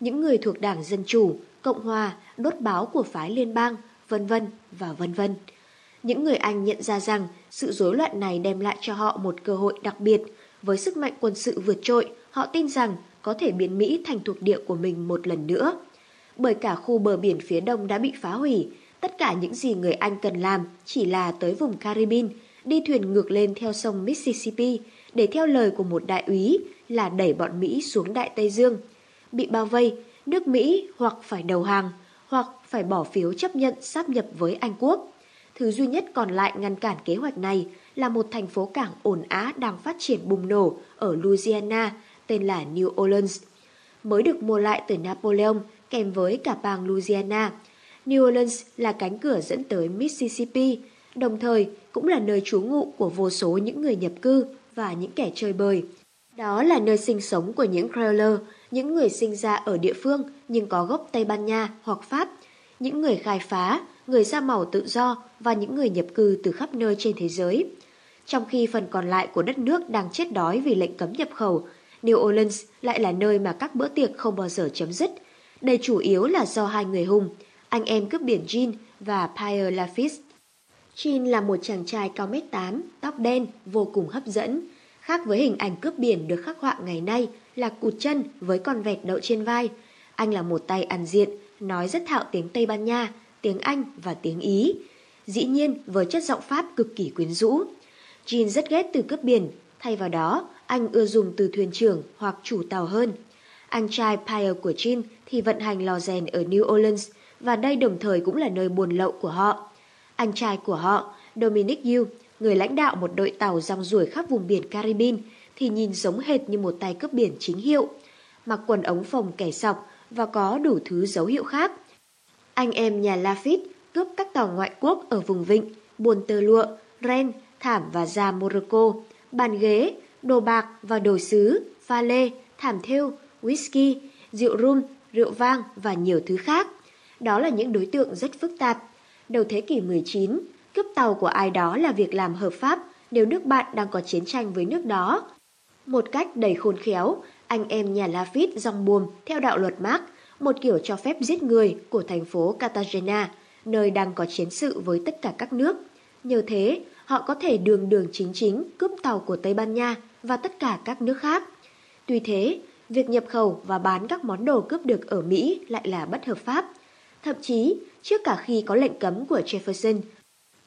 những người thuộc Đảng Dân Chủ, Cộng Hòa, đốt báo của phái liên bang, vân vân và vân vân. Những người Anh nhận ra rằng sự rối loạn này đem lại cho họ một cơ hội đặc biệt. Với sức mạnh quân sự vượt trội, họ tin rằng có thể biến Mỹ thành thuộc địa của mình một lần nữa. Bởi cả khu bờ biển phía đông đã bị phá hủy, tất cả những gì người Anh cần làm chỉ là tới vùng Caribbean, đi thuyền ngược lên theo sông Mississippi để theo lời của một đại úy là đẩy bọn Mỹ xuống Đại Tây Dương. Bị bao vây, nước Mỹ hoặc phải đầu hàng, hoặc phải bỏ phiếu chấp nhận sáp nhập với Anh Quốc. Thứ duy nhất còn lại ngăn cản kế hoạch này là một thành phố cảng ổn á đang phát triển bùng nổ ở Louisiana tên là New Orleans. Mới được mua lại từ Napoleon kèm với cả bang Louisiana. New Orleans là cánh cửa dẫn tới Mississippi, đồng thời cũng là nơi trú ngụ của vô số những người nhập cư và những kẻ chơi bời. Đó là nơi sinh sống của những Creole, những người sinh ra ở địa phương nhưng có gốc Tây Ban Nha hoặc Pháp, những người khai phá, người da màu tự do và những người nhập cư từ khắp nơi trên thế giới. Trong khi phần còn lại của đất nước đang chết đói vì lệnh cấm nhập khẩu, New Orleans lại là nơi mà các bữa tiệc không bao giờ chấm dứt. Đây chủ yếu là do hai người hùng, anh em cướp biển Jean và Pierre Lafitte. Jean là một chàng trai cao mét 8, tóc đen, vô cùng hấp dẫn. Khác với hình ảnh cướp biển được khắc họa ngày nay là cụt chân với con vẹt đậu trên vai. Anh là một tay ăn diện, nói rất thạo tiếng Tây Ban Nha, tiếng Anh và tiếng Ý. Dĩ nhiên với chất giọng Pháp cực kỳ quyến rũ. Jean rất ghét từ cướp biển, thay vào đó anh ưa dùng từ thuyền trưởng hoặc chủ tàu hơn. Anh trai Pierre của Jean thì vận hành lò rèn ở New Orleans và đây đồng thời cũng là nơi buồn lậu của họ. Anh trai của họ, Dominic Yu, người lãnh đạo một đội tàu rong ruổi khắp vùng biển Caribbean, thì nhìn giống hệt như một tay cướp biển chính hiệu. Mặc quần ống phồng kẻ sọc và có đủ thứ dấu hiệu khác. Anh em nhà Lafitte cướp các tàu ngoại quốc ở vùng vịnh, buồn tơ lụa, ren, thảm và da Morocco, bàn ghế, đồ bạc và đồ sứ, pha lê, thảm thêu, whisky, rượu rum, rượu vang và nhiều thứ khác. Đó là những đối tượng rất phức tạp. Đầu thế kỷ 19, cướp tàu của ai đó là việc làm hợp pháp nếu nước bạn đang có chiến tranh với nước đó. Một cách đầy khôn khéo, anh em nhà Lafitte dòng buồm theo đạo luật Marx, một kiểu cho phép giết người của thành phố Cartagena, nơi đang có chiến sự với tất cả các nước. Nhờ thế, họ có thể đường đường chính chính cướp tàu của Tây Ban Nha và tất cả các nước khác. Tuy thế, việc nhập khẩu và bán các món đồ cướp được ở Mỹ lại là bất hợp pháp, thậm chí trước cả khi có lệnh cấm của Jefferson.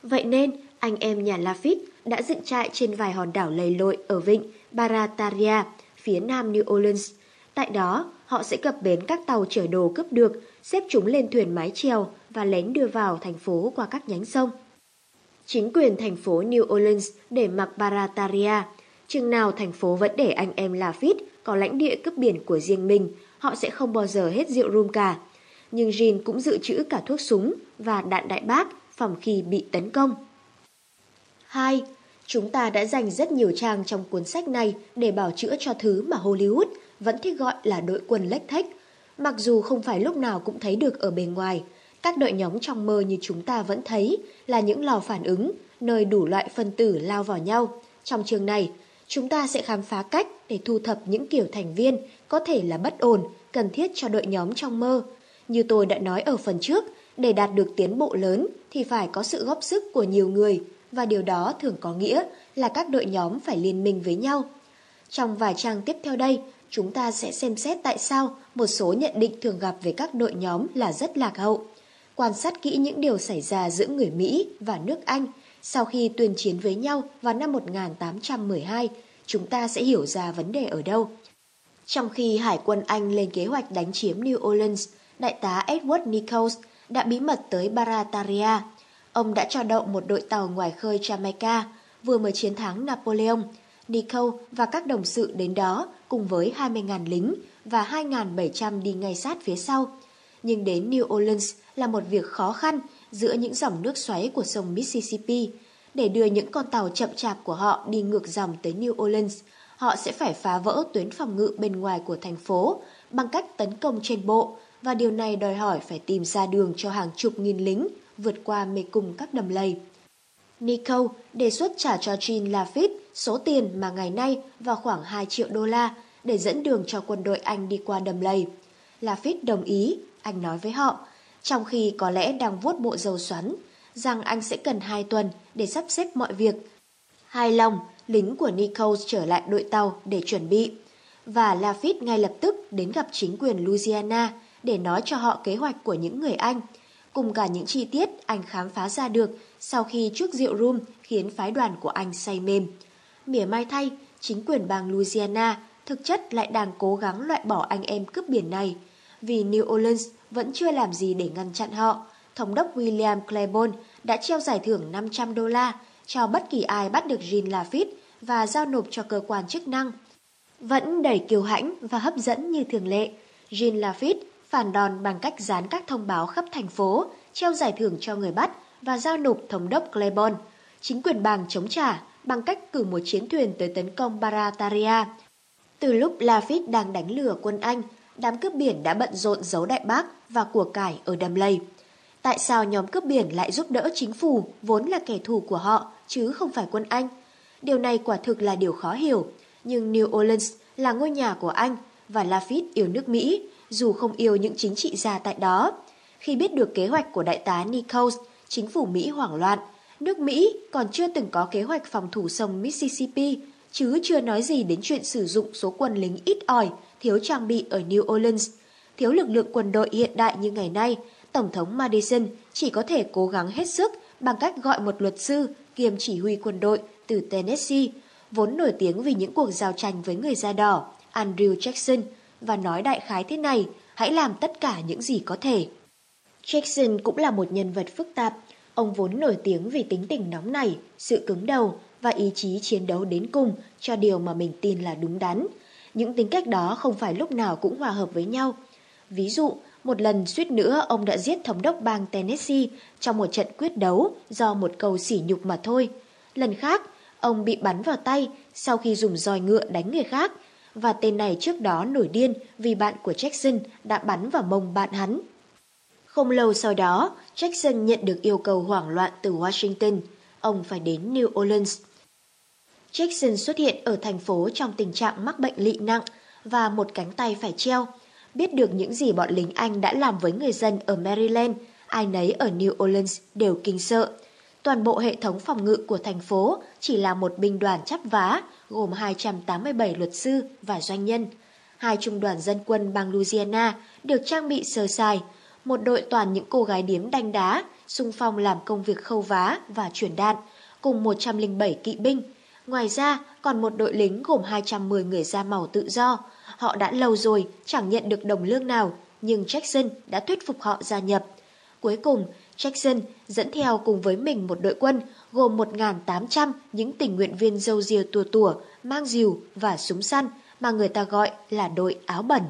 Vậy nên, anh em nhà Lafitte đã dựng trại trên vài hòn đảo lầy lội ở vịnh Barataria, phía nam New Orleans. Tại đó, họ sẽ cập bến các tàu chở đồ cướp được, xếp chúng lên thuyền mái chèo và lén đưa vào thành phố qua các nhánh sông. Chính quyền thành phố New Orleans để mặc Barataria. Chừng nào thành phố vẫn để anh em Lafitte có lãnh địa cướp biển của riêng mình, họ sẽ không bao giờ hết rượu rum cả. Nhưng Jean cũng dự trữ cả thuốc súng và đạn đại bác phòng khi bị tấn công. 2. Chúng ta đã dành rất nhiều trang trong cuốn sách này để bảo chữa cho thứ mà Hollywood vẫn thích gọi là đội quân lách thách. Mặc dù không phải lúc nào cũng thấy được ở bề ngoài, các đội nhóm trong mơ như chúng ta vẫn thấy là những lò phản ứng, nơi đủ loại phân tử lao vào nhau. Trong trường này, chúng ta sẽ khám phá cách để thu thập những kiểu thành viên có thể là bất ổn, cần thiết cho đội nhóm trong mơ. Như tôi đã nói ở phần trước, để đạt được tiến bộ lớn thì phải có sự góp sức của nhiều người và điều đó thường có nghĩa là các đội nhóm phải liên minh với nhau. Trong vài trang tiếp theo đây, chúng ta sẽ xem xét tại sao một số nhận định thường gặp về các đội nhóm là rất lạc hậu. Quan sát kỹ những điều xảy ra giữa người Mỹ và nước Anh sau khi tuyên chiến với nhau vào năm 1812, chúng ta sẽ hiểu ra vấn đề ở đâu. Trong khi Hải quân Anh lên kế hoạch đánh chiếm New Orleans, đại tá Edward Nichols đã bí mật tới Barataria. Ông đã cho đậu một đội tàu ngoài khơi Jamaica, vừa mới chiến thắng Napoleon. Nicole và các đồng sự đến đó cùng với 20.000 lính và 2.700 đi ngay sát phía sau. Nhưng đến New Orleans là một việc khó khăn giữa những dòng nước xoáy của sông Mississippi. Để đưa những con tàu chậm chạp của họ đi ngược dòng tới New Orleans, họ sẽ phải phá vỡ tuyến phòng ngự bên ngoài của thành phố bằng cách tấn công trên bộ và điều này đòi hỏi phải tìm ra đường cho hàng chục nghìn lính vượt qua mê cung các đầm lầy. Nico đề xuất trả cho Jean Lafitte số tiền mà ngày nay vào khoảng 2 triệu đô la để dẫn đường cho quân đội Anh đi qua đầm lầy. Lafitte đồng ý, anh nói với họ, trong khi có lẽ đang vuốt bộ dầu xoắn, rằng anh sẽ cần hai tuần để sắp xếp mọi việc. Hài lòng, lính của Nichols trở lại đội tàu để chuẩn bị. Và Lafitte ngay lập tức đến gặp chính quyền Louisiana để nói cho họ kế hoạch của những người Anh, cùng cả những chi tiết anh khám phá ra được sau khi trước rượu rum khiến phái đoàn của anh say mềm. Mỉa mai thay, chính quyền bang Louisiana thực chất lại đang cố gắng loại bỏ anh em cướp biển này, vì New Orleans vẫn chưa làm gì để ngăn chặn họ. Thống đốc William Claiborne đã treo giải thưởng 500 đô la cho bất kỳ ai bắt được Jean Lafitte và giao nộp cho cơ quan chức năng. Vẫn đầy kiêu hãnh và hấp dẫn như thường lệ, Jean Lafitte phản đòn bằng cách dán các thông báo khắp thành phố, treo giải thưởng cho người bắt và giao nộp thống đốc Claiborne. Chính quyền bang chống trả bằng cách cử một chiến thuyền tới tấn công Barataria. Từ lúc Lafitte đang đánh lừa quân Anh, đám cướp biển đã bận rộn giấu đại bác và của cải ở đầm lầy. Tại sao nhóm cướp biển lại giúp đỡ chính phủ vốn là kẻ thù của họ chứ không phải quân Anh? Điều này quả thực là điều khó hiểu, nhưng New Orleans là ngôi nhà của Anh và Lafitte yêu nước Mỹ, dù không yêu những chính trị gia tại đó. Khi biết được kế hoạch của đại tá Nichols, chính phủ Mỹ hoảng loạn. Nước Mỹ còn chưa từng có kế hoạch phòng thủ sông Mississippi, chứ chưa nói gì đến chuyện sử dụng số quân lính ít ỏi, thiếu trang bị ở New Orleans. Thiếu lực lượng quân đội hiện đại như ngày nay, Tổng thống Madison chỉ có thể cố gắng hết sức bằng cách gọi một luật sư kiêm chỉ huy quân đội từ Tennessee, vốn nổi tiếng vì những cuộc giao tranh với người da đỏ, Andrew Jackson, và nói đại khái thế này, hãy làm tất cả những gì có thể. Jackson cũng là một nhân vật phức tạp. Ông vốn nổi tiếng vì tính tình nóng nảy, sự cứng đầu và ý chí chiến đấu đến cùng cho điều mà mình tin là đúng đắn. Những tính cách đó không phải lúc nào cũng hòa hợp với nhau. Ví dụ, một lần suýt nữa ông đã giết thống đốc bang Tennessee trong một trận quyết đấu do một câu sỉ nhục mà thôi. Lần khác, ông bị bắn vào tay sau khi dùng roi ngựa đánh người khác và tên này trước đó nổi điên vì bạn của Jackson đã bắn vào mông bạn hắn. Không lâu sau đó, Jackson nhận được yêu cầu hoảng loạn từ Washington. Ông phải đến New Orleans. Jackson xuất hiện ở thành phố trong tình trạng mắc bệnh lị nặng và một cánh tay phải treo. Biết được những gì bọn lính Anh đã làm với người dân ở Maryland, ai nấy ở New Orleans đều kinh sợ. Toàn bộ hệ thống phòng ngự của thành phố chỉ là một binh đoàn chắp vá, gồm 287 luật sư và doanh nhân. Hai trung đoàn dân quân bang Louisiana được trang bị sơ sài, một đội toàn những cô gái điếm đanh đá, xung phong làm công việc khâu vá và chuyển đạn, cùng 107 kỵ binh. Ngoài ra, còn một đội lính gồm 210 người da màu tự do. Họ đã lâu rồi chẳng nhận được đồng lương nào, nhưng Jackson đã thuyết phục họ gia nhập. Cuối cùng, Jackson dẫn theo cùng với mình một đội quân gồm 1.800 những tình nguyện viên dâu rìa tùa tùa, mang rìu và súng săn mà người ta gọi là đội áo bẩn.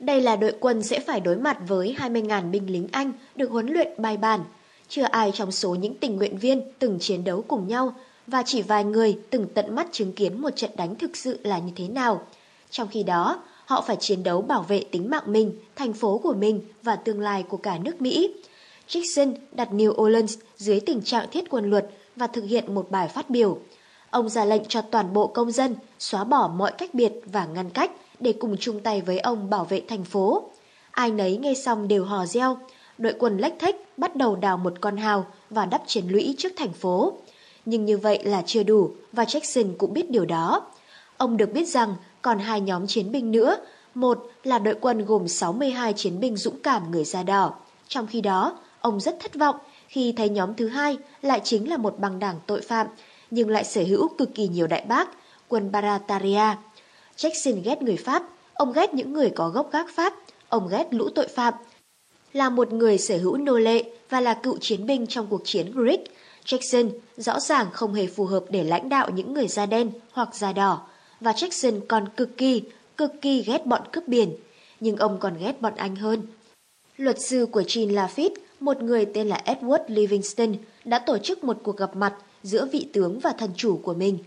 Đây là đội quân sẽ phải đối mặt với 20.000 binh lính Anh được huấn luyện bài bản. Chưa ai trong số những tình nguyện viên từng chiến đấu cùng nhau và chỉ vài người từng tận mắt chứng kiến một trận đánh thực sự là như thế nào. Trong khi đó, họ phải chiến đấu bảo vệ tính mạng mình, thành phố của mình và tương lai của cả nước Mỹ. Jackson đặt New Orleans dưới tình trạng thiết quân luật và thực hiện một bài phát biểu. Ông ra lệnh cho toàn bộ công dân xóa bỏ mọi cách biệt và ngăn cách để cùng chung tay với ông bảo vệ thành phố. Ai nấy nghe xong đều hò reo. Đội quân lách thách bắt đầu đào một con hào và đắp chiến lũy trước thành phố. Nhưng như vậy là chưa đủ và Jackson cũng biết điều đó. Ông được biết rằng còn hai nhóm chiến binh nữa. Một là đội quân gồm 62 chiến binh dũng cảm người da đỏ. Trong khi đó, ông rất thất vọng khi thấy nhóm thứ hai lại chính là một băng đảng tội phạm, nhưng lại sở hữu cực kỳ nhiều đại bác, quân Barataria. Jackson ghét người Pháp, ông ghét những người có gốc gác Pháp, ông ghét lũ tội phạm. Là một người sở hữu nô lệ và là cựu chiến binh trong cuộc chiến Greek, Jackson rõ ràng không hề phù hợp để lãnh đạo những người da đen hoặc da đỏ, và Jackson còn cực kỳ, cực kỳ ghét bọn cướp biển, nhưng ông còn ghét bọn Anh hơn. Luật sư của Jean Lafitte, một người tên là Edward Livingston, đã tổ chức một cuộc gặp mặt giữa vị tướng và thần chủ của mình.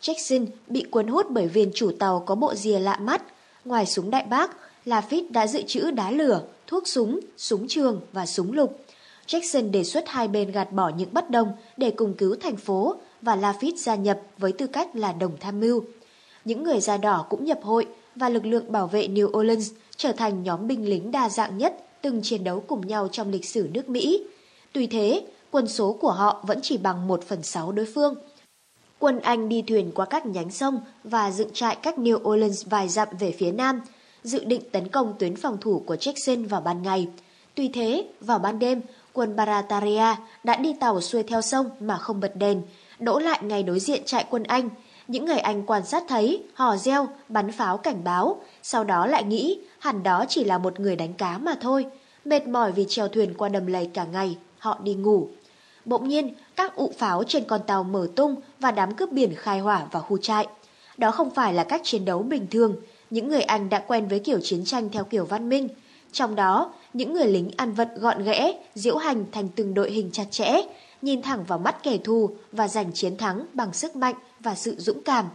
Jackson bị cuốn hút bởi viên chủ tàu có bộ rìa lạ mắt. Ngoài súng đại bác, Lafitte đã dự trữ đá lửa, thuốc súng, súng trường và súng lục. Jackson đề xuất hai bên gạt bỏ những bất đồng để cùng cứu thành phố và Lafitte gia nhập với tư cách là đồng tham mưu. Những người da đỏ cũng nhập hội và lực lượng bảo vệ New Orleans trở thành nhóm binh lính đa dạng nhất từng chiến đấu cùng nhau trong lịch sử nước Mỹ. Tuy thế, quân số của họ vẫn chỉ bằng 1 phần 6 đối phương. Quân Anh đi thuyền qua các nhánh sông và dựng trại cách New Orleans vài dặm về phía nam, dự định tấn công tuyến phòng thủ của Jackson vào ban ngày. Tuy thế, vào ban đêm, quân Barataria đã đi tàu xuôi theo sông mà không bật đèn, đỗ lại ngay đối diện trại quân Anh. Những người Anh quan sát thấy, hò reo, bắn pháo cảnh báo, sau đó lại nghĩ hẳn đó chỉ là một người đánh cá mà thôi. Mệt mỏi vì chèo thuyền qua đầm lầy cả ngày, họ đi ngủ. Bỗng nhiên, các ụ pháo trên con tàu mở tung và đám cướp biển khai hỏa vào khu trại. Đó không phải là cách chiến đấu bình thường, những người Anh đã quen với kiểu chiến tranh theo kiểu văn minh. Trong đó, những người lính ăn vận gọn ghẽ, diễu hành thành từng đội hình chặt chẽ, nhìn thẳng vào mắt kẻ thù và giành chiến thắng bằng sức mạnh và sự dũng cảm.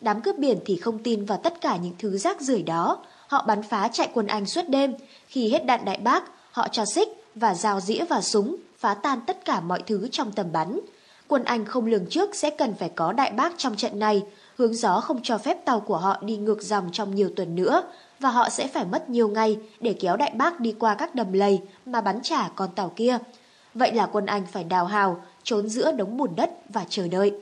Đám cướp biển thì không tin vào tất cả những thứ rác rưởi đó. Họ bắn phá chạy quân Anh suốt đêm. Khi hết đạn đại bác, họ cho xích và dao dĩa và súng, phá tan tất cả mọi thứ trong tầm bắn. Quân Anh không lường trước sẽ cần phải có đại bác trong trận này, hướng gió không cho phép tàu của họ đi ngược dòng trong nhiều tuần nữa, và họ sẽ phải mất nhiều ngày để kéo đại bác đi qua các đầm lầy mà bắn trả con tàu kia. Vậy là quân Anh phải đào hào, trốn giữa đống bùn đất và chờ đợi.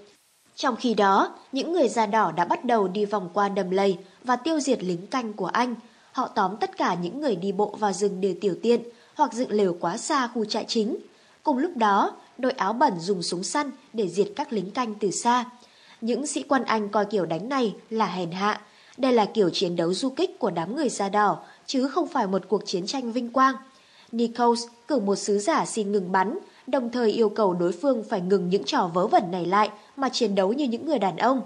Trong khi đó, những người da đỏ đã bắt đầu đi vòng qua đầm lầy và tiêu diệt lính canh của Anh. Họ tóm tất cả những người đi bộ vào rừng để tiểu tiện hoặc dựng lều quá xa khu trại chính. Cùng lúc đó, đội áo bẩn dùng súng săn để diệt các lính canh từ xa. Những sĩ quan Anh coi kiểu đánh này là hèn hạ. Đây là kiểu chiến đấu du kích của đám người da đỏ, chứ không phải một cuộc chiến tranh vinh quang. Nichols cử một sứ giả xin ngừng bắn, đồng thời yêu cầu đối phương phải ngừng những trò vớ vẩn này lại mà chiến đấu như những người đàn ông.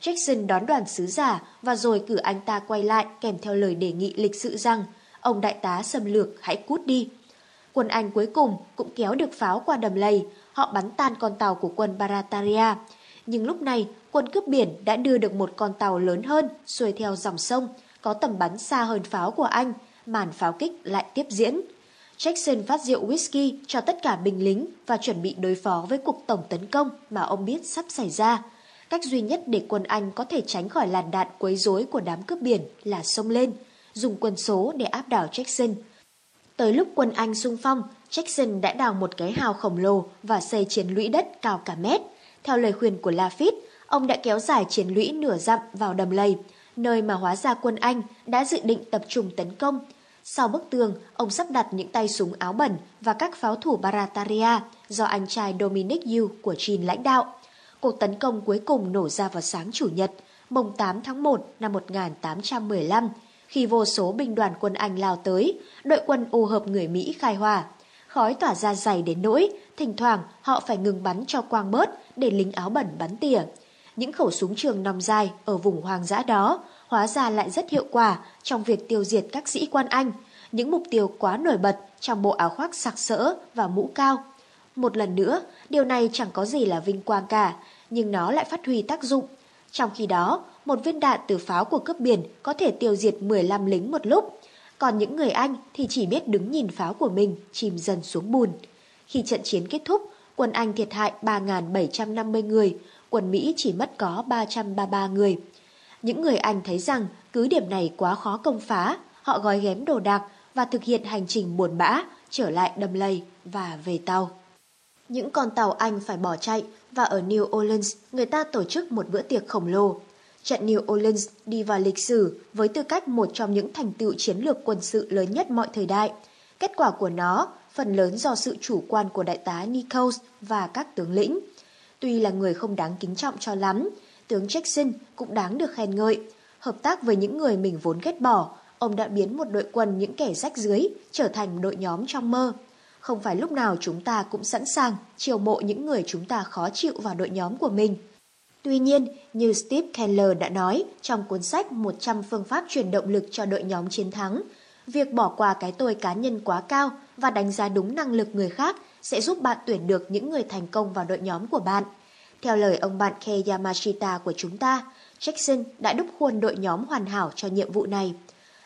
Jackson đón đoàn sứ giả và rồi cử anh ta quay lại kèm theo lời đề nghị lịch sự rằng ông đại tá xâm lược hãy cút đi. Quân Anh cuối cùng cũng kéo được pháo qua đầm lầy, họ bắn tan con tàu của quân Barataria. Nhưng lúc này, quân cướp biển đã đưa được một con tàu lớn hơn xuôi theo dòng sông, có tầm bắn xa hơn pháo của anh, màn pháo kích lại tiếp diễn. Jackson phát rượu whisky cho tất cả binh lính và chuẩn bị đối phó với cuộc tổng tấn công mà ông biết sắp xảy ra. Cách duy nhất để quân Anh có thể tránh khỏi làn đạn quấy rối của đám cướp biển là xông lên, dùng quân số để áp đảo Jackson. Tới lúc quân Anh xung phong, Jackson đã đào một cái hào khổng lồ và xây chiến lũy đất cao cả mét. Theo lời khuyên của Lafitte, ông đã kéo dài chiến lũy nửa dặm vào đầm lầy, nơi mà hóa ra quân Anh đã dự định tập trung tấn công. Sau bức tường, ông sắp đặt những tay súng áo bẩn và các pháo thủ Barataria do anh trai Dominic Yu của Chin lãnh đạo. Cuộc tấn công cuối cùng nổ ra vào sáng Chủ nhật, mùng 8 tháng 1 năm 1815, khi vô số binh đoàn quân Anh lao tới, đội quân ô hợp người Mỹ khai hòa. Khói tỏa ra dày đến nỗi, thỉnh thoảng họ phải ngừng bắn cho quang bớt để lính áo bẩn bắn tỉa. Những khẩu súng trường nòng dài ở vùng hoang dã đó hóa ra lại rất hiệu quả trong việc tiêu diệt các sĩ quan Anh, những mục tiêu quá nổi bật trong bộ áo khoác sặc sỡ và mũ cao. Một lần nữa, điều này chẳng có gì là vinh quang cả, nhưng nó lại phát huy tác dụng. Trong khi đó, một viên đạn từ pháo của cướp biển có thể tiêu diệt 15 lính một lúc, còn những người Anh thì chỉ biết đứng nhìn pháo của mình chìm dần xuống bùn. Khi trận chiến kết thúc, quân Anh thiệt hại 3.750 người, quân Mỹ chỉ mất có 333 người. Những người Anh thấy rằng cứ điểm này quá khó công phá, họ gói ghém đồ đạc và thực hiện hành trình buồn bã, trở lại đầm lầy và về tàu. Những con tàu Anh phải bỏ chạy và ở New Orleans người ta tổ chức một bữa tiệc khổng lồ. Trận New Orleans đi vào lịch sử với tư cách một trong những thành tựu chiến lược quân sự lớn nhất mọi thời đại. Kết quả của nó phần lớn do sự chủ quan của đại tá Nichols và các tướng lĩnh. Tuy là người không đáng kính trọng cho lắm, tướng Jackson cũng đáng được khen ngợi. Hợp tác với những người mình vốn ghét bỏ, ông đã biến một đội quân những kẻ rách dưới trở thành đội nhóm trong mơ. Không phải lúc nào chúng ta cũng sẵn sàng chiều mộ những người chúng ta khó chịu vào đội nhóm của mình. Tuy nhiên, như Steve Keller đã nói trong cuốn sách 100 phương pháp truyền động lực cho đội nhóm chiến thắng, việc bỏ qua cái tôi cá nhân quá cao và đánh giá đúng năng lực người khác sẽ giúp bạn tuyển được những người thành công vào đội nhóm của bạn. Theo lời ông bạn Kei Yamashita của chúng ta, Jackson đã đúc khuôn đội nhóm hoàn hảo cho nhiệm vụ này.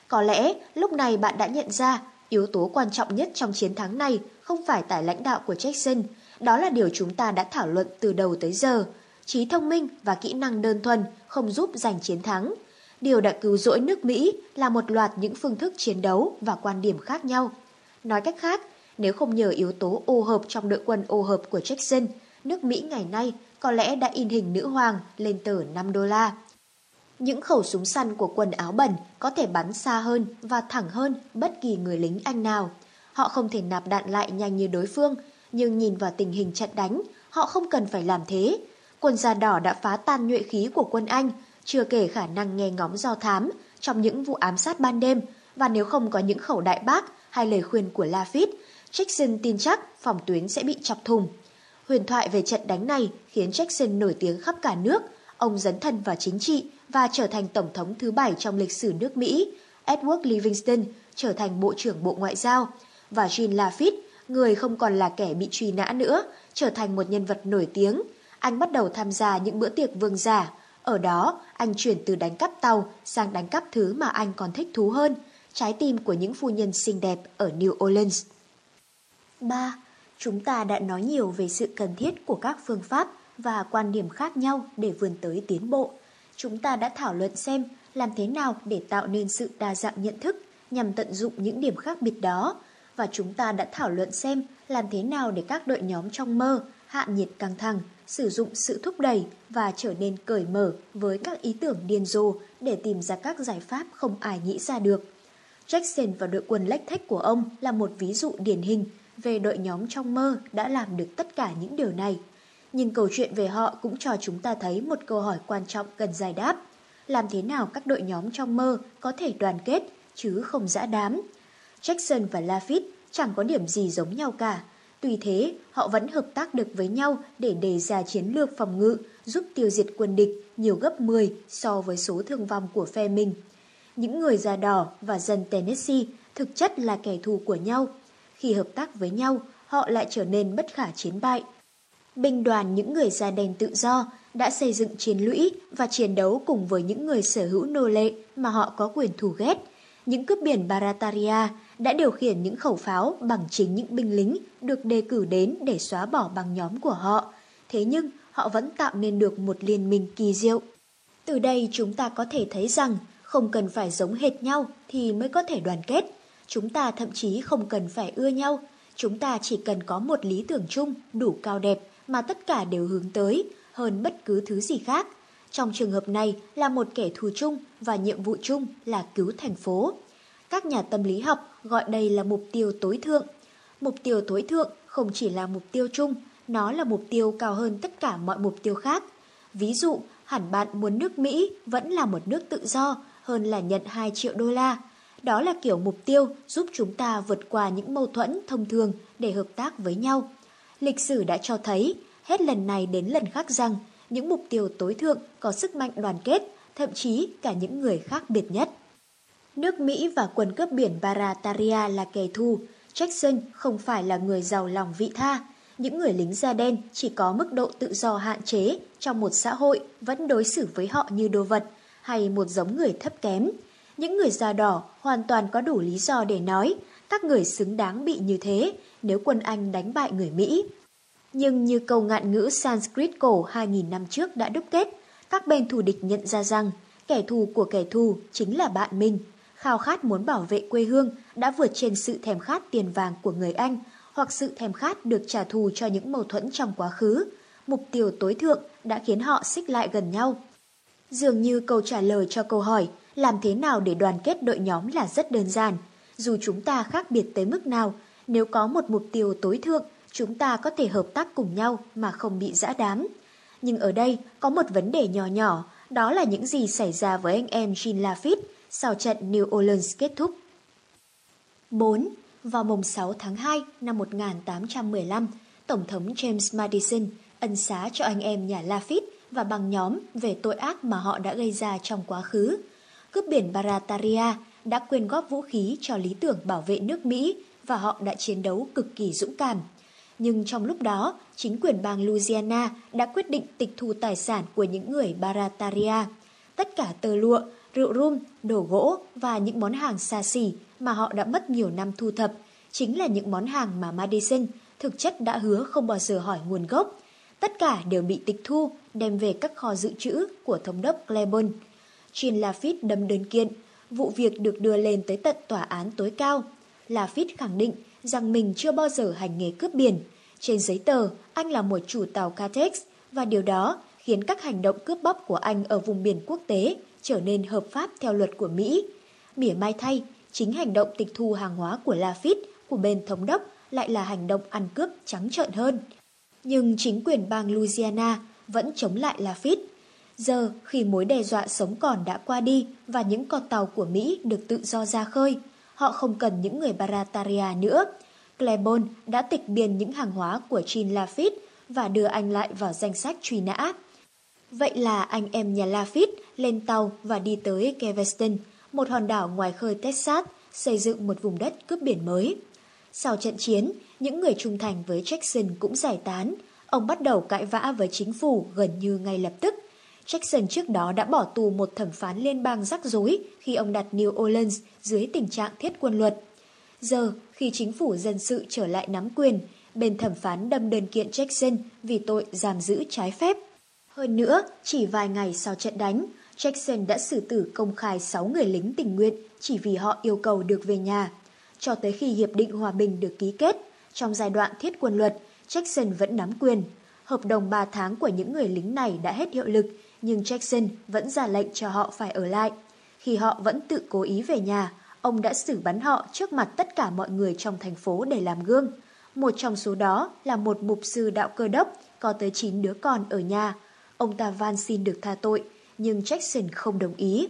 Có lẽ lúc này bạn đã nhận ra yếu tố quan trọng nhất trong chiến thắng này không phải tài lãnh đạo của Jackson, đó là điều chúng ta đã thảo luận từ đầu tới giờ. Trí thông minh và kỹ năng đơn thuần không giúp giành chiến thắng. Điều đã cứu rỗi nước Mỹ là một loạt những phương thức chiến đấu và quan điểm khác nhau. Nói cách khác, nếu không nhờ yếu tố ô hợp trong đội quân ô hợp của Jackson, nước Mỹ ngày nay có lẽ đã in hình nữ hoàng lên tờ 5 đô la. Những khẩu súng săn của quần áo bẩn có thể bắn xa hơn và thẳng hơn bất kỳ người lính Anh nào. Họ không thể nạp đạn lại nhanh như đối phương, nhưng nhìn vào tình hình trận đánh, họ không cần phải làm thế. Quân da đỏ đã phá tan nhuệ khí của quân Anh, chưa kể khả năng nghe ngóng do thám trong những vụ ám sát ban đêm, và nếu không có những khẩu đại bác hay lời khuyên của Lafitte, Jackson tin chắc phòng tuyến sẽ bị chọc thùng. Huyền thoại về trận đánh này khiến Jackson nổi tiếng khắp cả nước, ông dấn thân vào chính trị và trở thành tổng thống thứ bảy trong lịch sử nước Mỹ. Edward Livingston trở thành bộ trưởng bộ ngoại giao và Jean Lafitte, người không còn là kẻ bị truy nã nữa, trở thành một nhân vật nổi tiếng. Anh bắt đầu tham gia những bữa tiệc vương giả. Ở đó, anh chuyển từ đánh cắp tàu sang đánh cắp thứ mà anh còn thích thú hơn, trái tim của những phu nhân xinh đẹp ở New Orleans. 3. Chúng ta đã nói nhiều về sự cần thiết của các phương pháp và quan điểm khác nhau để vươn tới tiến bộ. Chúng ta đã thảo luận xem làm thế nào để tạo nên sự đa dạng nhận thức nhằm tận dụng những điểm khác biệt đó. Và chúng ta đã thảo luận xem làm thế nào để các đội nhóm trong mơ hạ nhiệt căng thẳng, sử dụng sự thúc đẩy và trở nên cởi mở với các ý tưởng điên rồ để tìm ra các giải pháp không ai nghĩ ra được. Jackson và đội quân lách thách của ông là một ví dụ điển hình về đội nhóm trong mơ đã làm được tất cả những điều này. Nhưng câu chuyện về họ cũng cho chúng ta thấy một câu hỏi quan trọng cần giải đáp. Làm thế nào các đội nhóm trong mơ có thể đoàn kết, chứ không dã đám? Jackson và Lafitte chẳng có điểm gì giống nhau cả. Tuy thế, họ vẫn hợp tác được với nhau để đề ra chiến lược phòng ngự, giúp tiêu diệt quân địch nhiều gấp 10 so với số thương vong của phe mình. Những người da đỏ và dân Tennessee thực chất là kẻ thù của nhau. Khi hợp tác với nhau, họ lại trở nên bất khả chiến bại. Binh đoàn những người da đen tự do đã xây dựng chiến lũy và chiến đấu cùng với những người sở hữu nô lệ mà họ có quyền thù ghét. Những cướp biển Barataria đã điều khiển những khẩu pháo bằng chính những binh lính được đề cử đến để xóa bỏ bằng nhóm của họ. Thế nhưng họ vẫn tạo nên được một liên minh kỳ diệu. Từ đây chúng ta có thể thấy rằng không cần phải giống hệt nhau thì mới có thể đoàn kết. Chúng ta thậm chí không cần phải ưa nhau. Chúng ta chỉ cần có một lý tưởng chung đủ cao đẹp mà tất cả đều hướng tới hơn bất cứ thứ gì khác. Trong trường hợp này là một kẻ thù chung và nhiệm vụ chung là cứu thành phố. Các nhà tâm lý học gọi đây là mục tiêu tối thượng. Mục tiêu tối thượng không chỉ là mục tiêu chung, nó là mục tiêu cao hơn tất cả mọi mục tiêu khác. Ví dụ, hẳn bạn muốn nước Mỹ vẫn là một nước tự do hơn là nhận 2 triệu đô la. Đó là kiểu mục tiêu giúp chúng ta vượt qua những mâu thuẫn thông thường để hợp tác với nhau. Lịch sử đã cho thấy, hết lần này đến lần khác rằng, những mục tiêu tối thượng có sức mạnh đoàn kết, thậm chí cả những người khác biệt nhất. Nước Mỹ và quân cướp biển Barataria là kẻ thù, Jackson không phải là người giàu lòng vị tha. Những người lính da đen chỉ có mức độ tự do hạn chế trong một xã hội vẫn đối xử với họ như đồ vật hay một giống người thấp kém. Những người da đỏ hoàn toàn có đủ lý do để nói các người xứng đáng bị như thế nếu quân Anh đánh bại người Mỹ. Nhưng như câu ngạn ngữ Sanskrit cổ 2.000 năm trước đã đúc kết, các bên thù địch nhận ra rằng kẻ thù của kẻ thù chính là bạn mình. Khao khát muốn bảo vệ quê hương đã vượt trên sự thèm khát tiền vàng của người Anh hoặc sự thèm khát được trả thù cho những mâu thuẫn trong quá khứ. Mục tiêu tối thượng đã khiến họ xích lại gần nhau. Dường như câu trả lời cho câu hỏi làm thế nào để đoàn kết đội nhóm là rất đơn giản. Dù chúng ta khác biệt tới mức nào, nếu có một mục tiêu tối thượng, chúng ta có thể hợp tác cùng nhau mà không bị giã đám. Nhưng ở đây có một vấn đề nhỏ nhỏ, đó là những gì xảy ra với anh em Jean Lafitte sau trận New Orleans kết thúc. 4. Vào mùng 6 tháng 2 năm 1815, Tổng thống James Madison ân xá cho anh em nhà Lafitte và bằng nhóm về tội ác mà họ đã gây ra trong quá khứ. Cướp biển Barataria đã quyên góp vũ khí cho lý tưởng bảo vệ nước Mỹ và họ đã chiến đấu cực kỳ dũng cảm. Nhưng trong lúc đó, chính quyền bang Louisiana đã quyết định tịch thu tài sản của những người Barataria. Tất cả tơ lụa, rượu rum, đồ gỗ và những món hàng xa xỉ mà họ đã mất nhiều năm thu thập chính là những món hàng mà Madison thực chất đã hứa không bao giờ hỏi nguồn gốc. Tất cả đều bị tịch thu, đem về các kho dự trữ của thống đốc Claiborne. Jean Lafitte đâm đơn kiện. Vụ việc được đưa lên tới tận tòa án tối cao. Lafitte khẳng định rằng mình chưa bao giờ hành nghề cướp biển. Trên giấy tờ, anh là một chủ tàu Catex và điều đó khiến các hành động cướp bóc của anh ở vùng biển quốc tế trở nên hợp pháp theo luật của Mỹ. Mỉa mai thay, chính hành động tịch thu hàng hóa của Lafitte của bên thống đốc lại là hành động ăn cướp trắng trợn hơn. Nhưng chính quyền bang Louisiana vẫn chống lại Lafitte. Giờ, khi mối đe dọa sống còn đã qua đi và những con tàu của Mỹ được tự do ra khơi, họ không cần những người Barataria nữa. Claiborne đã tịch biên những hàng hóa của Jean Lafitte và đưa anh lại vào danh sách truy nã. Vậy là anh em nhà Lafitte lên tàu và đi tới Galveston, một hòn đảo ngoài khơi Texas, xây dựng một vùng đất cướp biển mới. Sau trận chiến, những người trung thành với Jackson cũng giải tán. Ông bắt đầu cãi vã với chính phủ gần như ngay lập tức. Jackson trước đó đã bỏ tù một thẩm phán liên bang rắc rối khi ông đặt New Orleans dưới tình trạng thiết quân luật. Giờ, khi chính phủ dân sự trở lại nắm quyền, bên thẩm phán đâm đơn kiện Jackson vì tội giam giữ trái phép. Hơn nữa, chỉ vài ngày sau trận đánh, Jackson đã xử tử công khai 6 người lính tình nguyện chỉ vì họ yêu cầu được về nhà. Cho tới khi Hiệp định Hòa bình được ký kết, trong giai đoạn thiết quân luật, Jackson vẫn nắm quyền. Hợp đồng 3 tháng của những người lính này đã hết hiệu lực, nhưng Jackson vẫn ra lệnh cho họ phải ở lại. Khi họ vẫn tự cố ý về nhà, ông đã xử bắn họ trước mặt tất cả mọi người trong thành phố để làm gương. Một trong số đó là một mục sư đạo cơ đốc có tới 9 đứa con ở nhà. Ông ta van xin được tha tội, nhưng Jackson không đồng ý.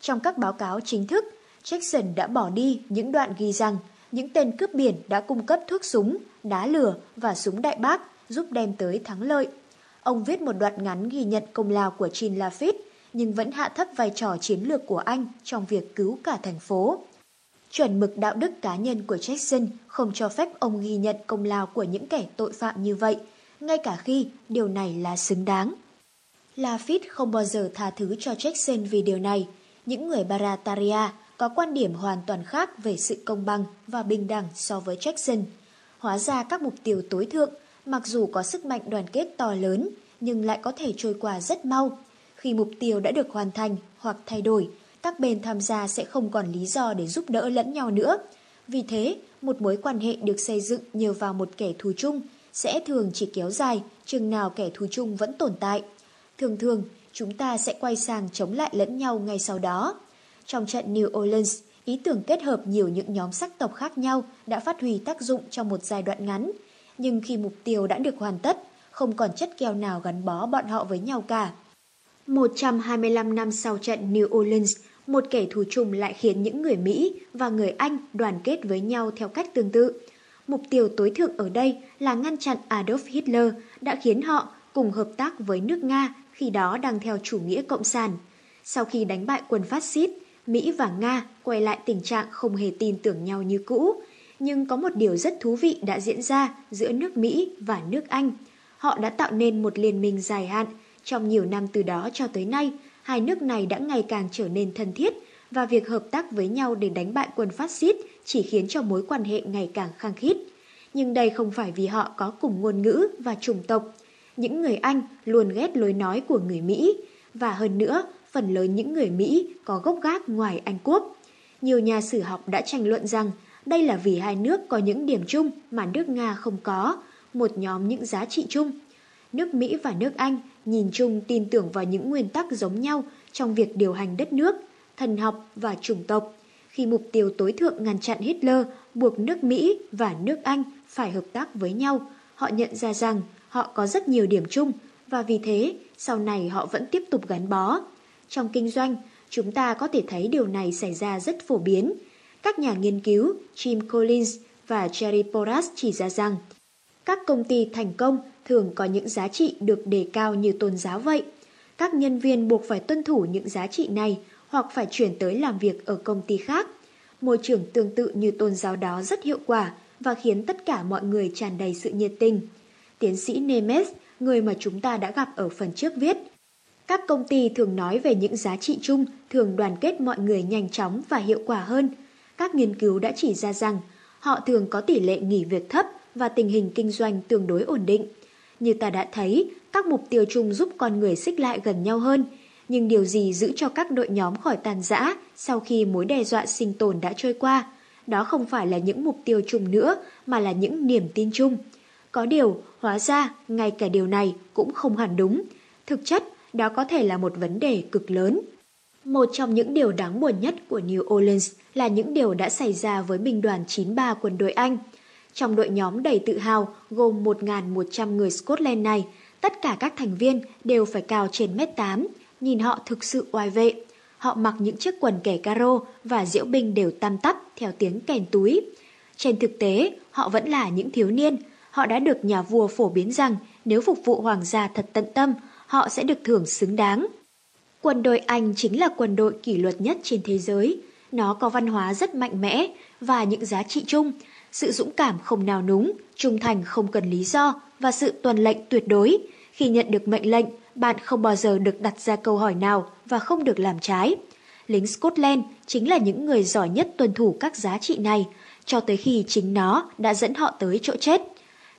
Trong các báo cáo chính thức, Jackson đã bỏ đi những đoạn ghi rằng những tên cướp biển đã cung cấp thuốc súng, đá lửa và súng đại bác giúp đem tới thắng lợi. Ông viết một đoạn ngắn ghi nhận công lao của Jean Lafitte, nhưng vẫn hạ thấp vai trò chiến lược của anh trong việc cứu cả thành phố. Chuẩn mực đạo đức cá nhân của Jackson không cho phép ông ghi nhận công lao của những kẻ tội phạm như vậy, ngay cả khi điều này là xứng đáng. Lafitte không bao giờ tha thứ cho Jackson vì điều này. Những người Barataria có quan điểm hoàn toàn khác về sự công bằng và bình đẳng so với Jackson. Hóa ra các mục tiêu tối thượng, mặc dù có sức mạnh đoàn kết to lớn, nhưng lại có thể trôi qua rất mau. Khi mục tiêu đã được hoàn thành hoặc thay đổi, các bên tham gia sẽ không còn lý do để giúp đỡ lẫn nhau nữa. Vì thế, một mối quan hệ được xây dựng nhờ vào một kẻ thù chung sẽ thường chỉ kéo dài chừng nào kẻ thù chung vẫn tồn tại. Thường thường, chúng ta sẽ quay sang chống lại lẫn nhau ngay sau đó. Trong trận New Orleans, ý tưởng kết hợp nhiều những nhóm sắc tộc khác nhau đã phát huy tác dụng trong một giai đoạn ngắn. Nhưng khi mục tiêu đã được hoàn tất, không còn chất keo nào gắn bó bọn họ với nhau cả. 125 năm sau trận New Orleans, một kẻ thù chung lại khiến những người Mỹ và người Anh đoàn kết với nhau theo cách tương tự. Mục tiêu tối thượng ở đây là ngăn chặn Adolf Hitler đã khiến họ cùng hợp tác với nước Nga khi đó đang theo chủ nghĩa cộng sản. Sau khi đánh bại quân phát xít, Mỹ và Nga quay lại tình trạng không hề tin tưởng nhau như cũ. Nhưng có một điều rất thú vị đã diễn ra giữa nước Mỹ và nước Anh. Họ đã tạo nên một liên minh dài hạn. Trong nhiều năm từ đó cho tới nay, hai nước này đã ngày càng trở nên thân thiết và việc hợp tác với nhau để đánh bại quân phát xít chỉ khiến cho mối quan hệ ngày càng khăng khít. Nhưng đây không phải vì họ có cùng ngôn ngữ và chủng tộc. Những người Anh luôn ghét lối nói của người Mỹ và hơn nữa phần lớn những người Mỹ có gốc gác ngoài Anh Quốc. Nhiều nhà sử học đã tranh luận rằng đây là vì hai nước có những điểm chung mà nước Nga không có, một nhóm những giá trị chung. Nước Mỹ và nước Anh nhìn chung tin tưởng vào những nguyên tắc giống nhau trong việc điều hành đất nước, thần học và chủng tộc. Khi mục tiêu tối thượng ngăn chặn Hitler buộc nước Mỹ và nước Anh phải hợp tác với nhau, họ nhận ra rằng họ có rất nhiều điểm chung và vì thế sau này họ vẫn tiếp tục gắn bó. Trong kinh doanh, chúng ta có thể thấy điều này xảy ra rất phổ biến. Các nhà nghiên cứu Jim Collins và Jerry Porras chỉ ra rằng các công ty thành công thường có những giá trị được đề cao như tôn giáo vậy. Các nhân viên buộc phải tuân thủ những giá trị này hoặc phải chuyển tới làm việc ở công ty khác. Môi trường tương tự như tôn giáo đó rất hiệu quả và khiến tất cả mọi người tràn đầy sự nhiệt tình. Tiến sĩ Nemes, người mà chúng ta đã gặp ở phần trước viết, các công ty thường nói về những giá trị chung thường đoàn kết mọi người nhanh chóng và hiệu quả hơn. Các nghiên cứu đã chỉ ra rằng họ thường có tỷ lệ nghỉ việc thấp và tình hình kinh doanh tương đối ổn định. Như ta đã thấy, các mục tiêu chung giúp con người xích lại gần nhau hơn. Nhưng điều gì giữ cho các đội nhóm khỏi tàn giã sau khi mối đe dọa sinh tồn đã trôi qua? Đó không phải là những mục tiêu chung nữa, mà là những niềm tin chung. Có điều, hóa ra, ngay cả điều này cũng không hẳn đúng. Thực chất, đó có thể là một vấn đề cực lớn. Một trong những điều đáng buồn nhất của New Orleans là những điều đã xảy ra với binh đoàn 93 quân đội Anh. Trong đội nhóm đầy tự hào gồm 1.100 người Scotland này, tất cả các thành viên đều phải cao trên mét 8, nhìn họ thực sự oai vệ. Họ mặc những chiếc quần kẻ caro và diễu binh đều tam tắp theo tiếng kèn túi. Trên thực tế, họ vẫn là những thiếu niên. Họ đã được nhà vua phổ biến rằng nếu phục vụ hoàng gia thật tận tâm, họ sẽ được thưởng xứng đáng. Quân đội Anh chính là quân đội kỷ luật nhất trên thế giới. Nó có văn hóa rất mạnh mẽ và những giá trị chung, sự dũng cảm không nào núng, trung thành không cần lý do và sự tuần lệnh tuyệt đối. Khi nhận được mệnh lệnh, bạn không bao giờ được đặt ra câu hỏi nào và không được làm trái. Lính Scotland chính là những người giỏi nhất tuân thủ các giá trị này, cho tới khi chính nó đã dẫn họ tới chỗ chết.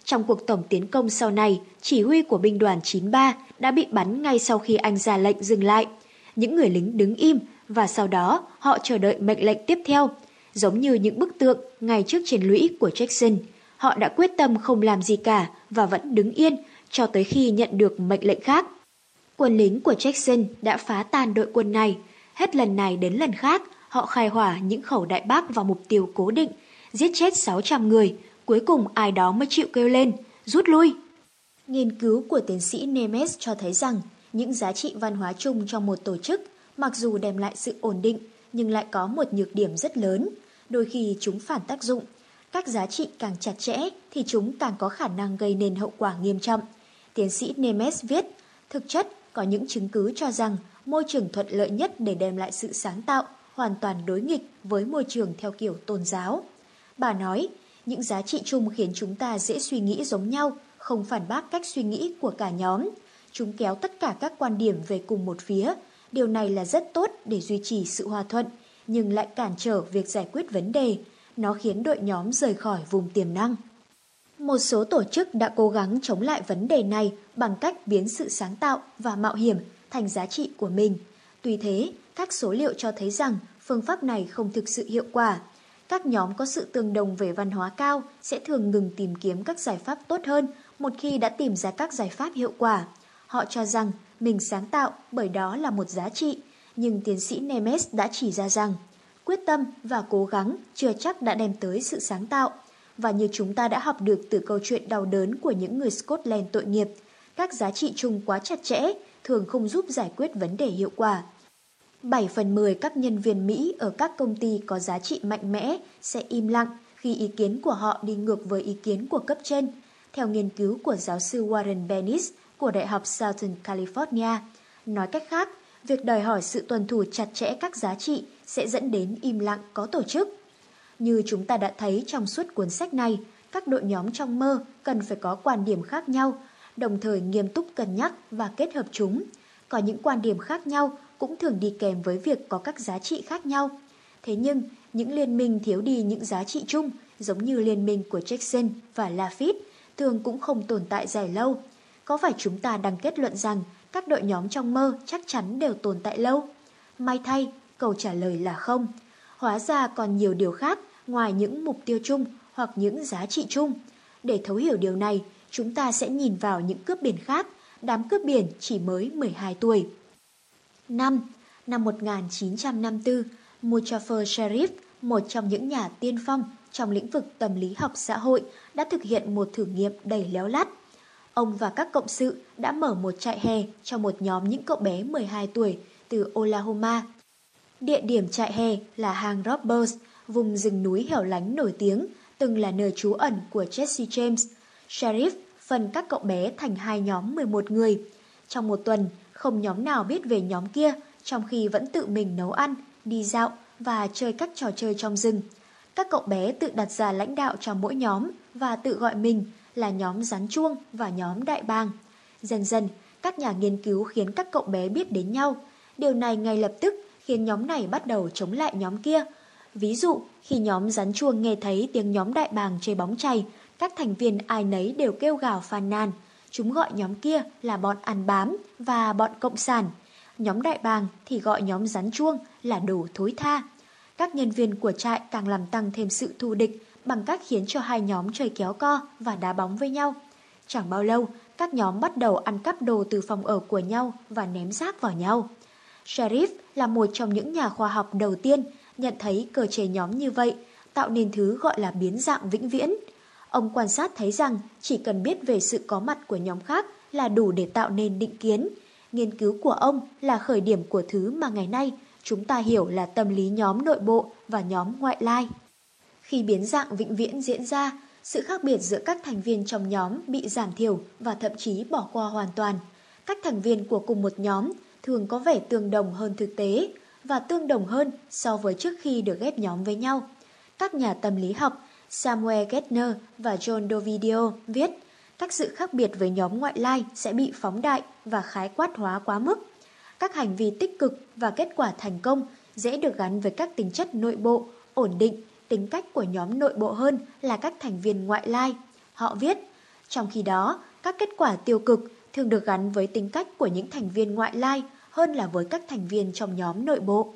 Trong cuộc tổng tiến công sau này, chỉ huy của binh đoàn 93 đã bị bắn ngay sau khi anh ra lệnh dừng lại. Những người lính đứng im và sau đó họ chờ đợi mệnh lệnh tiếp theo. Giống như những bức tượng ngay trước chiến lũy của Jackson, họ đã quyết tâm không làm gì cả và vẫn đứng yên cho tới khi nhận được mệnh lệnh khác. Quân lính của Jackson đã phá tan đội quân này. Hết lần này đến lần khác, họ khai hỏa những khẩu đại bác vào mục tiêu cố định, giết chết 600 người. Cuối cùng ai đó mới chịu kêu lên, rút lui. Nghiên cứu của tiến sĩ Nemes cho thấy rằng những giá trị văn hóa chung trong một tổ chức mặc dù đem lại sự ổn định nhưng lại có một nhược điểm rất lớn. Đôi khi chúng phản tác dụng. Các giá trị càng chặt chẽ thì chúng càng có khả năng gây nên hậu quả nghiêm trọng. Tiến sĩ Nemes viết, thực chất có những chứng cứ cho rằng môi trường thuận lợi nhất để đem lại sự sáng tạo hoàn toàn đối nghịch với môi trường theo kiểu tôn giáo. Bà nói, những giá trị chung khiến chúng ta dễ suy nghĩ giống nhau, không phản bác cách suy nghĩ của cả nhóm. Chúng kéo tất cả các quan điểm về cùng một phía. Điều này là rất tốt để duy trì sự hòa thuận, nhưng lại cản trở việc giải quyết vấn đề. Nó khiến đội nhóm rời khỏi vùng tiềm năng. Một số tổ chức đã cố gắng chống lại vấn đề này bằng cách biến sự sáng tạo và mạo hiểm thành giá trị của mình. Tuy thế, các số liệu cho thấy rằng phương pháp này không thực sự hiệu quả. Các nhóm có sự tương đồng về văn hóa cao sẽ thường ngừng tìm kiếm các giải pháp tốt hơn một khi đã tìm ra các giải pháp hiệu quả. Họ cho rằng mình sáng tạo bởi đó là một giá trị, nhưng tiến sĩ Nemes đã chỉ ra rằng quyết tâm và cố gắng chưa chắc đã đem tới sự sáng tạo. Và như chúng ta đã học được từ câu chuyện đau đớn của những người Scotland tội nghiệp, các giá trị chung quá chặt chẽ thường không giúp giải quyết vấn đề hiệu quả. 7 phần 10 các nhân viên Mỹ ở các công ty có giá trị mạnh mẽ sẽ im lặng khi ý kiến của họ đi ngược với ý kiến của cấp trên, theo nghiên cứu của giáo sư Warren Bennis của Đại học Southern California. Nói cách khác, việc đòi hỏi sự tuân thủ chặt chẽ các giá trị sẽ dẫn đến im lặng có tổ chức. Như chúng ta đã thấy trong suốt cuốn sách này, các đội nhóm trong mơ cần phải có quan điểm khác nhau, đồng thời nghiêm túc cân nhắc và kết hợp chúng. Có những quan điểm khác nhau cũng thường đi kèm với việc có các giá trị khác nhau. Thế nhưng, những liên minh thiếu đi những giá trị chung, giống như liên minh của Jackson và Lafitte, thường cũng không tồn tại dài lâu. Có phải chúng ta đang kết luận rằng các đội nhóm trong mơ chắc chắn đều tồn tại lâu? May thay, câu trả lời là không. Hóa ra còn nhiều điều khác ngoài những mục tiêu chung hoặc những giá trị chung. Để thấu hiểu điều này, chúng ta sẽ nhìn vào những cướp biển khác. Đám cướp biển chỉ mới 12 tuổi. 5. Năm 1954, Muzaffar Sharif, một trong những nhà tiên phong trong lĩnh vực tâm lý học xã hội, đã thực hiện một thử nghiệm đầy léo lắt. Ông và các cộng sự đã mở một trại hè cho một nhóm những cậu bé 12 tuổi từ Oklahoma. Địa điểm trại hè là hang Robbers, vùng rừng núi hẻo lánh nổi tiếng, từng là nơi trú ẩn của Jesse James. Sheriff phân các cậu bé thành hai nhóm 11 người. Trong một tuần, không nhóm nào biết về nhóm kia, trong khi vẫn tự mình nấu ăn, đi dạo và chơi các trò chơi trong rừng. Các cậu bé tự đặt ra lãnh đạo cho mỗi nhóm và tự gọi mình là nhóm rắn chuông và nhóm đại bàng. Dần dần, các nhà nghiên cứu khiến các cậu bé biết đến nhau. Điều này ngay lập tức khiến nhóm này bắt đầu chống lại nhóm kia. Ví dụ, khi nhóm rắn chuông nghe thấy tiếng nhóm đại bàng chơi bóng chày, các thành viên ai nấy đều kêu gào phàn nàn. Chúng gọi nhóm kia là bọn ăn bám và bọn cộng sản. Nhóm đại bàng thì gọi nhóm rắn chuông là đồ thối tha. Các nhân viên của trại càng làm tăng thêm sự thù địch bằng cách khiến cho hai nhóm chơi kéo co và đá bóng với nhau. Chẳng bao lâu, các nhóm bắt đầu ăn cắp đồ từ phòng ở của nhau và ném rác vào nhau. Sheriff là một trong những nhà khoa học đầu tiên nhận thấy cơ chế nhóm như vậy, tạo nên thứ gọi là biến dạng vĩnh viễn. Ông quan sát thấy rằng chỉ cần biết về sự có mặt của nhóm khác là đủ để tạo nên định kiến. Nghiên cứu của ông là khởi điểm của thứ mà ngày nay chúng ta hiểu là tâm lý nhóm nội bộ và nhóm ngoại lai. Khi biến dạng vĩnh viễn diễn ra, sự khác biệt giữa các thành viên trong nhóm bị giảm thiểu và thậm chí bỏ qua hoàn toàn. Các thành viên của cùng một nhóm thường có vẻ tương đồng hơn thực tế và tương đồng hơn so với trước khi được ghép nhóm với nhau. Các nhà tâm lý học Samuel Gettner và John Dovidio viết các sự khác biệt với nhóm ngoại lai sẽ bị phóng đại và khái quát hóa quá mức. Các hành vi tích cực và kết quả thành công dễ được gắn với các tính chất nội bộ, ổn định, tính cách của nhóm nội bộ hơn là các thành viên ngoại lai. Họ viết, trong khi đó, các kết quả tiêu cực thường được gắn với tính cách của những thành viên ngoại lai hơn là với các thành viên trong nhóm nội bộ.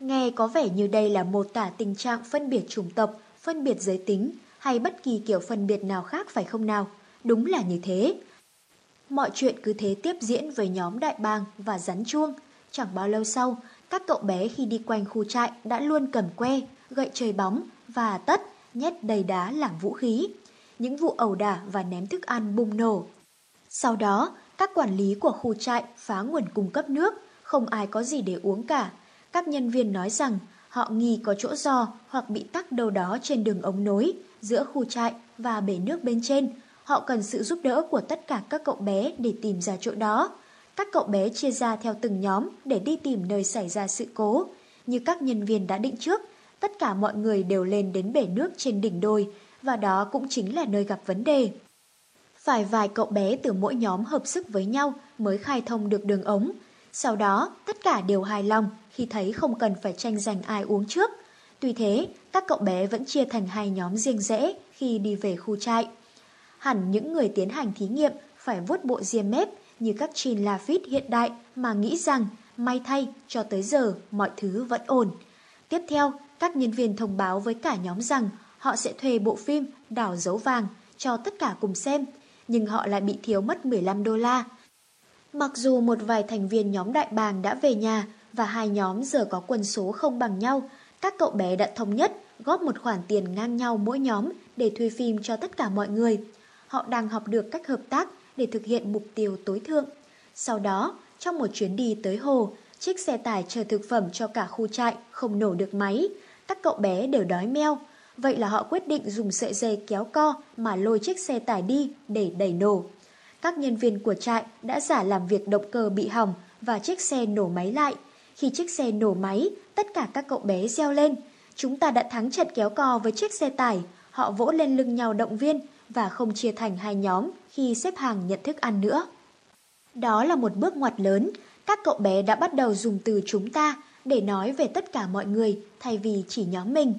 Nghe có vẻ như đây là mô tả tình trạng phân biệt chủng tộc, phân biệt giới tính hay bất kỳ kiểu phân biệt nào khác phải không nào? Đúng là như thế. Mọi chuyện cứ thế tiếp diễn với nhóm đại bàng và rắn chuông. Chẳng bao lâu sau, các cậu bé khi đi quanh khu trại đã luôn cầm que, gậy chơi bóng và tất nhét đầy đá làm vũ khí. Những vụ ẩu đả và ném thức ăn bùng nổ. Sau đó, các quản lý của khu trại phá nguồn cung cấp nước, không ai có gì để uống cả. Các nhân viên nói rằng họ nghi có chỗ do hoặc bị tắc đâu đó trên đường ống nối giữa khu trại và bể nước bên trên. Họ cần sự giúp đỡ của tất cả các cậu bé để tìm ra chỗ đó. Các cậu bé chia ra theo từng nhóm để đi tìm nơi xảy ra sự cố. Như các nhân viên đã định trước, tất cả mọi người đều lên đến bể nước trên đỉnh đồi và đó cũng chính là nơi gặp vấn đề. Phải vài cậu bé từ mỗi nhóm hợp sức với nhau mới khai thông được đường ống. Sau đó, tất cả đều hài lòng khi thấy không cần phải tranh giành ai uống trước. Tuy thế, các cậu bé vẫn chia thành hai nhóm riêng rẽ khi đi về khu trại. Hẳn những người tiến hành thí nghiệm phải vuốt bộ diêm mép như các Jean Lafitte hiện đại mà nghĩ rằng may thay cho tới giờ mọi thứ vẫn ổn. Tiếp theo, các nhân viên thông báo với cả nhóm rằng họ sẽ thuê bộ phim Đảo dấu vàng cho tất cả cùng xem nhưng họ lại bị thiếu mất 15 đô la. Mặc dù một vài thành viên nhóm đại bàng đã về nhà và hai nhóm giờ có quân số không bằng nhau, các cậu bé đã thống nhất góp một khoản tiền ngang nhau mỗi nhóm để thuê phim cho tất cả mọi người. Họ đang học được cách hợp tác để thực hiện mục tiêu tối thượng. Sau đó, trong một chuyến đi tới hồ, chiếc xe tải chở thực phẩm cho cả khu trại không nổ được máy. Các cậu bé đều đói meo, Vậy là họ quyết định dùng sợi dây kéo co mà lôi chiếc xe tải đi để đẩy nổ. Các nhân viên của trại đã giả làm việc động cơ bị hỏng và chiếc xe nổ máy lại. Khi chiếc xe nổ máy, tất cả các cậu bé reo lên. Chúng ta đã thắng trận kéo co với chiếc xe tải. Họ vỗ lên lưng nhau động viên và không chia thành hai nhóm khi xếp hàng nhận thức ăn nữa. Đó là một bước ngoặt lớn. Các cậu bé đã bắt đầu dùng từ chúng ta để nói về tất cả mọi người thay vì chỉ nhóm mình.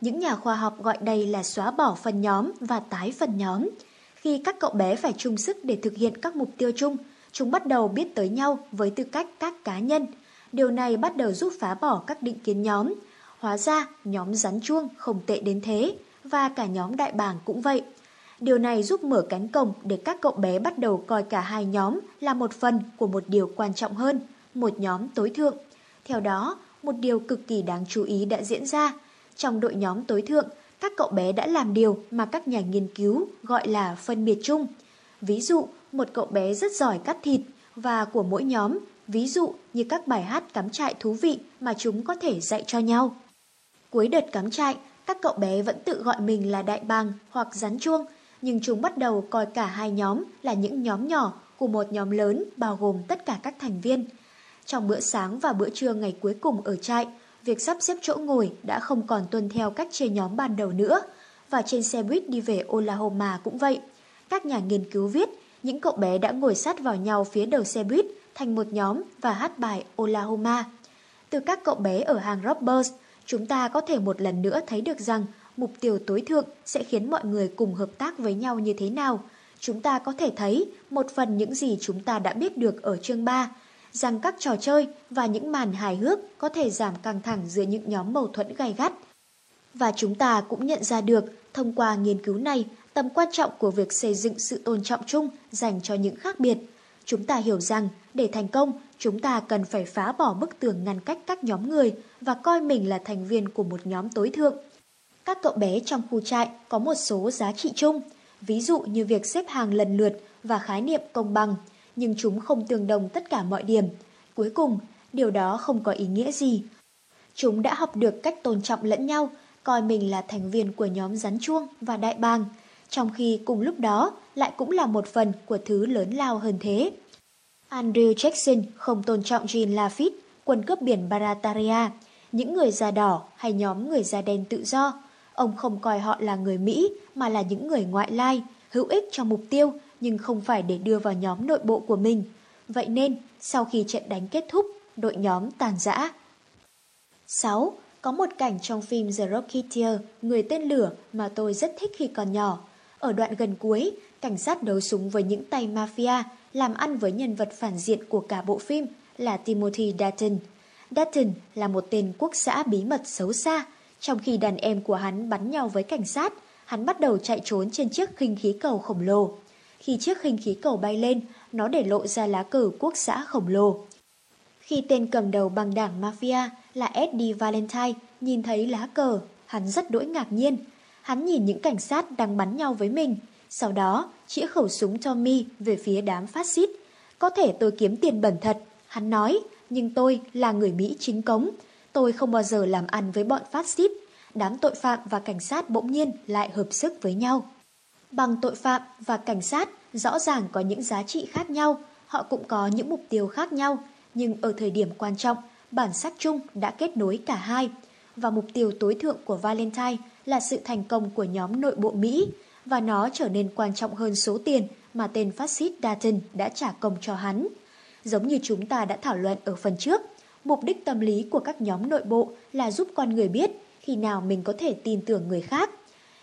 Những nhà khoa học gọi đây là xóa bỏ phần nhóm và tái phần nhóm. Khi các cậu bé phải chung sức để thực hiện các mục tiêu chung, chúng bắt đầu biết tới nhau với tư cách các cá nhân. Điều này bắt đầu giúp phá bỏ các định kiến nhóm. Hóa ra, nhóm rắn chuông không tệ đến thế, và cả nhóm đại bàng cũng vậy. Điều này giúp mở cánh cổng để các cậu bé bắt đầu coi cả hai nhóm là một phần của một điều quan trọng hơn, một nhóm tối thượng. Theo đó, một điều cực kỳ đáng chú ý đã diễn ra trong đội nhóm tối thượng, các cậu bé đã làm điều mà các nhà nghiên cứu gọi là phân biệt chung. Ví dụ, một cậu bé rất giỏi cắt thịt và của mỗi nhóm, ví dụ như các bài hát cắm trại thú vị mà chúng có thể dạy cho nhau. Cuối đợt cắm trại, các cậu bé vẫn tự gọi mình là đại bàng hoặc rắn chuông, nhưng chúng bắt đầu coi cả hai nhóm là những nhóm nhỏ của một nhóm lớn bao gồm tất cả các thành viên. Trong bữa sáng và bữa trưa ngày cuối cùng ở trại, việc sắp xếp chỗ ngồi đã không còn tuân theo cách chia nhóm ban đầu nữa. Và trên xe buýt đi về Oklahoma cũng vậy. Các nhà nghiên cứu viết, những cậu bé đã ngồi sát vào nhau phía đầu xe buýt thành một nhóm và hát bài Oklahoma. Từ các cậu bé ở hàng Robbers, chúng ta có thể một lần nữa thấy được rằng mục tiêu tối thượng sẽ khiến mọi người cùng hợp tác với nhau như thế nào. Chúng ta có thể thấy một phần những gì chúng ta đã biết được ở chương 3, rằng các trò chơi và những màn hài hước có thể giảm căng thẳng giữa những nhóm mâu thuẫn gay gắt. Và chúng ta cũng nhận ra được, thông qua nghiên cứu này, tầm quan trọng của việc xây dựng sự tôn trọng chung dành cho những khác biệt. Chúng ta hiểu rằng, để thành công, chúng ta cần phải phá bỏ bức tường ngăn cách các nhóm người và coi mình là thành viên của một nhóm tối thượng. Các cậu bé trong khu trại có một số giá trị chung, ví dụ như việc xếp hàng lần lượt và khái niệm công bằng, nhưng chúng không tương đồng tất cả mọi điểm. Cuối cùng, điều đó không có ý nghĩa gì. Chúng đã học được cách tôn trọng lẫn nhau, coi mình là thành viên của nhóm rắn chuông và đại bàng, trong khi cùng lúc đó lại cũng là một phần của thứ lớn lao hơn thế. Andrew Jackson không tôn trọng Jean Lafitte, quân cướp biển Barataria, những người da đỏ hay nhóm người da đen tự do. Ông không coi họ là người Mỹ mà là những người ngoại lai, hữu ích cho mục tiêu nhưng không phải để đưa vào nhóm nội bộ của mình. Vậy nên, sau khi trận đánh kết thúc, đội nhóm tàn rã. 6. Có một cảnh trong phim The Rocketeer, Người tên lửa mà tôi rất thích khi còn nhỏ. Ở đoạn gần cuối, cảnh sát đấu súng với những tay mafia, làm ăn với nhân vật phản diện của cả bộ phim là Timothy Dalton. Dalton là một tên quốc xã bí mật xấu xa, trong khi đàn em của hắn bắn nhau với cảnh sát, hắn bắt đầu chạy trốn trên chiếc khinh khí cầu khổng lồ. Khi chiếc khinh khí cầu bay lên, nó để lộ ra lá cờ quốc xã khổng lồ. Khi tên cầm đầu bằng đảng mafia là Eddie Valentine nhìn thấy lá cờ, hắn rất đỗi ngạc nhiên. Hắn nhìn những cảnh sát đang bắn nhau với mình, sau đó chĩa khẩu súng Tommy về phía đám phát xít. Có thể tôi kiếm tiền bẩn thật, hắn nói, nhưng tôi là người Mỹ chính cống. Tôi không bao giờ làm ăn với bọn phát xít. Đám tội phạm và cảnh sát bỗng nhiên lại hợp sức với nhau. Bằng tội phạm và cảnh sát rõ ràng có những giá trị khác nhau, họ cũng có những mục tiêu khác nhau, nhưng ở thời điểm quan trọng, bản sắc chung đã kết nối cả hai. Và mục tiêu tối thượng của Valentine là sự thành công của nhóm nội bộ Mỹ, và nó trở nên quan trọng hơn số tiền mà tên phát xít Dalton đã trả công cho hắn. Giống như chúng ta đã thảo luận ở phần trước, mục đích tâm lý của các nhóm nội bộ là giúp con người biết khi nào mình có thể tin tưởng người khác.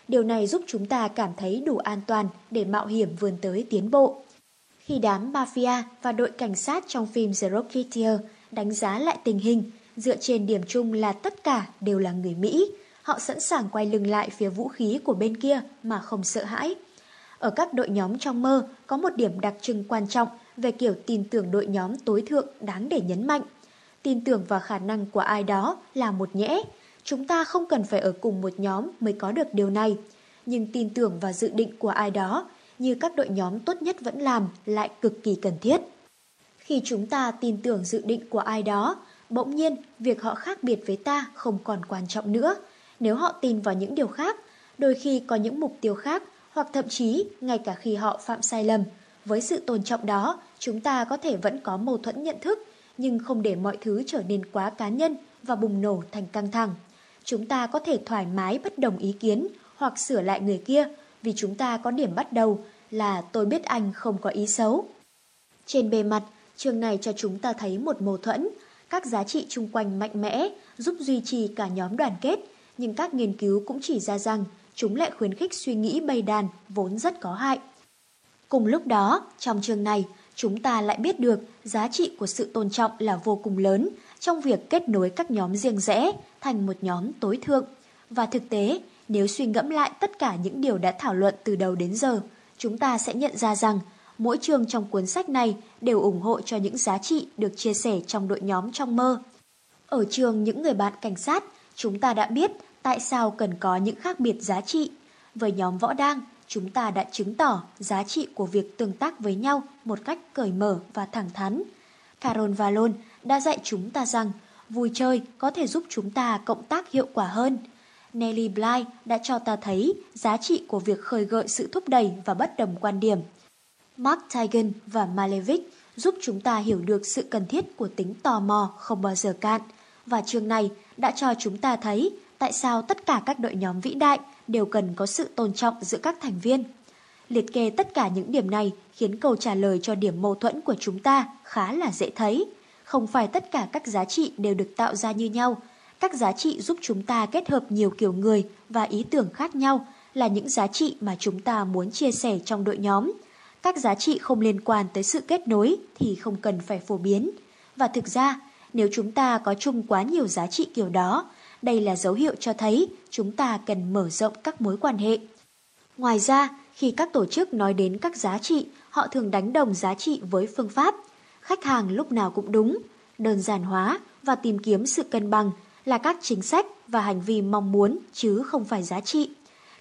Điều này giúp chúng ta cảm thấy đủ an toàn để mạo hiểm vươn tới tiến bộ. Khi đám mafia và đội cảnh sát trong phim The Rocketeer đánh giá lại tình hình, dựa trên điểm chung là tất cả đều là người Mỹ, họ sẵn sàng quay lưng lại phía vũ khí của bên kia mà không sợ hãi. Ở các đội nhóm trong mơ có một điểm đặc trưng quan trọng về kiểu tin tưởng đội nhóm tối thượng đáng để nhấn mạnh. Tin tưởng vào khả năng của ai đó là một nhẽ. Chúng ta không cần phải ở cùng một nhóm mới có được điều này. Nhưng tin tưởng vào dự định của ai đó, như các đội nhóm tốt nhất vẫn làm, lại cực kỳ cần thiết. Khi chúng ta tin tưởng dự định của ai đó, bỗng nhiên việc họ khác biệt với ta không còn quan trọng nữa. Nếu họ tin vào những điều khác, đôi khi có những mục tiêu khác, hoặc thậm chí ngay cả khi họ phạm sai lầm, với sự tôn trọng đó, chúng ta có thể vẫn có mâu thuẫn nhận thức, nhưng không để mọi thứ trở nên quá cá nhân và bùng nổ thành căng thẳng. Chúng ta có thể thoải mái bất đồng ý kiến hoặc sửa lại người kia vì chúng ta có điểm bắt đầu là tôi biết anh không có ý xấu. Trên bề mặt, trường này cho chúng ta thấy một mâu thuẫn, các giá trị chung quanh mạnh mẽ giúp duy trì cả nhóm đoàn kết, nhưng các nghiên cứu cũng chỉ ra rằng chúng lại khuyến khích suy nghĩ bầy đàn vốn rất có hại. Cùng lúc đó, trong chương này, chúng ta lại biết được giá trị của sự tôn trọng là vô cùng lớn trong việc kết nối các nhóm riêng rẽ thành một nhóm tối thượng. Và thực tế, nếu suy ngẫm lại tất cả những điều đã thảo luận từ đầu đến giờ, chúng ta sẽ nhận ra rằng mỗi chương trong cuốn sách này đều ủng hộ cho những giá trị được chia sẻ trong đội nhóm trong mơ. Ở trường những người bạn cảnh sát, chúng ta đã biết tại sao cần có những khác biệt giá trị. Với nhóm võ đang, chúng ta đã chứng tỏ giá trị của việc tương tác với nhau một cách cởi mở và thẳng thắn. Carol Valon đã dạy chúng ta rằng vui chơi có thể giúp chúng ta cộng tác hiệu quả hơn. Nelly Bly đã cho ta thấy giá trị của việc khơi gợi sự thúc đẩy và bất đồng quan điểm. Mark Tigan và Malevich giúp chúng ta hiểu được sự cần thiết của tính tò mò không bao giờ cạn. Và chương này đã cho chúng ta thấy tại sao tất cả các đội nhóm vĩ đại đều cần có sự tôn trọng giữa các thành viên. Liệt kê tất cả những điểm này khiến câu trả lời cho điểm mâu thuẫn của chúng ta khá là dễ thấy. Không phải tất cả các giá trị đều được tạo ra như nhau. Các giá trị giúp chúng ta kết hợp nhiều kiểu người và ý tưởng khác nhau là những giá trị mà chúng ta muốn chia sẻ trong đội nhóm. Các giá trị không liên quan tới sự kết nối thì không cần phải phổ biến. Và thực ra, nếu chúng ta có chung quá nhiều giá trị kiểu đó, đây là dấu hiệu cho thấy chúng ta cần mở rộng các mối quan hệ. Ngoài ra, khi các tổ chức nói đến các giá trị, họ thường đánh đồng giá trị với phương pháp. Khách hàng lúc nào cũng đúng, đơn giản hóa và tìm kiếm sự cân bằng là các chính sách và hành vi mong muốn chứ không phải giá trị.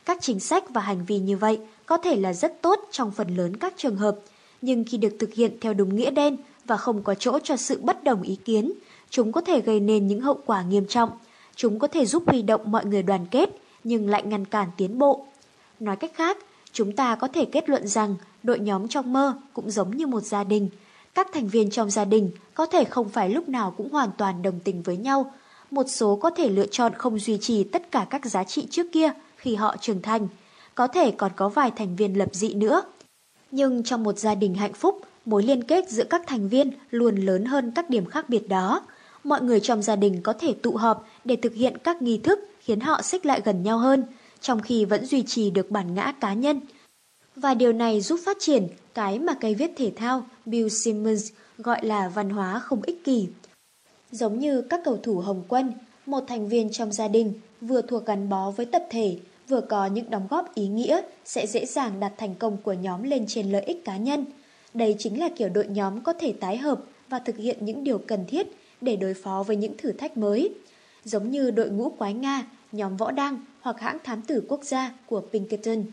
Các chính sách và hành vi như vậy có thể là rất tốt trong phần lớn các trường hợp, nhưng khi được thực hiện theo đúng nghĩa đen và không có chỗ cho sự bất đồng ý kiến, chúng có thể gây nên những hậu quả nghiêm trọng. Chúng có thể giúp huy động mọi người đoàn kết, nhưng lại ngăn cản tiến bộ. Nói cách khác, chúng ta có thể kết luận rằng đội nhóm trong mơ cũng giống như một gia đình. Các thành viên trong gia đình có thể không phải lúc nào cũng hoàn toàn đồng tình với nhau. Một số có thể lựa chọn không duy trì tất cả các giá trị trước kia khi họ trưởng thành. Có thể còn có vài thành viên lập dị nữa. Nhưng trong một gia đình hạnh phúc, mối liên kết giữa các thành viên luôn lớn hơn các điểm khác biệt đó. Mọi người trong gia đình có thể tụ họp để thực hiện các nghi thức khiến họ xích lại gần nhau hơn, trong khi vẫn duy trì được bản ngã cá nhân. Và điều này giúp phát triển cái mà cây viết thể thao Bill Simmons gọi là văn hóa không ích kỷ. Giống như các cầu thủ Hồng Quân, một thành viên trong gia đình vừa thuộc gắn bó với tập thể, vừa có những đóng góp ý nghĩa sẽ dễ dàng đặt thành công của nhóm lên trên lợi ích cá nhân. Đây chính là kiểu đội nhóm có thể tái hợp và thực hiện những điều cần thiết để đối phó với những thử thách mới. Giống như đội ngũ quái Nga, nhóm võ đăng hoặc hãng thám tử quốc gia của Pinkerton.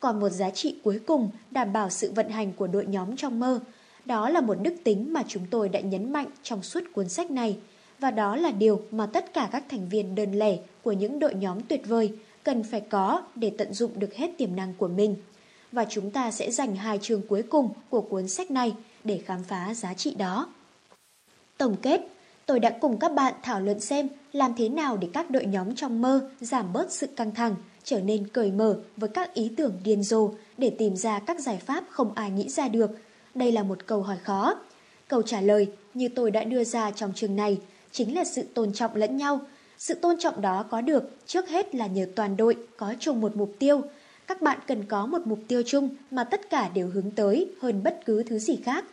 Còn một giá trị cuối cùng đảm bảo sự vận hành của đội nhóm trong mơ. Đó là một đức tính mà chúng tôi đã nhấn mạnh trong suốt cuốn sách này. Và đó là điều mà tất cả các thành viên đơn lẻ của những đội nhóm tuyệt vời cần phải có để tận dụng được hết tiềm năng của mình. Và chúng ta sẽ dành hai chương cuối cùng của cuốn sách này để khám phá giá trị đó. Tổng kết, tôi đã cùng các bạn thảo luận xem làm thế nào để các đội nhóm trong mơ giảm bớt sự căng thẳng, trở nên cởi mở với các ý tưởng điên rồ để tìm ra các giải pháp không ai nghĩ ra được. Đây là một câu hỏi khó. Câu trả lời như tôi đã đưa ra trong chương này chính là sự tôn trọng lẫn nhau. Sự tôn trọng đó có được trước hết là nhờ toàn đội có chung một mục tiêu. Các bạn cần có một mục tiêu chung mà tất cả đều hướng tới hơn bất cứ thứ gì khác.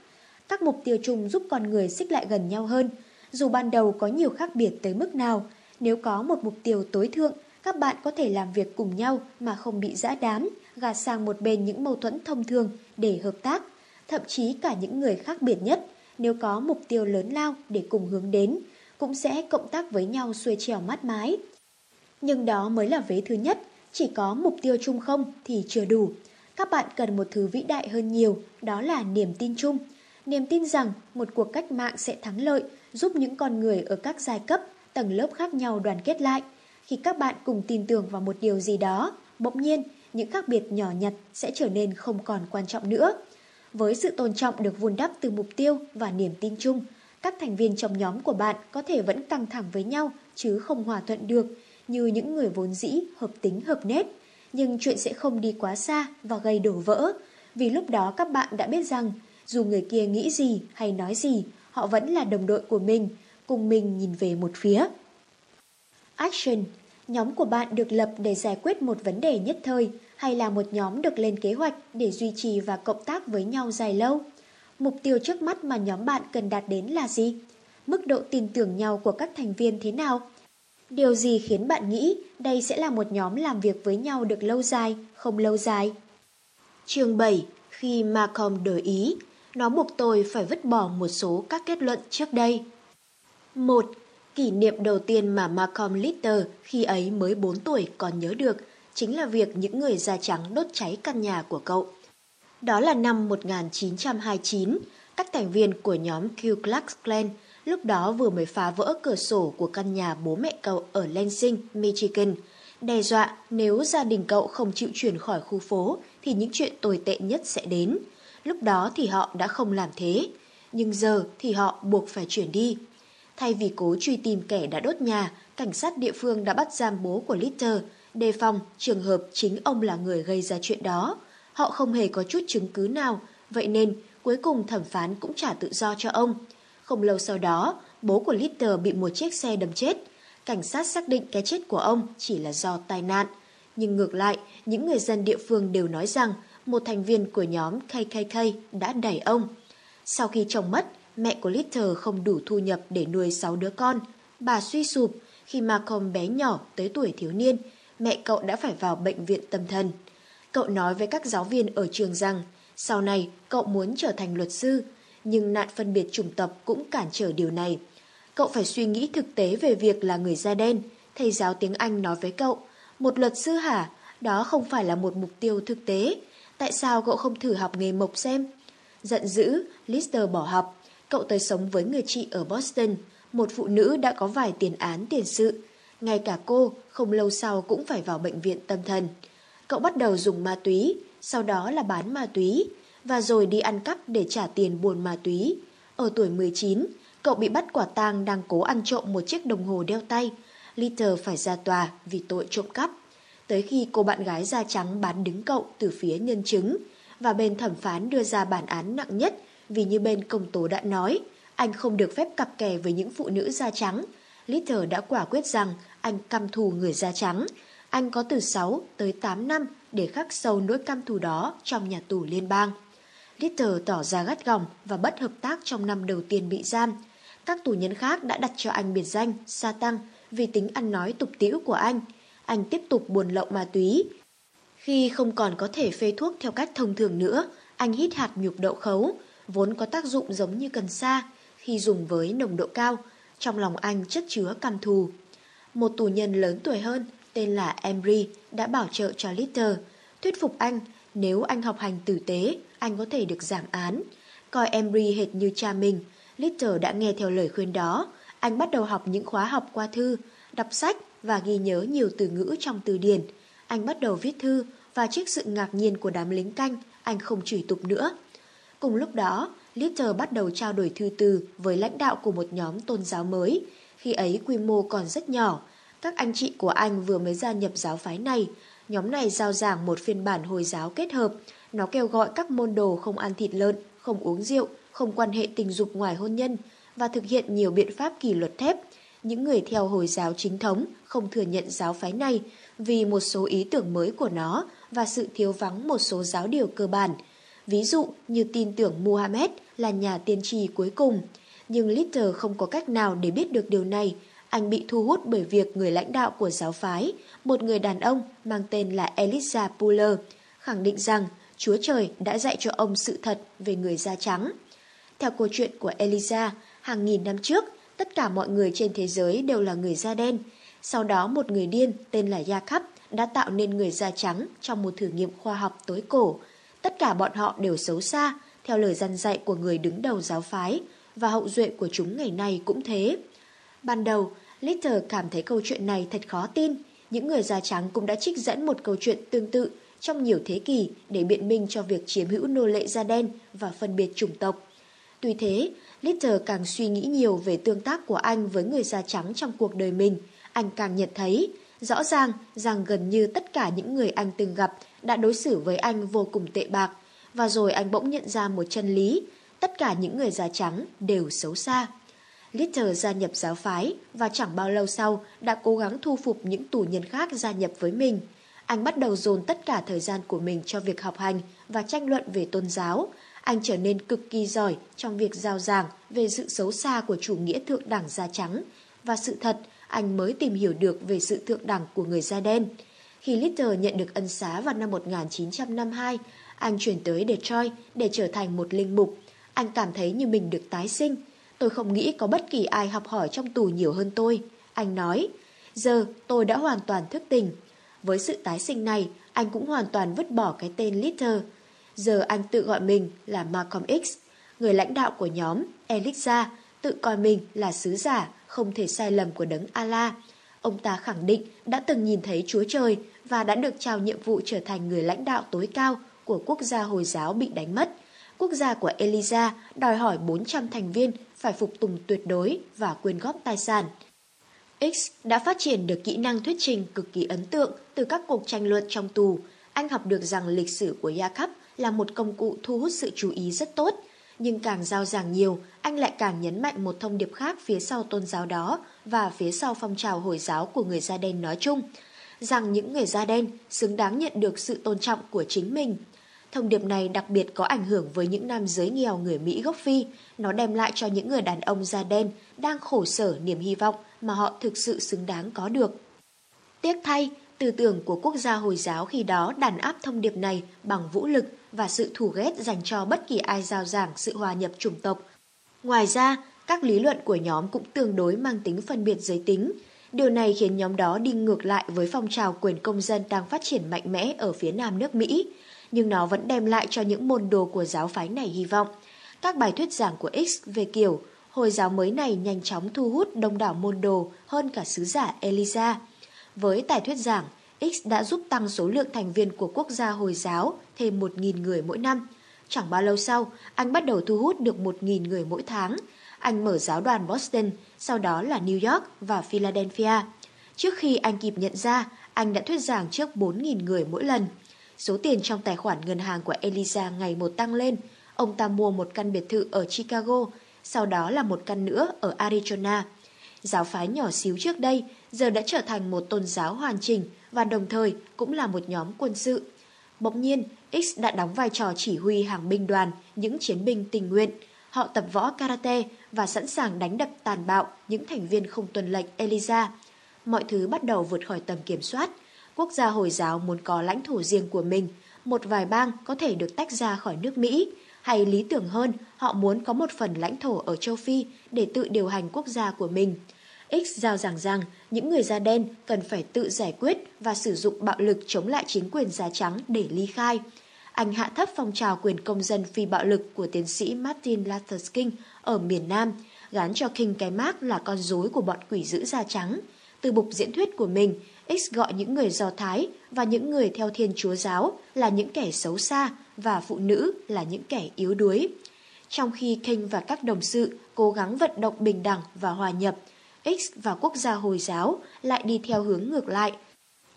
Các mục tiêu chung giúp con người xích lại gần nhau hơn. Dù ban đầu có nhiều khác biệt tới mức nào, nếu có một mục tiêu tối thượng, các bạn có thể làm việc cùng nhau mà không bị giã đám, gạt sang một bên những mâu thuẫn thông thường để hợp tác. Thậm chí cả những người khác biệt nhất, nếu có mục tiêu lớn lao để cùng hướng đến, cũng sẽ cộng tác với nhau xuôi trèo mát mái. Nhưng đó mới là vế thứ nhất, chỉ có mục tiêu chung không thì chưa đủ. Các bạn cần một thứ vĩ đại hơn nhiều, đó là niềm tin chung. Niềm tin rằng một cuộc cách mạng sẽ thắng lợi, giúp những con người ở các giai cấp, tầng lớp khác nhau đoàn kết lại. Khi các bạn cùng tin tưởng vào một điều gì đó, bỗng nhiên những khác biệt nhỏ nhặt sẽ trở nên không còn quan trọng nữa. Với sự tôn trọng được vun đắp từ mục tiêu và niềm tin chung, các thành viên trong nhóm của bạn có thể vẫn căng thẳng với nhau chứ không hòa thuận được như những người vốn dĩ hợp tính hợp nết. Nhưng chuyện sẽ không đi quá xa và gây đổ vỡ vì lúc đó các bạn đã biết rằng dù người kia nghĩ gì hay nói gì, họ vẫn là đồng đội của mình, cùng mình nhìn về một phía. Action Nhóm của bạn được lập để giải quyết một vấn đề nhất thời hay là một nhóm được lên kế hoạch để duy trì và cộng tác với nhau dài lâu? Mục tiêu trước mắt mà nhóm bạn cần đạt đến là gì? Mức độ tin tưởng nhau của các thành viên thế nào? Điều gì khiến bạn nghĩ đây sẽ là một nhóm làm việc với nhau được lâu dài, không lâu dài? Chương 7 Khi Malcolm đổi ý, nó buộc tôi phải vứt bỏ một số các kết luận trước đây. 1. Kỷ niệm đầu tiên mà Malcolm Litter khi ấy mới 4 tuổi còn nhớ được chính là việc những người da trắng đốt cháy căn nhà của cậu. Đó là năm 1929, các thành viên của nhóm Ku Klux Klan lúc đó vừa mới phá vỡ cửa sổ của căn nhà bố mẹ cậu ở Lansing, Michigan, đe dọa nếu gia đình cậu không chịu chuyển khỏi khu phố thì những chuyện tồi tệ nhất sẽ đến. Lúc đó thì họ đã không làm thế, nhưng giờ thì họ buộc phải chuyển đi. Thay vì cố truy tìm kẻ đã đốt nhà, cảnh sát địa phương đã bắt giam bố của Litter, đề phòng trường hợp chính ông là người gây ra chuyện đó. Họ không hề có chút chứng cứ nào, vậy nên cuối cùng thẩm phán cũng trả tự do cho ông. Không lâu sau đó, bố của Litter bị một chiếc xe đâm chết. Cảnh sát xác định cái chết của ông chỉ là do tai nạn. Nhưng ngược lại, những người dân địa phương đều nói rằng một thành viên của nhóm KKK đã đẩy ông. Sau khi chồng mất, mẹ của Little không đủ thu nhập để nuôi 6 đứa con. Bà suy sụp khi Malcolm bé nhỏ tới tuổi thiếu niên, mẹ cậu đã phải vào bệnh viện tâm thần. Cậu nói với các giáo viên ở trường rằng sau này cậu muốn trở thành luật sư, nhưng nạn phân biệt chủng tộc cũng cản trở điều này. Cậu phải suy nghĩ thực tế về việc là người da đen. Thầy giáo tiếng Anh nói với cậu, một luật sư hả? Đó không phải là một mục tiêu thực tế. Tại sao cậu không thử học nghề mộc xem? Giận dữ, Lister bỏ học. Cậu tới sống với người chị ở Boston, một phụ nữ đã có vài tiền án tiền sự. Ngay cả cô, không lâu sau cũng phải vào bệnh viện tâm thần. Cậu bắt đầu dùng ma túy, sau đó là bán ma túy, và rồi đi ăn cắp để trả tiền buồn ma túy. Ở tuổi 19, cậu bị bắt quả tang đang cố ăn trộm một chiếc đồng hồ đeo tay. Litter phải ra tòa vì tội trộm cắp. Tới khi cô bạn gái da trắng bán đứng cậu từ phía nhân chứng, và bên thẩm phán đưa ra bản án nặng nhất vì như bên công tố đã nói, anh không được phép cặp kè với những phụ nữ da trắng. Litter đã quả quyết rằng anh căm thù người da trắng. Anh có từ 6 tới 8 năm để khắc sâu nỗi căm thù đó trong nhà tù liên bang. Litter tỏ ra gắt gỏng và bất hợp tác trong năm đầu tiên bị giam. Các tù nhân khác đã đặt cho anh biệt danh Sa Tăng vì tính ăn nói tục tĩu của anh. Anh tiếp tục buồn lậu ma túy. Khi không còn có thể phê thuốc theo cách thông thường nữa, anh hít hạt nhục đậu khấu, vốn có tác dụng giống như cần sa, khi dùng với nồng độ cao, trong lòng anh chất chứa căm thù. Một tù nhân lớn tuổi hơn, tên là Embry, đã bảo trợ cho Litter, thuyết phục anh nếu anh học hành tử tế, anh có thể được giảm án. Coi Embry hệt như cha mình, Litter đã nghe theo lời khuyên đó. Anh bắt đầu học những khóa học qua thư, đọc sách và ghi nhớ nhiều từ ngữ trong từ điển. Anh bắt đầu viết thư và trước sự ngạc nhiên của đám lính canh, anh không chửi tục nữa. Cùng lúc đó, Litter bắt đầu trao đổi thư từ với lãnh đạo của một nhóm tôn giáo mới. Khi ấy quy mô còn rất nhỏ, các anh chị của anh vừa mới gia nhập giáo phái này. Nhóm này giao giảng một phiên bản Hồi giáo kết hợp. Nó kêu gọi các môn đồ không ăn thịt lợn, không uống rượu, không quan hệ tình dục ngoài hôn nhân và thực hiện nhiều biện pháp kỷ luật thép. Những người theo Hồi giáo chính thống không thừa nhận giáo phái này vì một số ý tưởng mới của nó và sự thiếu vắng một số giáo điều cơ bản. Ví dụ như tin tưởng Muhammad là nhà tiên tri cuối cùng. Nhưng Litter không có cách nào để biết được điều này. Anh bị thu hút bởi việc người lãnh đạo của giáo phái, một người đàn ông mang tên là Elisa Puller, khẳng định rằng Chúa Trời đã dạy cho ông sự thật về người da trắng. Theo câu chuyện của Elisa, hàng nghìn năm trước, tất cả mọi người trên thế giới đều là người da đen. Sau đó một người điên tên là Jacob đã tạo nên người da trắng trong một thử nghiệm khoa học tối cổ. Tất cả bọn họ đều xấu xa, theo lời dân dạy của người đứng đầu giáo phái, và hậu duệ của chúng ngày nay cũng thế. Ban đầu, Litter cảm thấy câu chuyện này thật khó tin. Những người da trắng cũng đã trích dẫn một câu chuyện tương tự trong nhiều thế kỷ để biện minh cho việc chiếm hữu nô lệ da đen và phân biệt chủng tộc. Tuy thế, Litter càng suy nghĩ nhiều về tương tác của anh với người da trắng trong cuộc đời mình. Anh càng nhận thấy, rõ ràng rằng gần như tất cả những người anh từng gặp đã đối xử với anh vô cùng tệ bạc. Và rồi anh bỗng nhận ra một chân lý, tất cả những người da trắng đều xấu xa. Litter gia nhập giáo phái và chẳng bao lâu sau đã cố gắng thu phục những tù nhân khác gia nhập với mình. Anh bắt đầu dồn tất cả thời gian của mình cho việc học hành và tranh luận về tôn giáo. Anh trở nên cực kỳ giỏi trong việc giao giảng về sự xấu xa của chủ nghĩa thượng đẳng da trắng. Và sự thật, anh mới tìm hiểu được về sự thượng đẳng của người da đen. Khi Litter nhận được ân xá vào năm 1952, anh chuyển tới Detroit để trở thành một linh mục. Anh cảm thấy như mình được tái sinh. Tôi không nghĩ có bất kỳ ai học hỏi trong tù nhiều hơn tôi. Anh nói, giờ tôi đã hoàn toàn thức tỉnh. Với sự tái sinh này, anh cũng hoàn toàn vứt bỏ cái tên Litter. Giờ anh tự gọi mình là Malcolm X, người lãnh đạo của nhóm Elixa, tự coi mình là sứ giả không thể sai lầm của đấng Allah. Ông ta khẳng định đã từng nhìn thấy Chúa Trời và đã được trao nhiệm vụ trở thành người lãnh đạo tối cao của quốc gia Hồi giáo bị đánh mất. Quốc gia của Eliza đòi hỏi 400 thành viên phải phục tùng tuyệt đối và quyên góp tài sản. X đã phát triển được kỹ năng thuyết trình cực kỳ ấn tượng từ các cuộc tranh luận trong tù. Anh học được rằng lịch sử của Jacob là một công cụ thu hút sự chú ý rất tốt. Nhưng càng giao giảng nhiều, anh lại càng nhấn mạnh một thông điệp khác phía sau tôn giáo đó và phía sau phong trào Hồi giáo của người da đen nói chung, rằng những người da đen xứng đáng nhận được sự tôn trọng của chính mình. Thông điệp này đặc biệt có ảnh hưởng với những nam giới nghèo người Mỹ gốc Phi. Nó đem lại cho những người đàn ông da đen đang khổ sở niềm hy vọng mà họ thực sự xứng đáng có được. Tiếc thay, tư tưởng của quốc gia Hồi giáo khi đó đàn áp thông điệp này bằng vũ lực và sự thù ghét dành cho bất kỳ ai giao giảng sự hòa nhập chủng tộc. Ngoài ra, các lý luận của nhóm cũng tương đối mang tính phân biệt giới tính. Điều này khiến nhóm đó đi ngược lại với phong trào quyền công dân đang phát triển mạnh mẽ ở phía nam nước Mỹ, nhưng nó vẫn đem lại cho những môn đồ của giáo phái này hy vọng. Các bài thuyết giảng của X về kiểu Hồi giáo mới này nhanh chóng thu hút đông đảo môn đồ hơn cả sứ giả Elisa. Với tài thuyết giảng, X đã giúp tăng số lượng thành viên của quốc gia Hồi giáo thêm 1.000 người mỗi năm. Chẳng bao lâu sau, anh bắt đầu thu hút được 1.000 người mỗi tháng. Anh mở giáo đoàn Boston, sau đó là New York và Philadelphia. Trước khi anh kịp nhận ra, anh đã thuyết giảng trước 4.000 người mỗi lần. Số tiền trong tài khoản ngân hàng của Elisa ngày một tăng lên. Ông ta mua một căn biệt thự ở Chicago, sau đó là một căn nữa ở Arizona. Giáo phái nhỏ xíu trước đây giờ đã trở thành một tôn giáo hoàn chỉnh và đồng thời cũng là một nhóm quân sự. Bỗng nhiên, X đã đóng vai trò chỉ huy hàng binh đoàn, những chiến binh tình nguyện. Họ tập võ karate và sẵn sàng đánh đập tàn bạo những thành viên không tuân lệnh Elisa. Mọi thứ bắt đầu vượt khỏi tầm kiểm soát. Quốc gia Hồi giáo muốn có lãnh thổ riêng của mình. Một vài bang có thể được tách ra khỏi nước Mỹ. Hay lý tưởng hơn, họ muốn có một phần lãnh thổ ở châu Phi để tự điều hành quốc gia của mình. X giao giảng rằng những người da đen cần phải tự giải quyết và sử dụng bạo lực chống lại chính quyền da trắng để ly khai. Anh hạ thấp phong trào quyền công dân phi bạo lực của tiến sĩ Martin Luther King ở miền Nam, gán cho King cái mác là con rối của bọn quỷ dữ da trắng. Từ bục diễn thuyết của mình, X gọi những người Do Thái và những người theo Thiên Chúa Giáo là những kẻ xấu xa và phụ nữ là những kẻ yếu đuối. Trong khi King và các đồng sự cố gắng vận động bình đẳng và hòa nhập, X và quốc gia Hồi giáo lại đi theo hướng ngược lại.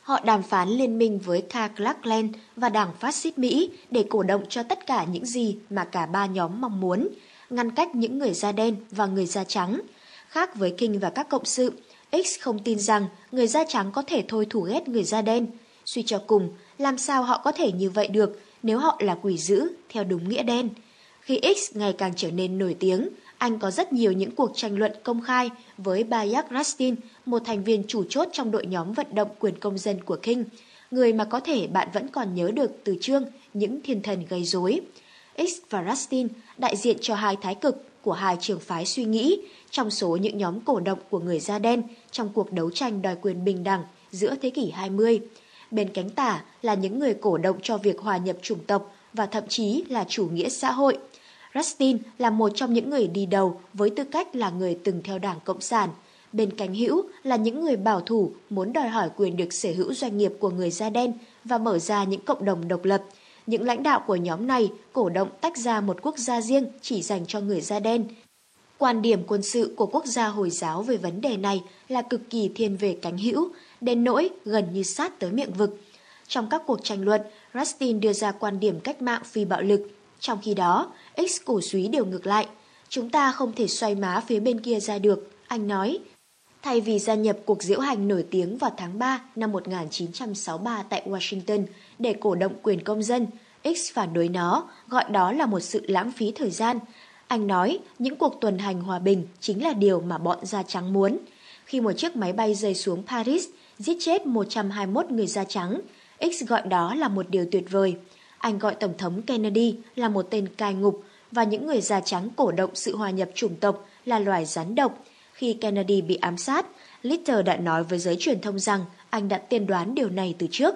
Họ đàm phán liên minh với K. Clarkland và đảng phát xít Mỹ để cổ động cho tất cả những gì mà cả ba nhóm mong muốn, ngăn cách những người da đen và người da trắng. Khác với King và các cộng sự, X không tin rằng người da trắng có thể thôi thủ ghét người da đen. Suy cho cùng, làm sao họ có thể như vậy được nếu họ là quỷ dữ theo đúng nghĩa đen? Khi X ngày càng trở nên nổi tiếng, anh có rất nhiều những cuộc tranh luận công khai với Bayak Rastin, một thành viên chủ chốt trong đội nhóm vận động quyền công dân của King, người mà có thể bạn vẫn còn nhớ được từ chương Những Thiên Thần Gây Rối. X và Rastin đại diện cho hai thái cực của hai trường phái suy nghĩ trong số những nhóm cổ động của người da đen trong cuộc đấu tranh đòi quyền bình đẳng giữa thế kỷ 20. Bên cánh tả là những người cổ động cho việc hòa nhập chủng tộc và thậm chí là chủ nghĩa xã hội – Rustin là một trong những người đi đầu với tư cách là người từng theo đảng Cộng sản. Bên cánh hữu là những người bảo thủ muốn đòi hỏi quyền được sở hữu doanh nghiệp của người da đen và mở ra những cộng đồng độc lập. Những lãnh đạo của nhóm này cổ động tách ra một quốc gia riêng chỉ dành cho người da đen. Quan điểm quân sự của quốc gia Hồi giáo về vấn đề này là cực kỳ thiên về cánh hữu, đến nỗi gần như sát tới miệng vực. Trong các cuộc tranh luận, Rustin đưa ra quan điểm cách mạng phi bạo lực, trong khi đó, X cổ suý đều ngược lại. Chúng ta không thể xoay má phía bên kia ra được, anh nói. Thay vì gia nhập cuộc diễu hành nổi tiếng vào tháng 3 năm 1963 tại Washington để cổ động quyền công dân, X phản đối nó, gọi đó là một sự lãng phí thời gian. Anh nói những cuộc tuần hành hòa bình chính là điều mà bọn Da Trắng muốn. Khi một chiếc máy bay rơi xuống Paris, giết chết 121 người Da Trắng, X gọi đó là một điều tuyệt vời. Anh gọi Tổng thống Kennedy là một tên cai ngục và những người da trắng cổ động sự hòa nhập chủng tộc là loài rắn độc. Khi Kennedy bị ám sát, Litter đã nói với giới truyền thông rằng anh đã tiên đoán điều này từ trước.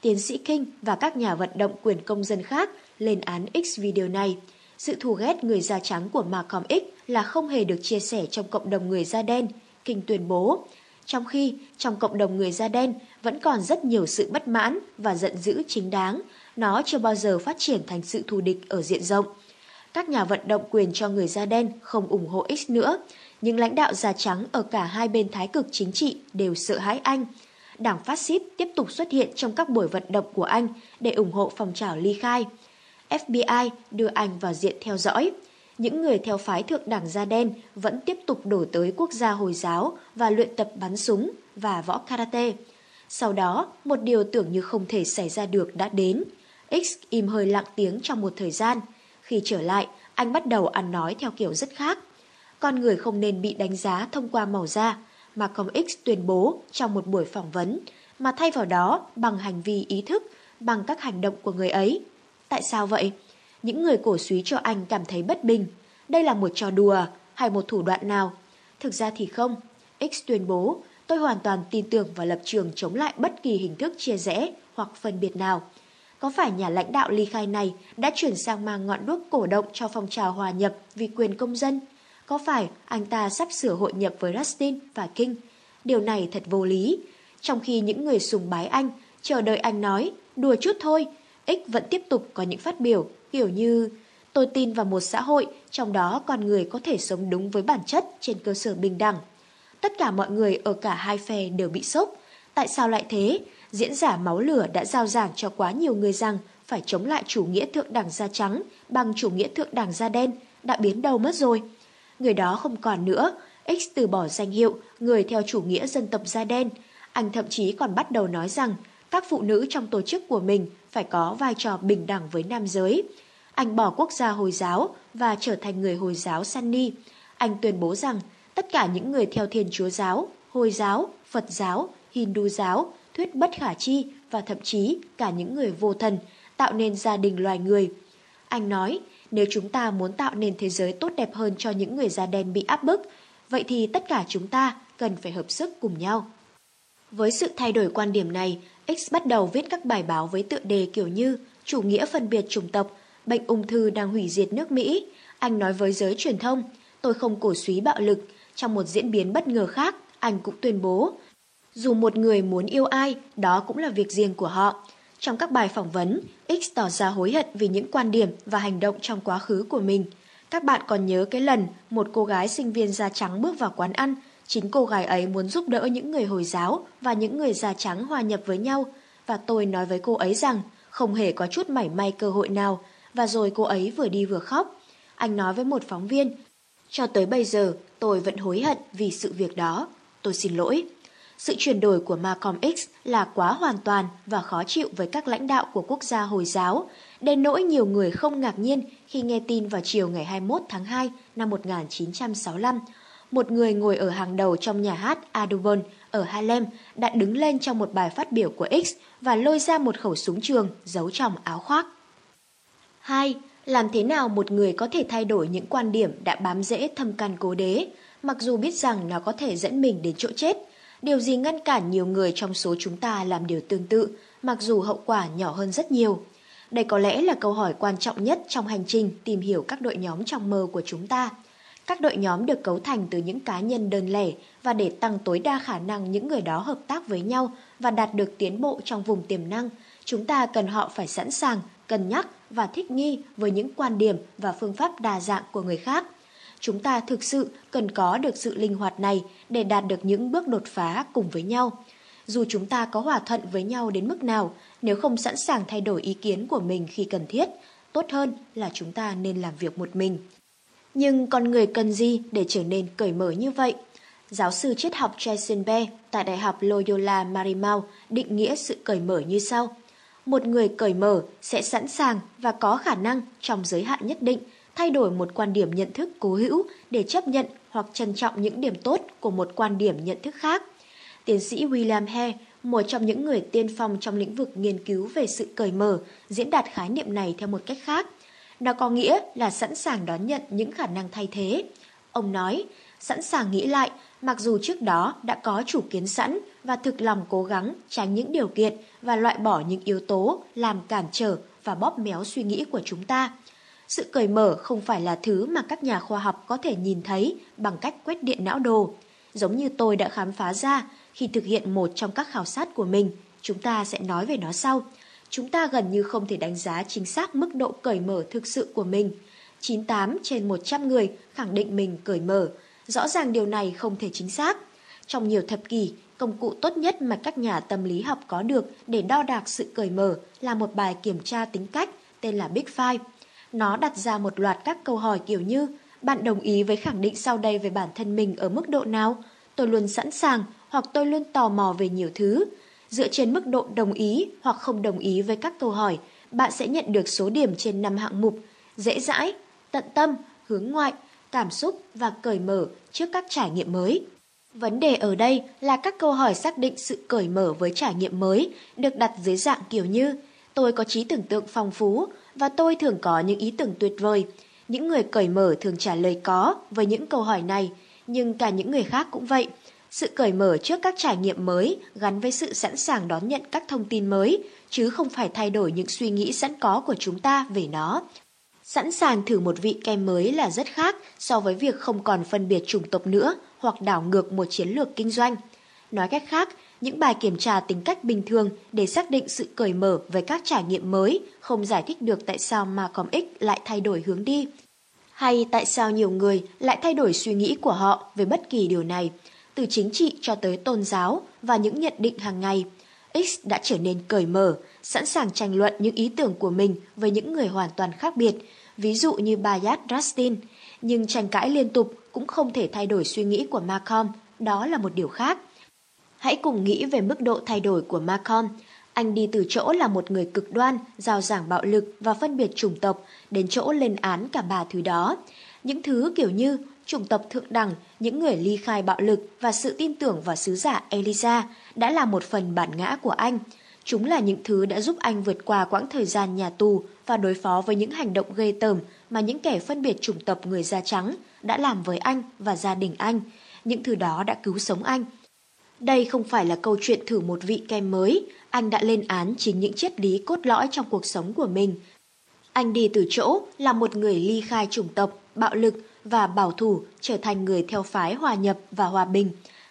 Tiến sĩ King và các nhà vận động quyền công dân khác lên án X video này. Sự thù ghét người da trắng của Malcolm X là không hề được chia sẻ trong cộng đồng người da đen, King tuyên bố. Trong khi trong cộng đồng người da đen vẫn còn rất nhiều sự bất mãn và giận dữ chính đáng nó chưa bao giờ phát triển thành sự thù địch ở diện rộng. Các nhà vận động quyền cho người da đen không ủng hộ X nữa, nhưng lãnh đạo da trắng ở cả hai bên thái cực chính trị đều sợ hãi anh. Đảng phát xít tiếp tục xuất hiện trong các buổi vận động của anh để ủng hộ phong trào ly khai. FBI đưa anh vào diện theo dõi. Những người theo phái thượng đảng da đen vẫn tiếp tục đổ tới quốc gia Hồi giáo và luyện tập bắn súng và võ karate. Sau đó, một điều tưởng như không thể xảy ra được đã đến – X im hơi lặng tiếng trong một thời gian. Khi trở lại, anh bắt đầu ăn nói theo kiểu rất khác. Con người không nên bị đánh giá thông qua màu da, mà công X tuyên bố trong một buổi phỏng vấn, mà thay vào đó bằng hành vi ý thức, bằng các hành động của người ấy. Tại sao vậy? Những người cổ suý cho anh cảm thấy bất bình. Đây là một trò đùa hay một thủ đoạn nào? Thực ra thì không. X tuyên bố, tôi hoàn toàn tin tưởng vào lập trường chống lại bất kỳ hình thức chia rẽ hoặc phân biệt nào. Có phải nhà lãnh đạo ly khai này đã chuyển sang mang ngọn đuốc cổ động cho phong trào hòa nhập vì quyền công dân? Có phải anh ta sắp sửa hội nhập với Rustin và King? Điều này thật vô lý. Trong khi những người sùng bái anh, chờ đợi anh nói, đùa chút thôi, X vẫn tiếp tục có những phát biểu kiểu như Tôi tin vào một xã hội, trong đó con người có thể sống đúng với bản chất trên cơ sở bình đẳng. Tất cả mọi người ở cả hai phe đều bị sốc. Tại sao lại thế? Diễn giả máu lửa đã giao giảng cho quá nhiều người rằng phải chống lại chủ nghĩa thượng đẳng da trắng bằng chủ nghĩa thượng đẳng da đen, đã biến đâu mất rồi. Người đó không còn nữa, X từ bỏ danh hiệu người theo chủ nghĩa dân tộc da đen. Anh thậm chí còn bắt đầu nói rằng các phụ nữ trong tổ chức của mình phải có vai trò bình đẳng với nam giới. Anh bỏ quốc gia Hồi giáo và trở thành người Hồi giáo Sunni. Anh tuyên bố rằng tất cả những người theo Thiên Chúa giáo, Hồi giáo, Phật giáo, Hindu giáo, thuyết bất khả chi và thậm chí cả những người vô thần tạo nên gia đình loài người. Anh nói, nếu chúng ta muốn tạo nên thế giới tốt đẹp hơn cho những người da đen bị áp bức, vậy thì tất cả chúng ta cần phải hợp sức cùng nhau. Với sự thay đổi quan điểm này, X bắt đầu viết các bài báo với tựa đề kiểu như Chủ nghĩa phân biệt chủng tộc, bệnh ung thư đang hủy diệt nước Mỹ. Anh nói với giới truyền thông, tôi không cổ suý bạo lực. Trong một diễn biến bất ngờ khác, anh cũng tuyên bố, dù một người muốn yêu ai, đó cũng là việc riêng của họ. Trong các bài phỏng vấn, X tỏ ra hối hận vì những quan điểm và hành động trong quá khứ của mình. Các bạn còn nhớ cái lần một cô gái sinh viên da trắng bước vào quán ăn, chính cô gái ấy muốn giúp đỡ những người Hồi giáo và những người da trắng hòa nhập với nhau. Và tôi nói với cô ấy rằng không hề có chút mảy may cơ hội nào, và rồi cô ấy vừa đi vừa khóc. Anh nói với một phóng viên, cho tới bây giờ tôi vẫn hối hận vì sự việc đó. Tôi xin lỗi. Sự chuyển đổi của Malcolm X là quá hoàn toàn và khó chịu với các lãnh đạo của quốc gia Hồi giáo, đến nỗi nhiều người không ngạc nhiên khi nghe tin vào chiều ngày 21 tháng 2 năm 1965, một người ngồi ở hàng đầu trong nhà hát Audubon ở Harlem đã đứng lên trong một bài phát biểu của X và lôi ra một khẩu súng trường giấu trong áo khoác. 2. Làm thế nào một người có thể thay đổi những quan điểm đã bám rễ thâm căn cố đế, mặc dù biết rằng nó có thể dẫn mình đến chỗ chết? Điều gì ngăn cản nhiều người trong số chúng ta làm điều tương tự, mặc dù hậu quả nhỏ hơn rất nhiều? Đây có lẽ là câu hỏi quan trọng nhất trong hành trình tìm hiểu các đội nhóm trong mơ của chúng ta. Các đội nhóm được cấu thành từ những cá nhân đơn lẻ và để tăng tối đa khả năng những người đó hợp tác với nhau và đạt được tiến bộ trong vùng tiềm năng, chúng ta cần họ phải sẵn sàng, cân nhắc và thích nghi với những quan điểm và phương pháp đa dạng của người khác. Chúng ta thực sự cần có được sự linh hoạt này để đạt được những bước đột phá cùng với nhau. Dù chúng ta có hòa thuận với nhau đến mức nào, nếu không sẵn sàng thay đổi ý kiến của mình khi cần thiết, tốt hơn là chúng ta nên làm việc một mình. Nhưng con người cần gì để trở nên cởi mở như vậy? Giáo sư triết học Jason Bear tại Đại học Loyola Marymount định nghĩa sự cởi mở như sau. Một người cởi mở sẽ sẵn sàng và có khả năng trong giới hạn nhất định thay đổi một quan điểm nhận thức cố hữu để chấp nhận hoặc trân trọng những điểm tốt của một quan điểm nhận thức khác. Tiến sĩ William Hare, một trong những người tiên phong trong lĩnh vực nghiên cứu về sự cởi mở, diễn đạt khái niệm này theo một cách khác. Nó có nghĩa là sẵn sàng đón nhận những khả năng thay thế. Ông nói, sẵn sàng nghĩ lại, mặc dù trước đó đã có chủ kiến sẵn và thực lòng cố gắng tránh những điều kiện và loại bỏ những yếu tố làm cản trở và bóp méo suy nghĩ của chúng ta. Sự cởi mở không phải là thứ mà các nhà khoa học có thể nhìn thấy bằng cách quét điện não đồ. Giống như tôi đã khám phá ra khi thực hiện một trong các khảo sát của mình, chúng ta sẽ nói về nó sau. Chúng ta gần như không thể đánh giá chính xác mức độ cởi mở thực sự của mình. 98 trên 100 người khẳng định mình cởi mở. Rõ ràng điều này không thể chính xác. Trong nhiều thập kỷ, công cụ tốt nhất mà các nhà tâm lý học có được để đo đạc sự cởi mở là một bài kiểm tra tính cách tên là Big Five. Nó đặt ra một loạt các câu hỏi kiểu như Bạn đồng ý với khẳng định sau đây về bản thân mình ở mức độ nào? Tôi luôn sẵn sàng hoặc tôi luôn tò mò về nhiều thứ. Dựa trên mức độ đồng ý hoặc không đồng ý với các câu hỏi, bạn sẽ nhận được số điểm trên 5 hạng mục dễ dãi, tận tâm, hướng ngoại, cảm xúc và cởi mở trước các trải nghiệm mới. Vấn đề ở đây là các câu hỏi xác định sự cởi mở với trải nghiệm mới được đặt dưới dạng kiểu như tôi có trí tưởng tượng phong phú và tôi thường có những ý tưởng tuyệt vời. Những người cởi mở thường trả lời có với những câu hỏi này, nhưng cả những người khác cũng vậy. Sự cởi mở trước các trải nghiệm mới gắn với sự sẵn sàng đón nhận các thông tin mới, chứ không phải thay đổi những suy nghĩ sẵn có của chúng ta về nó. Sẵn sàng thử một vị kem mới là rất khác so với việc không còn phân biệt chủng tộc nữa hoặc đảo ngược một chiến lược kinh doanh. Nói cách khác, những bài kiểm tra tính cách bình thường để xác định sự cởi mở với các trải nghiệm mới không giải thích được tại sao Malcolm X lại thay đổi hướng đi. Hay tại sao nhiều người lại thay đổi suy nghĩ của họ về bất kỳ điều này, từ chính trị cho tới tôn giáo và những nhận định hàng ngày. X đã trở nên cởi mở, sẵn sàng tranh luận những ý tưởng của mình với những người hoàn toàn khác biệt, ví dụ như Bayard Rustin. Nhưng tranh cãi liên tục cũng không thể thay đổi suy nghĩ của Malcolm, đó là một điều khác. Hãy cùng nghĩ về mức độ thay đổi của Malcolm. Anh đi từ chỗ là một người cực đoan, giao giảng bạo lực và phân biệt chủng tộc, đến chỗ lên án cả ba thứ đó. Những thứ kiểu như chủng tộc thượng đẳng, những người ly khai bạo lực và sự tin tưởng vào sứ giả Elisa đã là một phần bản ngã của anh. Chúng là những thứ đã giúp anh vượt qua quãng thời gian nhà tù và đối phó với những hành động ghê tởm mà những kẻ phân biệt chủng tộc người da trắng đã làm với anh và gia đình anh. Những thứ đó đã cứu sống anh. Đây không phải là câu chuyện thử một vị kem mới, anh đã lên án chính những triết lý cốt lõi trong cuộc sống của mình. Anh đi từ chỗ là một người ly khai chủng tộc, bạo lực và bảo thủ trở thành người theo phái hòa nhập và hòa bình.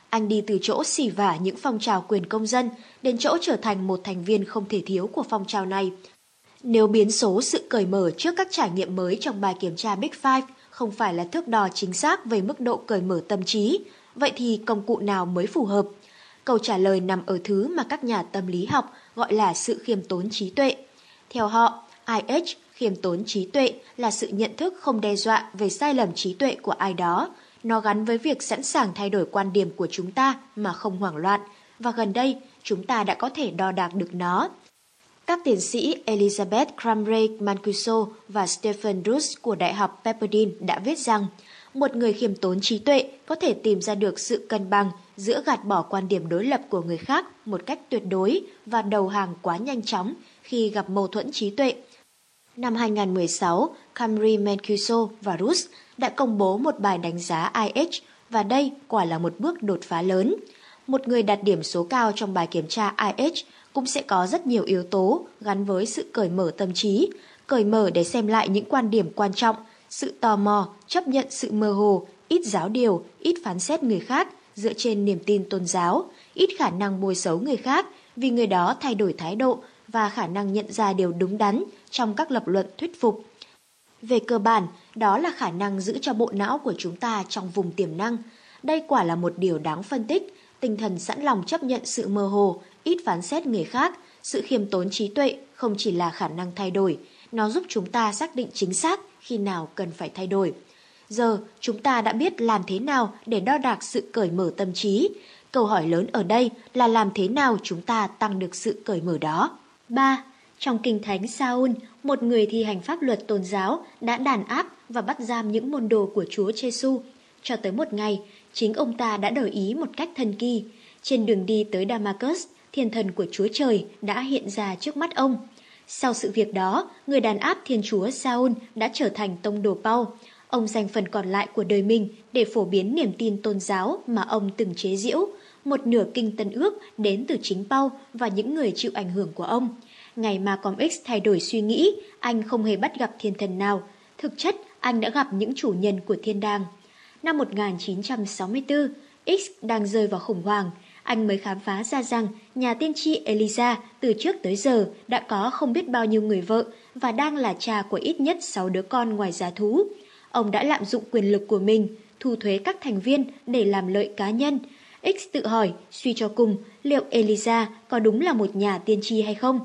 Anh đi từ chỗ xỉ vả những phong trào quyền công dân đến chỗ trở thành một thành viên không thể thiếu của phong trào này. Nếu biến số sự cởi mở trước các trải nghiệm mới trong bài kiểm tra Big Five không phải là thước đo chính xác về mức độ cởi mở tâm trí, vậy thì công cụ nào mới phù hợp? Câu trả lời nằm ở thứ mà các nhà tâm lý học gọi là sự khiêm tốn trí tuệ. Theo họ, IH, khiêm tốn trí tuệ là sự nhận thức không đe dọa về sai lầm trí tuệ của ai đó. Nó gắn với việc sẵn sàng thay đổi quan điểm của chúng ta mà không hoảng loạn, và gần đây chúng ta đã có thể đo đạc được nó. Các tiến sĩ Elizabeth Cramray Mancuso và Stephen Roos của Đại học Pepperdine đã viết rằng một người khiêm tốn trí tuệ có thể tìm ra được sự cân bằng giữa gạt bỏ quan điểm đối lập của người khác một cách tuyệt đối và đầu hàng quá nhanh chóng khi gặp mâu thuẫn trí tuệ. Năm 2016, Camry Mancuso và Rus đã công bố một bài đánh giá IH và đây quả là một bước đột phá lớn. Một người đạt điểm số cao trong bài kiểm tra IH cũng sẽ có rất nhiều yếu tố gắn với sự cởi mở tâm trí, cởi mở để xem lại những quan điểm quan trọng, sự tò mò, chấp nhận sự mơ hồ, ít giáo điều, ít phán xét người khác dựa trên niềm tin tôn giáo, ít khả năng bôi xấu người khác vì người đó thay đổi thái độ và khả năng nhận ra điều đúng đắn trong các lập luận thuyết phục. Về cơ bản, đó là khả năng giữ cho bộ não của chúng ta trong vùng tiềm năng. Đây quả là một điều đáng phân tích, tinh thần sẵn lòng chấp nhận sự mơ hồ, ít phán xét người khác, sự khiêm tốn trí tuệ không chỉ là khả năng thay đổi, nó giúp chúng ta xác định chính xác khi nào cần phải thay đổi. Giờ, chúng ta đã biết làm thế nào để đo đạc sự cởi mở tâm trí. Câu hỏi lớn ở đây là làm thế nào chúng ta tăng được sự cởi mở đó. 3. Trong Kinh Thánh Saul, một người thi hành pháp luật tôn giáo đã đàn áp và bắt giam những môn đồ của Chúa Giêsu. Cho tới một ngày, chính ông ta đã đổi ý một cách thần kỳ. Trên đường đi tới Damascus, thiên thần của Chúa Trời đã hiện ra trước mắt ông. Sau sự việc đó, người đàn áp thiên chúa Saul đã trở thành tông đồ Paul. Ông dành phần còn lại của đời mình để phổ biến niềm tin tôn giáo mà ông từng chế giễu, một nửa kinh tân ước đến từ chính Paul và những người chịu ảnh hưởng của ông. Ngày mà Com X thay đổi suy nghĩ, anh không hề bắt gặp thiên thần nào. Thực chất, anh đã gặp những chủ nhân của thiên đàng. Năm 1964, X đang rơi vào khủng hoảng. Anh mới khám phá ra rằng nhà tiên tri Elisa từ trước tới giờ đã có không biết bao nhiêu người vợ và đang là cha của ít nhất 6 đứa con ngoài giá thú. Ông đã lạm dụng quyền lực của mình, thu thuế các thành viên để làm lợi cá nhân. X tự hỏi, suy cho cùng, liệu Eliza có đúng là một nhà tiên tri hay không?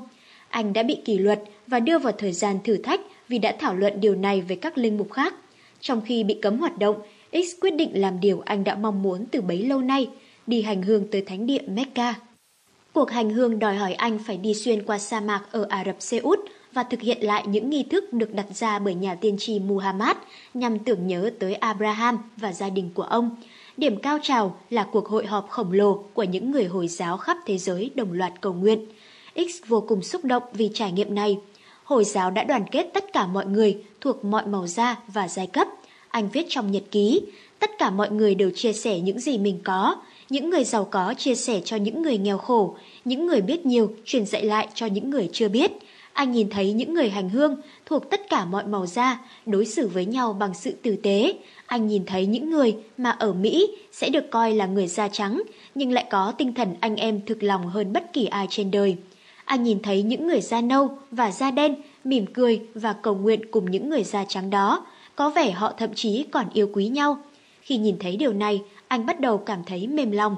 Anh đã bị kỷ luật và đưa vào thời gian thử thách vì đã thảo luận điều này với các linh mục khác. Trong khi bị cấm hoạt động, X quyết định làm điều anh đã mong muốn từ bấy lâu nay, đi hành hương tới thánh địa Mecca. Cuộc hành hương đòi hỏi anh phải đi xuyên qua sa mạc ở Ả Rập Xê Út và thực hiện lại những nghi thức được đặt ra bởi nhà tiên tri Muhammad nhằm tưởng nhớ tới Abraham và gia đình của ông. Điểm cao trào là cuộc hội họp khổng lồ của những người Hồi giáo khắp thế giới đồng loạt cầu nguyện. X vô cùng xúc động vì trải nghiệm này. Hồi giáo đã đoàn kết tất cả mọi người thuộc mọi màu da và giai cấp. Anh viết trong nhật ký, tất cả mọi người đều chia sẻ những gì mình có. Những người giàu có chia sẻ cho những người nghèo khổ, những người biết nhiều truyền dạy lại cho những người chưa biết. Anh nhìn thấy những người hành hương thuộc tất cả mọi màu da đối xử với nhau bằng sự tử tế. Anh nhìn thấy những người mà ở Mỹ sẽ được coi là người da trắng nhưng lại có tinh thần anh em thực lòng hơn bất kỳ ai trên đời. Anh nhìn thấy những người da nâu và da đen mỉm cười và cầu nguyện cùng những người da trắng đó. Có vẻ họ thậm chí còn yêu quý nhau. Khi nhìn thấy điều này, anh bắt đầu cảm thấy mềm lòng.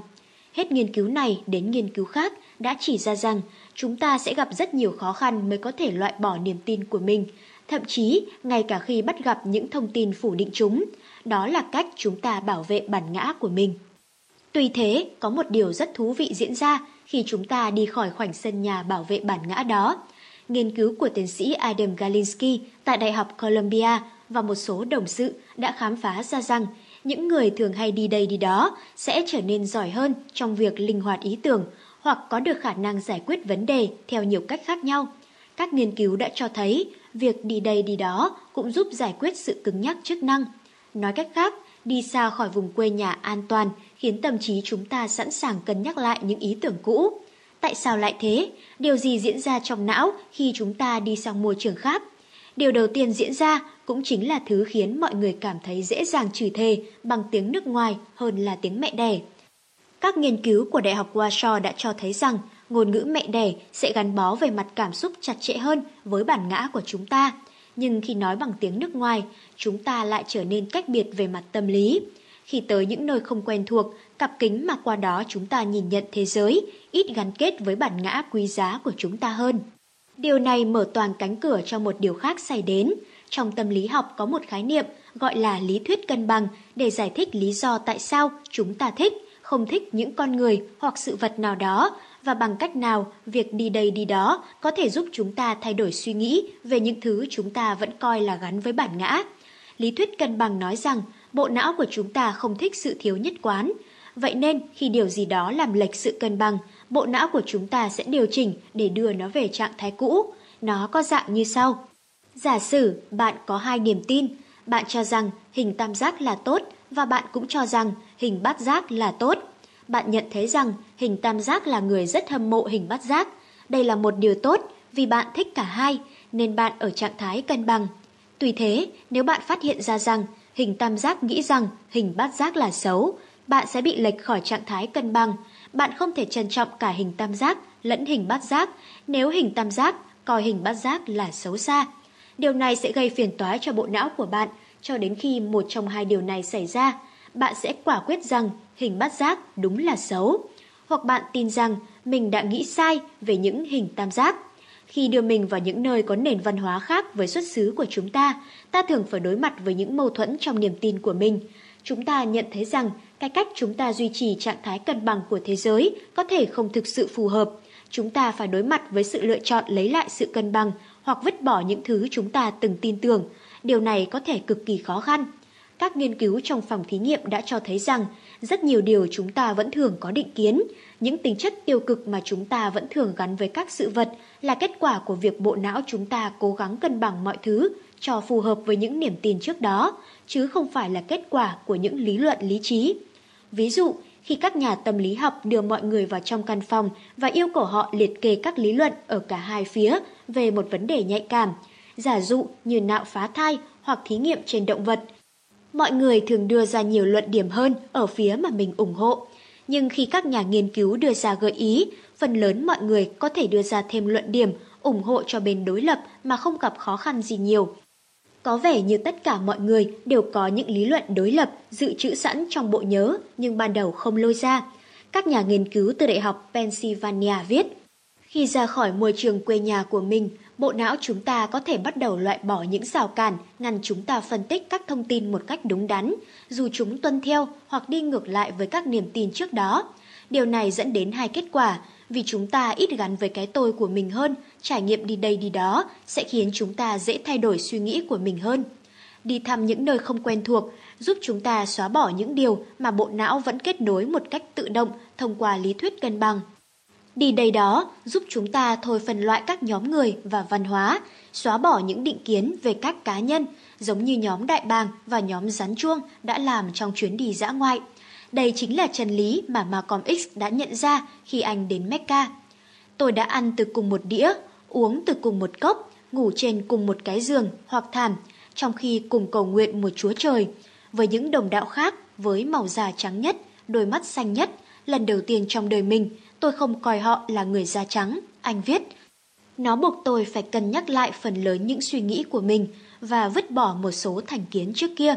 Hết nghiên cứu này đến nghiên cứu khác đã chỉ ra rằng chúng ta sẽ gặp rất nhiều khó khăn mới có thể loại bỏ niềm tin của mình, thậm chí ngay cả khi bắt gặp những thông tin phủ định chúng. Đó là cách chúng ta bảo vệ bản ngã của mình. Tuy thế, có một điều rất thú vị diễn ra khi chúng ta đi khỏi khoảnh sân nhà bảo vệ bản ngã đó. Nghiên cứu của tiến sĩ Adam Galinsky tại Đại học Columbia và một số đồng sự đã khám phá ra rằng những người thường hay đi đây đi đó sẽ trở nên giỏi hơn trong việc linh hoạt ý tưởng hoặc có được khả năng giải quyết vấn đề theo nhiều cách khác nhau. Các nghiên cứu đã cho thấy việc đi đây đi đó cũng giúp giải quyết sự cứng nhắc chức năng. Nói cách khác, đi xa khỏi vùng quê nhà an toàn khiến tâm trí chúng ta sẵn sàng cân nhắc lại những ý tưởng cũ. Tại sao lại thế? Điều gì diễn ra trong não khi chúng ta đi sang môi trường khác? Điều đầu tiên diễn ra cũng chính là thứ khiến mọi người cảm thấy dễ dàng chửi thề bằng tiếng nước ngoài hơn là tiếng mẹ đẻ. Các nghiên cứu của Đại học Warsaw đã cho thấy rằng ngôn ngữ mẹ đẻ sẽ gắn bó về mặt cảm xúc chặt chẽ hơn với bản ngã của chúng ta. Nhưng khi nói bằng tiếng nước ngoài, chúng ta lại trở nên cách biệt về mặt tâm lý. Khi tới những nơi không quen thuộc, cặp kính mà qua đó chúng ta nhìn nhận thế giới ít gắn kết với bản ngã quý giá của chúng ta hơn. Điều này mở toàn cánh cửa cho một điều khác xảy đến. Trong tâm lý học có một khái niệm gọi là lý thuyết cân bằng để giải thích lý do tại sao chúng ta thích, không thích những con người hoặc sự vật nào đó và bằng cách nào việc đi đây đi đó có thể giúp chúng ta thay đổi suy nghĩ về những thứ chúng ta vẫn coi là gắn với bản ngã. Lý thuyết cân bằng nói rằng bộ não của chúng ta không thích sự thiếu nhất quán. Vậy nên khi điều gì đó làm lệch sự cân bằng, bộ não của chúng ta sẽ điều chỉnh để đưa nó về trạng thái cũ. Nó có dạng như sau. Giả sử bạn có hai niềm tin, bạn cho rằng hình tam giác là tốt và bạn cũng cho rằng hình bát giác là tốt. Bạn nhận thấy rằng hình tam giác là người rất hâm mộ hình bát giác. Đây là một điều tốt vì bạn thích cả hai nên bạn ở trạng thái cân bằng. Tuy thế, nếu bạn phát hiện ra rằng hình tam giác nghĩ rằng hình bát giác là xấu, bạn sẽ bị lệch khỏi trạng thái cân bằng. Bạn không thể trân trọng cả hình tam giác lẫn hình bát giác nếu hình tam giác coi hình bát giác là xấu xa. Điều này sẽ gây phiền toái cho bộ não của bạn cho đến khi một trong hai điều này xảy ra. Bạn sẽ quả quyết rằng hình bát giác đúng là xấu. Hoặc bạn tin rằng mình đã nghĩ sai về những hình tam giác. Khi đưa mình vào những nơi có nền văn hóa khác với xuất xứ của chúng ta, ta thường phải đối mặt với những mâu thuẫn trong niềm tin của mình. Chúng ta nhận thấy rằng cái cách chúng ta duy trì trạng thái cân bằng của thế giới có thể không thực sự phù hợp. Chúng ta phải đối mặt với sự lựa chọn lấy lại sự cân bằng hoặc vứt bỏ những thứ chúng ta từng tin tưởng. Điều này có thể cực kỳ khó khăn. Các nghiên cứu trong phòng thí nghiệm đã cho thấy rằng rất nhiều điều chúng ta vẫn thường có định kiến. Những tính chất tiêu cực mà chúng ta vẫn thường gắn với các sự vật là kết quả của việc bộ não chúng ta cố gắng cân bằng mọi thứ cho phù hợp với những niềm tin trước đó, chứ không phải là kết quả của những lý luận lý trí. Ví dụ, khi các nhà tâm lý học đưa mọi người vào trong căn phòng và yêu cầu họ liệt kê các lý luận ở cả hai phía về một vấn đề nhạy cảm, giả dụ như nạo phá thai hoặc thí nghiệm trên động vật. Mọi người thường đưa ra nhiều luận điểm hơn ở phía mà mình ủng hộ. Nhưng khi các nhà nghiên cứu đưa ra gợi ý, phần lớn mọi người có thể đưa ra thêm luận điểm ủng hộ cho bên đối lập mà không gặp khó khăn gì nhiều. Có vẻ như tất cả mọi người đều có những lý luận đối lập dự trữ sẵn trong bộ nhớ nhưng ban đầu không lôi ra. Các nhà nghiên cứu từ Đại học Pennsylvania viết, khi ra khỏi môi trường quê nhà của mình, bộ não chúng ta có thể bắt đầu loại bỏ những rào cản, ngăn chúng ta phân tích các thông tin một cách đúng đắn, dù chúng tuân theo hoặc đi ngược lại với các niềm tin trước đó. Điều này dẫn đến hai kết quả, vì chúng ta ít gắn với cái tôi của mình hơn, trải nghiệm đi đây đi đó sẽ khiến chúng ta dễ thay đổi suy nghĩ của mình hơn. Đi thăm những nơi không quen thuộc giúp chúng ta xóa bỏ những điều mà bộ não vẫn kết nối một cách tự động thông qua lý thuyết cân bằng. Đi đây đó giúp chúng ta thôi phân loại các nhóm người và văn hóa, xóa bỏ những định kiến về các cá nhân, giống như nhóm đại bàng và nhóm rắn chuông đã làm trong chuyến đi dã ngoại. Đây chính là chân lý mà Malcolm X đã nhận ra khi anh đến Mecca. Tôi đã ăn từ cùng một đĩa, uống từ cùng một cốc, ngủ trên cùng một cái giường hoặc thảm, trong khi cùng cầu nguyện một chúa trời. Với những đồng đạo khác, với màu da trắng nhất, đôi mắt xanh nhất, lần đầu tiên trong đời mình, tôi không coi họ là người da trắng, anh viết. Nó buộc tôi phải cân nhắc lại phần lớn những suy nghĩ của mình và vứt bỏ một số thành kiến trước kia.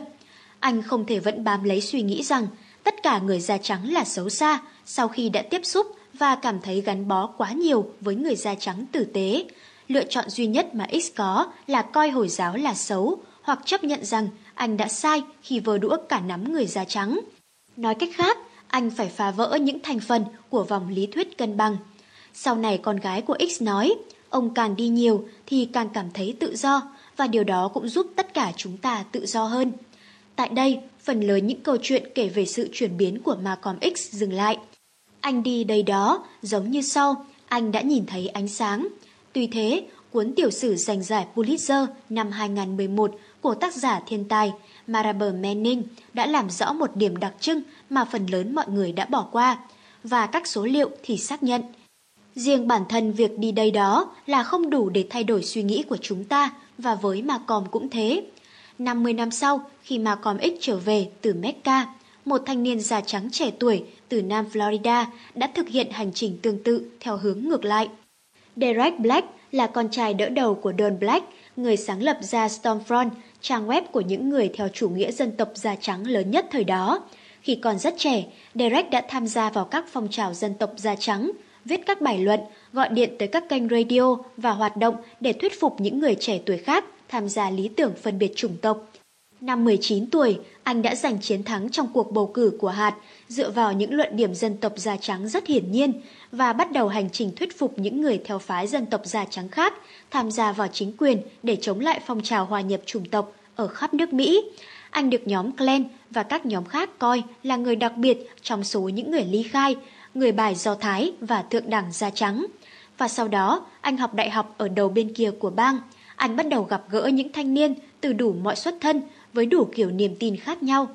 Anh không thể vẫn bám lấy suy nghĩ rằng tất cả người da trắng là xấu xa sau khi đã tiếp xúc và cảm thấy gắn bó quá nhiều với người da trắng tử tế. Lựa chọn duy nhất mà X có là coi Hồi giáo là xấu hoặc chấp nhận rằng anh đã sai khi vơ đũa cả nắm người da trắng. Nói cách khác, anh phải phá vỡ những thành phần của vòng lý thuyết cân bằng. Sau này con gái của X nói, ông càng đi nhiều thì càng cảm thấy tự do và điều đó cũng giúp tất cả chúng ta tự do hơn. Tại đây, phần lớn những câu chuyện kể về sự chuyển biến của Malcolm X dừng lại. Anh đi đây đó, giống như sau, anh đã nhìn thấy ánh sáng. Tuy thế, cuốn tiểu sử giành giải Pulitzer năm 2011 của tác giả thiên tài Marabar Manning đã làm rõ một điểm đặc trưng mà phần lớn mọi người đã bỏ qua, và các số liệu thì xác nhận. Riêng bản thân việc đi đây đó là không đủ để thay đổi suy nghĩ của chúng ta, và với Malcolm cũng thế. 50 năm sau, khi Malcolm X trở về từ Mecca, một thanh niên da trắng trẻ tuổi từ Nam Florida đã thực hiện hành trình tương tự theo hướng ngược lại. Derek Black là con trai đỡ đầu của Don Black, người sáng lập ra Stormfront, trang web của những người theo chủ nghĩa dân tộc da trắng lớn nhất thời đó. Khi còn rất trẻ, Derek đã tham gia vào các phong trào dân tộc da trắng, viết các bài luận, gọi điện tới các kênh radio và hoạt động để thuyết phục những người trẻ tuổi khác tham gia lý tưởng phân biệt chủng tộc. Năm 19 tuổi, anh đã giành chiến thắng trong cuộc bầu cử của hạt dựa vào những luận điểm dân tộc da trắng rất hiển nhiên và bắt đầu hành trình thuyết phục những người theo phái dân tộc da trắng khác tham gia vào chính quyền để chống lại phong trào hòa nhập chủng tộc ở khắp nước Mỹ. Anh được nhóm Klan và các nhóm khác coi là người đặc biệt trong số những người ly khai, người bài Do Thái và thượng đẳng da trắng. Và sau đó, anh học đại học ở đầu bên kia của bang. Anh bắt đầu gặp gỡ những thanh niên từ đủ mọi xuất thân với đủ kiểu niềm tin khác nhau.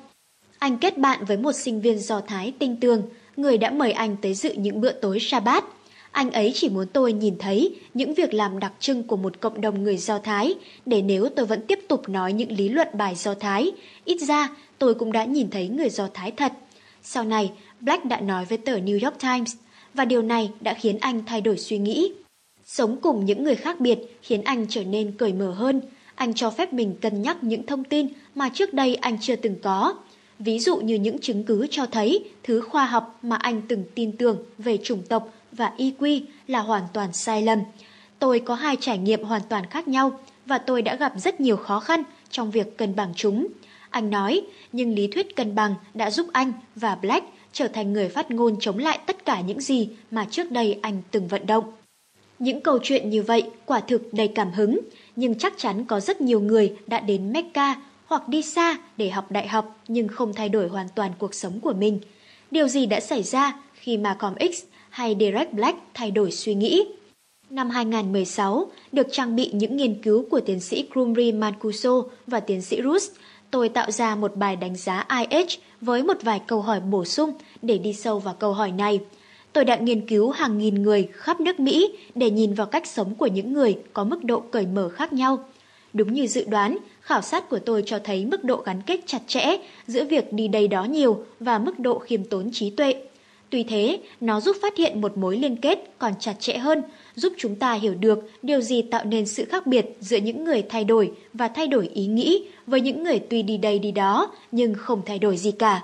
Anh kết bạn với một sinh viên Do Thái tinh tường, người đã mời anh tới dự những bữa tối Shabbat. Anh ấy chỉ muốn tôi nhìn thấy những việc làm đặc trưng của một cộng đồng người Do Thái, để nếu tôi vẫn tiếp tục nói những lý luận bài Do Thái, ít ra tôi cũng đã nhìn thấy người Do Thái thật. Sau này, Black đã nói với tờ New York Times, và điều này đã khiến anh thay đổi suy nghĩ. Sống cùng những người khác biệt khiến anh trở nên cởi mở hơn. Anh cho phép mình cân nhắc những thông tin mà trước đây anh chưa từng có. Ví dụ như những chứng cứ cho thấy thứ khoa học mà anh từng tin tưởng về chủng tộc và y quy là hoàn toàn sai lầm. Tôi có hai trải nghiệm hoàn toàn khác nhau và tôi đã gặp rất nhiều khó khăn trong việc cân bằng chúng. Anh nói, nhưng lý thuyết cân bằng đã giúp anh và Black trở thành người phát ngôn chống lại tất cả những gì mà trước đây anh từng vận động. Những câu chuyện như vậy quả thực đầy cảm hứng, nhưng chắc chắn có rất nhiều người đã đến Mecca hoặc đi xa để học đại học nhưng không thay đổi hoàn toàn cuộc sống của mình. Điều gì đã xảy ra khi mà X hay Derek Black thay đổi suy nghĩ? Năm 2016, được trang bị những nghiên cứu của tiến sĩ Krumri Mancuso và tiến sĩ Rus, tôi tạo ra một bài đánh giá IH với một vài câu hỏi bổ sung để đi sâu vào câu hỏi này. Tôi đã nghiên cứu hàng nghìn người khắp nước Mỹ để nhìn vào cách sống của những người có mức độ cởi mở khác nhau. Đúng như dự đoán, khảo sát của tôi cho thấy mức độ gắn kết chặt chẽ giữa việc đi đây đó nhiều và mức độ khiêm tốn trí tuệ. Tuy thế, nó giúp phát hiện một mối liên kết còn chặt chẽ hơn, giúp chúng ta hiểu được điều gì tạo nên sự khác biệt giữa những người thay đổi và thay đổi ý nghĩ với những người tuy đi đây đi đó nhưng không thay đổi gì cả.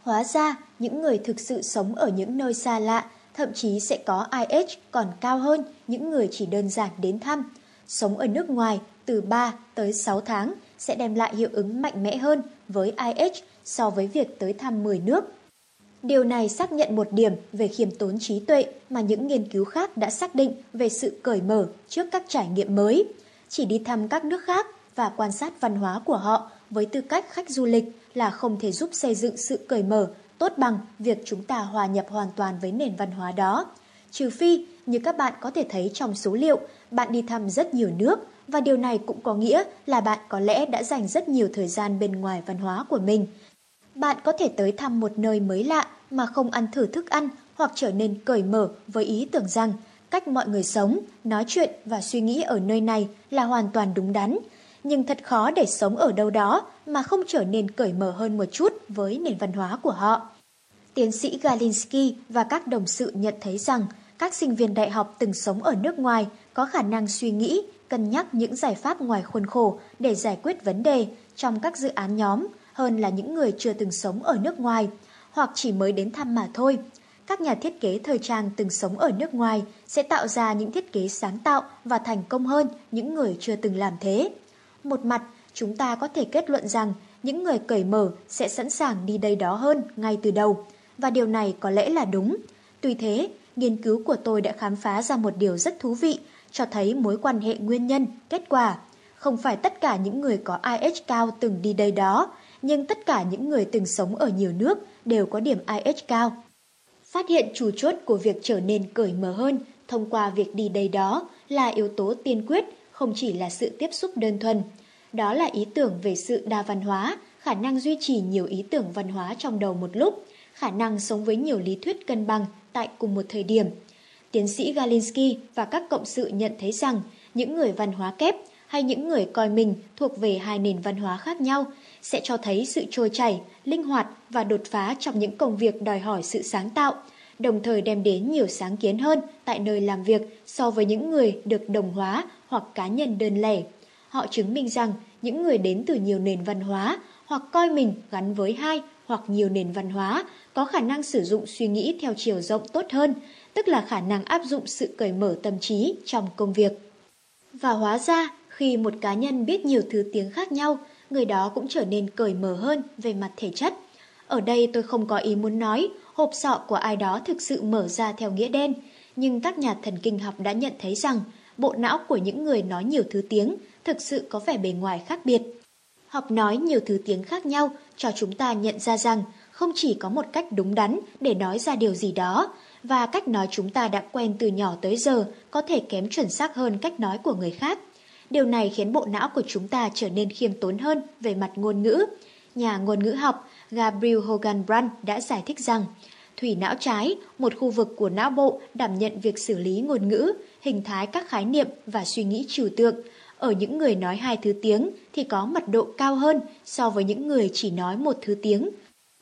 Hóa ra, những người thực sự sống ở những nơi xa lạ, thậm chí sẽ có IH còn cao hơn những người chỉ đơn giản đến thăm. Sống ở nước ngoài từ 3 tới 6 tháng sẽ đem lại hiệu ứng mạnh mẽ hơn với IH so với việc tới thăm 10 nước. Điều này xác nhận một điểm về khiêm tốn trí tuệ mà những nghiên cứu khác đã xác định về sự cởi mở trước các trải nghiệm mới. Chỉ đi thăm các nước khác và quan sát văn hóa của họ với tư cách khách du lịch là không thể giúp xây dựng sự cởi mở tốt bằng việc chúng ta hòa nhập hoàn toàn với nền văn hóa đó. Trừ phi, như các bạn có thể thấy trong số liệu, bạn đi thăm rất nhiều nước và điều này cũng có nghĩa là bạn có lẽ đã dành rất nhiều thời gian bên ngoài văn hóa của mình. Bạn có thể tới thăm một nơi mới lạ mà không ăn thử thức ăn hoặc trở nên cởi mở với ý tưởng rằng cách mọi người sống, nói chuyện và suy nghĩ ở nơi này là hoàn toàn đúng đắn. Nhưng thật khó để sống ở đâu đó mà không trở nên cởi mở hơn một chút với nền văn hóa của họ. Tiến sĩ Galinsky và các đồng sự nhận thấy rằng các sinh viên đại học từng sống ở nước ngoài có khả năng suy nghĩ, cân nhắc những giải pháp ngoài khuôn khổ để giải quyết vấn đề trong các dự án nhóm hơn là những người chưa từng sống ở nước ngoài hoặc chỉ mới đến thăm mà thôi. Các nhà thiết kế thời trang từng sống ở nước ngoài sẽ tạo ra những thiết kế sáng tạo và thành công hơn những người chưa từng làm thế. Một mặt, chúng ta có thể kết luận rằng những người cởi mở sẽ sẵn sàng đi đây đó hơn ngay từ đầu, và điều này có lẽ là đúng. Tuy thế, nghiên cứu của tôi đã khám phá ra một điều rất thú vị, cho thấy mối quan hệ nguyên nhân, kết quả. Không phải tất cả những người có IH cao từng đi đây đó, nhưng tất cả những người từng sống ở nhiều nước đều có điểm IH cao. Phát hiện chủ chốt của việc trở nên cởi mở hơn thông qua việc đi đây đó là yếu tố tiên quyết, không chỉ là sự tiếp xúc đơn thuần. Đó là ý tưởng về sự đa văn hóa, khả năng duy trì nhiều ý tưởng văn hóa trong đầu một lúc, khả năng sống với nhiều lý thuyết cân bằng tại cùng một thời điểm. Tiến sĩ Galinsky và các cộng sự nhận thấy rằng những người văn hóa kép hay những người coi mình thuộc về hai nền văn hóa khác nhau sẽ cho thấy sự trôi chảy, linh hoạt và đột phá trong những công việc đòi hỏi sự sáng tạo, đồng thời đem đến nhiều sáng kiến hơn tại nơi làm việc so với những người được đồng hóa hoặc cá nhân đơn lẻ. Họ chứng minh rằng những người đến từ nhiều nền văn hóa hoặc coi mình gắn với hai hoặc nhiều nền văn hóa có khả năng sử dụng suy nghĩ theo chiều rộng tốt hơn, tức là khả năng áp dụng sự cởi mở tâm trí trong công việc. Và hóa ra, khi một cá nhân biết nhiều thứ tiếng khác nhau, người đó cũng trở nên cởi mở hơn về mặt thể chất. Ở đây tôi không có ý muốn nói hộp sọ của ai đó thực sự mở ra theo nghĩa đen, nhưng các nhà thần kinh học đã nhận thấy rằng bộ não của những người nói nhiều thứ tiếng thực sự có vẻ bề ngoài khác biệt. Học nói nhiều thứ tiếng khác nhau cho chúng ta nhận ra rằng không chỉ có một cách đúng đắn để nói ra điều gì đó, và cách nói chúng ta đã quen từ nhỏ tới giờ có thể kém chuẩn xác hơn cách nói của người khác. Điều này khiến bộ não của chúng ta trở nên khiêm tốn hơn về mặt ngôn ngữ. Nhà ngôn ngữ học Gabriel Hogan Brand đã giải thích rằng thủy não trái, một khu vực của não bộ đảm nhận việc xử lý ngôn ngữ, hình thái các khái niệm và suy nghĩ trừu tượng. Ở những người nói hai thứ tiếng thì có mật độ cao hơn so với những người chỉ nói một thứ tiếng.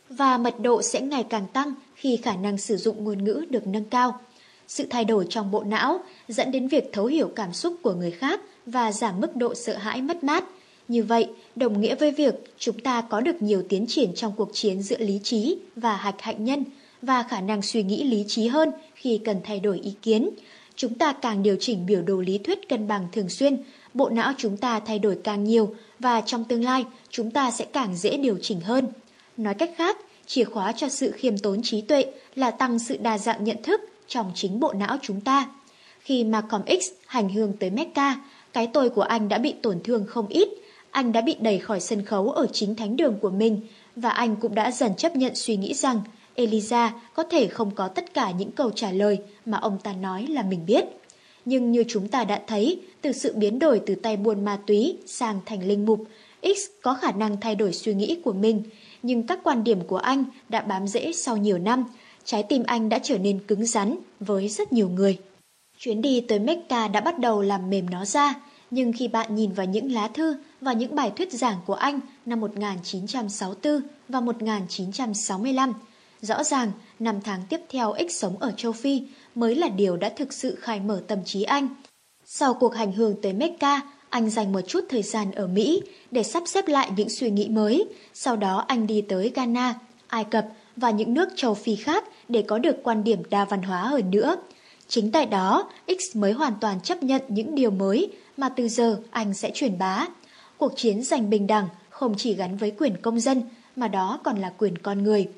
Và mật độ sẽ ngày càng tăng khi khả năng sử dụng ngôn ngữ được nâng cao. Sự thay đổi trong bộ não dẫn đến việc thấu hiểu cảm xúc của người khác và giảm mức độ sợ hãi mất mát. Như vậy, đồng nghĩa với việc chúng ta có được nhiều tiến triển trong cuộc chiến giữa lý trí và hạch hạnh nhân và khả năng suy nghĩ lý trí hơn khi cần thay đổi ý kiến. Chúng ta càng điều chỉnh biểu đồ lý thuyết cân bằng thường xuyên, bộ não chúng ta thay đổi càng nhiều và trong tương lai chúng ta sẽ càng dễ điều chỉnh hơn. Nói cách khác, chìa khóa cho sự khiêm tốn trí tuệ là tăng sự đa dạng nhận thức trong chính bộ não chúng ta. Khi Malcolm X hành hương tới Mecca, cái tôi của anh đã bị tổn thương không ít. Anh đã bị đẩy khỏi sân khấu ở chính thánh đường của mình và anh cũng đã dần chấp nhận suy nghĩ rằng Eliza có thể không có tất cả những câu trả lời mà ông ta nói là mình biết. Nhưng như chúng ta đã thấy, từ sự biến đổi từ tay buôn ma túy sang thành linh mục, X có khả năng thay đổi suy nghĩ của mình, nhưng các quan điểm của anh đã bám rễ sau nhiều năm, trái tim anh đã trở nên cứng rắn với rất nhiều người. Chuyến đi tới Mecca đã bắt đầu làm mềm nó ra, nhưng khi bạn nhìn vào những lá thư và những bài thuyết giảng của anh năm 1964 và 1965, rõ ràng năm tháng tiếp theo X sống ở châu Phi mới là điều đã thực sự khai mở tâm trí anh. Sau cuộc hành hương tới Mecca, anh dành một chút thời gian ở Mỹ để sắp xếp lại những suy nghĩ mới. Sau đó anh đi tới Ghana, Ai Cập và những nước châu Phi khác để có được quan điểm đa văn hóa hơn nữa. Chính tại đó, X mới hoàn toàn chấp nhận những điều mới mà từ giờ anh sẽ truyền bá. Cuộc chiến giành bình đẳng không chỉ gắn với quyền công dân, mà đó còn là quyền con người.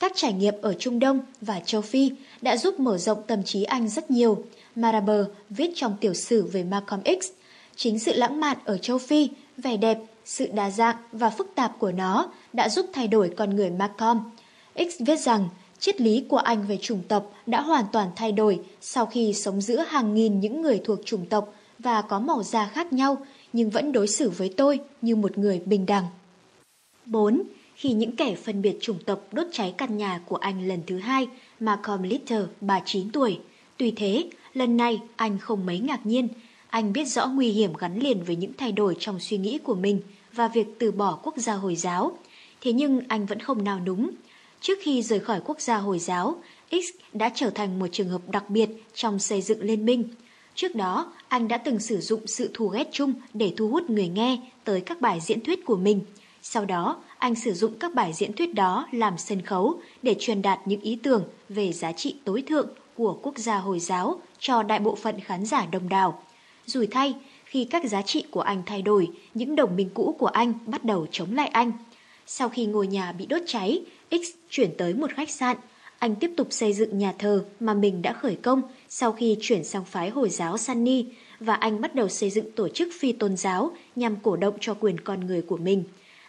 Các trải nghiệm ở Trung Đông và châu Phi đã giúp mở rộng tâm trí anh rất nhiều. Maraber viết trong tiểu sử về Malcolm X. Chính sự lãng mạn ở châu Phi, vẻ đẹp, sự đa dạng và phức tạp của nó đã giúp thay đổi con người Malcolm. X viết rằng triết lý của anh về chủng tộc đã hoàn toàn thay đổi sau khi sống giữa hàng nghìn những người thuộc chủng tộc và có màu da khác nhau nhưng vẫn đối xử với tôi như một người bình đẳng. 4. Khi những kẻ phân biệt chủng tộc đốt cháy căn nhà của anh lần thứ hai, Malcolm Little, 39 tuổi. Tuy thế, lần này anh không mấy ngạc nhiên. Anh biết rõ nguy hiểm gắn liền với những thay đổi trong suy nghĩ của mình và việc từ bỏ quốc gia Hồi giáo. Thế nhưng anh vẫn không nào đúng. Trước khi rời khỏi quốc gia Hồi giáo, X đã trở thành một trường hợp đặc biệt trong xây dựng liên minh. Trước đó, anh đã từng sử dụng sự thù ghét chung để thu hút người nghe tới các bài diễn thuyết của mình. Sau đó, anh sử dụng các bài diễn thuyết đó làm sân khấu để truyền đạt những ý tưởng về giá trị tối thượng của quốc gia Hồi giáo cho đại bộ phận khán giả đông đảo. Rủi thay, khi các giá trị của anh thay đổi, những đồng minh cũ của anh bắt đầu chống lại anh. Sau khi ngôi nhà bị đốt cháy, X chuyển tới một khách sạn. Anh tiếp tục xây dựng nhà thờ mà mình đã khởi công sau khi chuyển sang phái Hồi giáo Sunni và anh bắt đầu xây dựng tổ chức phi tôn giáo nhằm cổ động cho quyền con người của mình.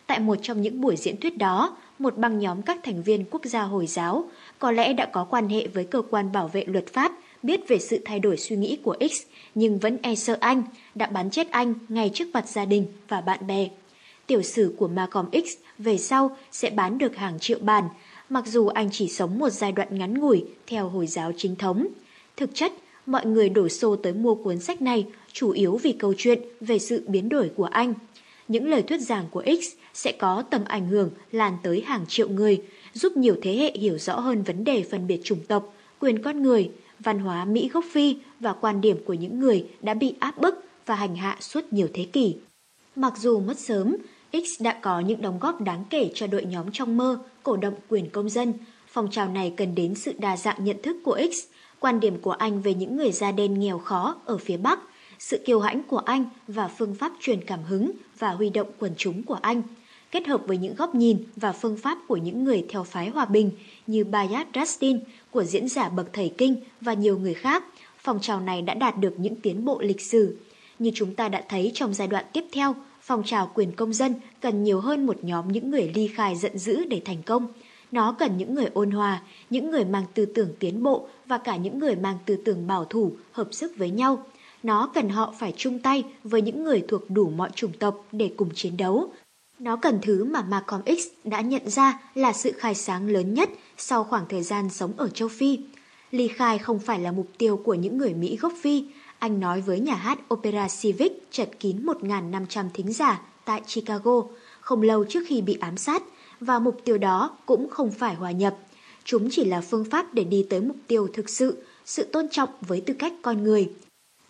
Tại một trong những buổi diễn thuyết đó, một băng nhóm các thành viên quốc gia Hồi giáo có lẽ đã có quan hệ với cơ quan bảo vệ luật pháp biết về sự thay đổi suy nghĩ của X nhưng vẫn e sợ anh, đã bắn chết anh ngay trước mặt gia đình và bạn bè. Tiểu sử của Malcolm X về sau sẽ bán được hàng triệu bản, mặc dù anh chỉ sống một giai đoạn ngắn ngủi theo Hồi giáo chính thống. Thực chất, mọi người đổ xô tới mua cuốn sách này chủ yếu vì câu chuyện về sự biến đổi của anh. Những lời thuyết giảng của X sẽ có tầm ảnh hưởng lan tới hàng triệu người, giúp nhiều thế hệ hiểu rõ hơn vấn đề phân biệt chủng tộc, quyền con người, văn hóa Mỹ gốc Phi và quan điểm của những người đã bị áp bức và hành hạ suốt nhiều thế kỷ. Mặc dù mất sớm, X đã có những đóng góp đáng kể cho đội nhóm trong mơ, cổ động quyền công dân. Phong trào này cần đến sự đa dạng nhận thức của X, quan điểm của anh về những người da đen nghèo khó ở phía Bắc, sự kiêu hãnh của anh và phương pháp truyền cảm hứng và huy động quần chúng của anh, kết hợp với những góc nhìn và phương pháp của những người theo phái hòa bình như Bayard Rustin của diễn giả bậc thầy kinh và nhiều người khác, phong trào này đã đạt được những tiến bộ lịch sử. Như chúng ta đã thấy trong giai đoạn tiếp theo, phong trào quyền công dân cần nhiều hơn một nhóm những người ly khai giận dữ để thành công. Nó cần những người ôn hòa, những người mang tư tưởng tiến bộ và cả những người mang tư tưởng bảo thủ hợp sức với nhau. Nó cần họ phải chung tay với những người thuộc đủ mọi chủng tộc để cùng chiến đấu. Nó cần thứ mà Malcolm X đã nhận ra là sự khai sáng lớn nhất sau khoảng thời gian sống ở châu Phi. Ly khai không phải là mục tiêu của những người Mỹ gốc Phi, anh nói với nhà hát Opera Civic chật kín 1.500 thính giả tại Chicago không lâu trước khi bị ám sát và mục tiêu đó cũng không phải hòa nhập. Chúng chỉ là phương pháp để đi tới mục tiêu thực sự, sự tôn trọng với tư cách con người.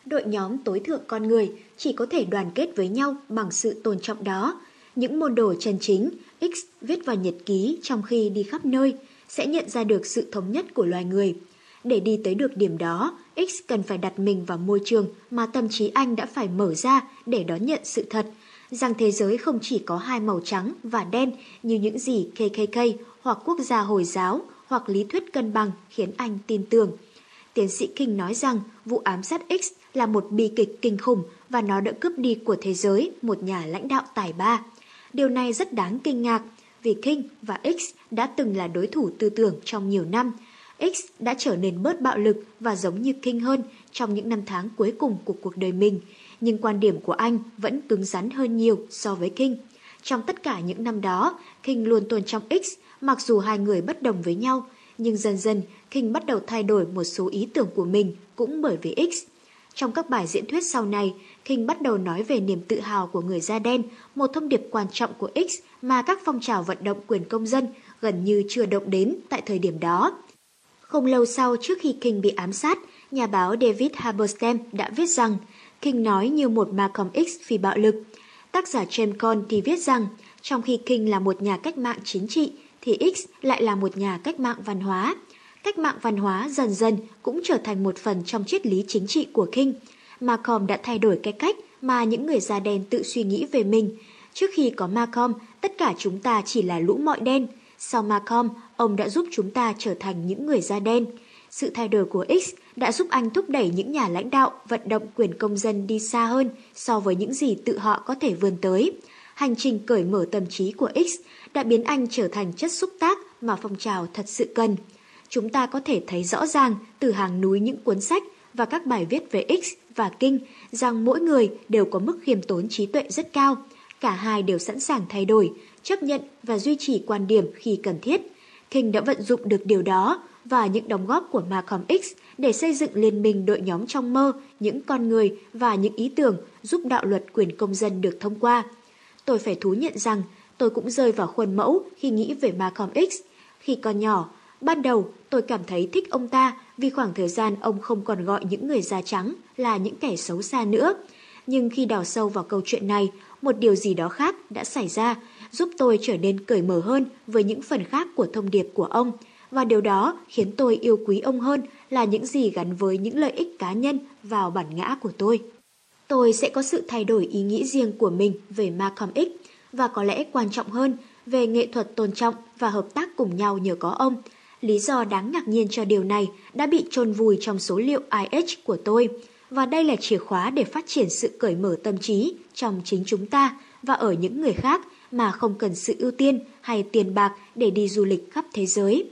Đội nhóm tối thượng con người chỉ có thể đoàn kết với nhau bằng sự tôn trọng đó. Những môn đồ chân chính, X viết vào nhật ký trong khi đi khắp nơi, sẽ nhận ra được sự thống nhất của loài người. Để đi tới được điểm đó, X cần phải đặt mình vào môi trường mà tâm trí anh đã phải mở ra để đón nhận sự thật, rằng thế giới không chỉ có hai màu trắng và đen như những gì KKK hoặc quốc gia Hồi giáo hoặc lý thuyết cân bằng khiến anh tin tưởng. Tiến sĩ King nói rằng vụ ám sát X là một bi kịch kinh khủng và nó đã cướp đi của thế giới một nhà lãnh đạo tài ba. Điều này rất đáng kinh ngạc vì King và X đã từng là đối thủ tư tưởng trong nhiều năm, X đã trở nên bớt bạo lực và giống như King hơn trong những năm tháng cuối cùng của cuộc đời mình, nhưng quan điểm của anh vẫn cứng rắn hơn nhiều so với King. Trong tất cả những năm đó, King luôn tôn trọng X, mặc dù hai người bất đồng với nhau, nhưng dần dần King bắt đầu thay đổi một số ý tưởng của mình cũng bởi vì X. Trong các bài diễn thuyết sau này, King bắt đầu nói về niềm tự hào của người da đen, một thông điệp quan trọng của X mà các phong trào vận động quyền công dân gần như chưa động đến tại thời điểm đó. Không lâu sau trước khi King bị ám sát, nhà báo David Haberstam đã viết rằng King nói như một Malcolm X vì bạo lực. Tác giả James Cone thì viết rằng trong khi King là một nhà cách mạng chính trị thì X lại là một nhà cách mạng văn hóa. Cách mạng văn hóa dần dần cũng trở thành một phần trong triết lý chính trị của King. Malcolm đã thay đổi cái cách mà những người da đen tự suy nghĩ về mình. Trước khi có Malcolm, tất cả chúng ta chỉ là lũ mọi đen. Sau Malcolm, ông đã giúp chúng ta trở thành những người da đen. Sự thay đổi của X đã giúp anh thúc đẩy những nhà lãnh đạo vận động quyền công dân đi xa hơn so với những gì tự họ có thể vươn tới. Hành trình cởi mở tâm trí của X đã biến anh trở thành chất xúc tác mà phong trào thật sự cần. Chúng ta có thể thấy rõ ràng từ hàng núi những cuốn sách và các bài viết về X và Kinh rằng mỗi người đều có mức khiêm tốn trí tuệ rất cao. Cả hai đều sẵn sàng thay đổi, chấp nhận và duy trì quan điểm khi cần thiết. King đã vận dụng được điều đó và những đóng góp của Malcolm X để xây dựng liên minh đội nhóm trong mơ, những con người và những ý tưởng giúp đạo luật quyền công dân được thông qua. Tôi phải thú nhận rằng tôi cũng rơi vào khuôn mẫu khi nghĩ về Malcolm X. Khi còn nhỏ, ban đầu tôi cảm thấy thích ông ta vì khoảng thời gian ông không còn gọi những người da trắng là những kẻ xấu xa nữa. Nhưng khi đào sâu vào câu chuyện này, một điều gì đó khác đã xảy ra, giúp tôi trở nên cởi mở hơn với những phần khác của thông điệp của ông. Và điều đó khiến tôi yêu quý ông hơn là những gì gắn với những lợi ích cá nhân vào bản ngã của tôi. Tôi sẽ có sự thay đổi ý nghĩ riêng của mình về Malcolm X và có lẽ quan trọng hơn về nghệ thuật tôn trọng và hợp tác cùng nhau nhờ có ông. Lý do đáng ngạc nhiên cho điều này đã bị chôn vùi trong số liệu IH của tôi và đây là chìa khóa để phát triển sự cởi mở tâm trí trong chính chúng ta và ở những người khác mà không cần sự ưu tiên hay tiền bạc để đi du lịch khắp thế giới.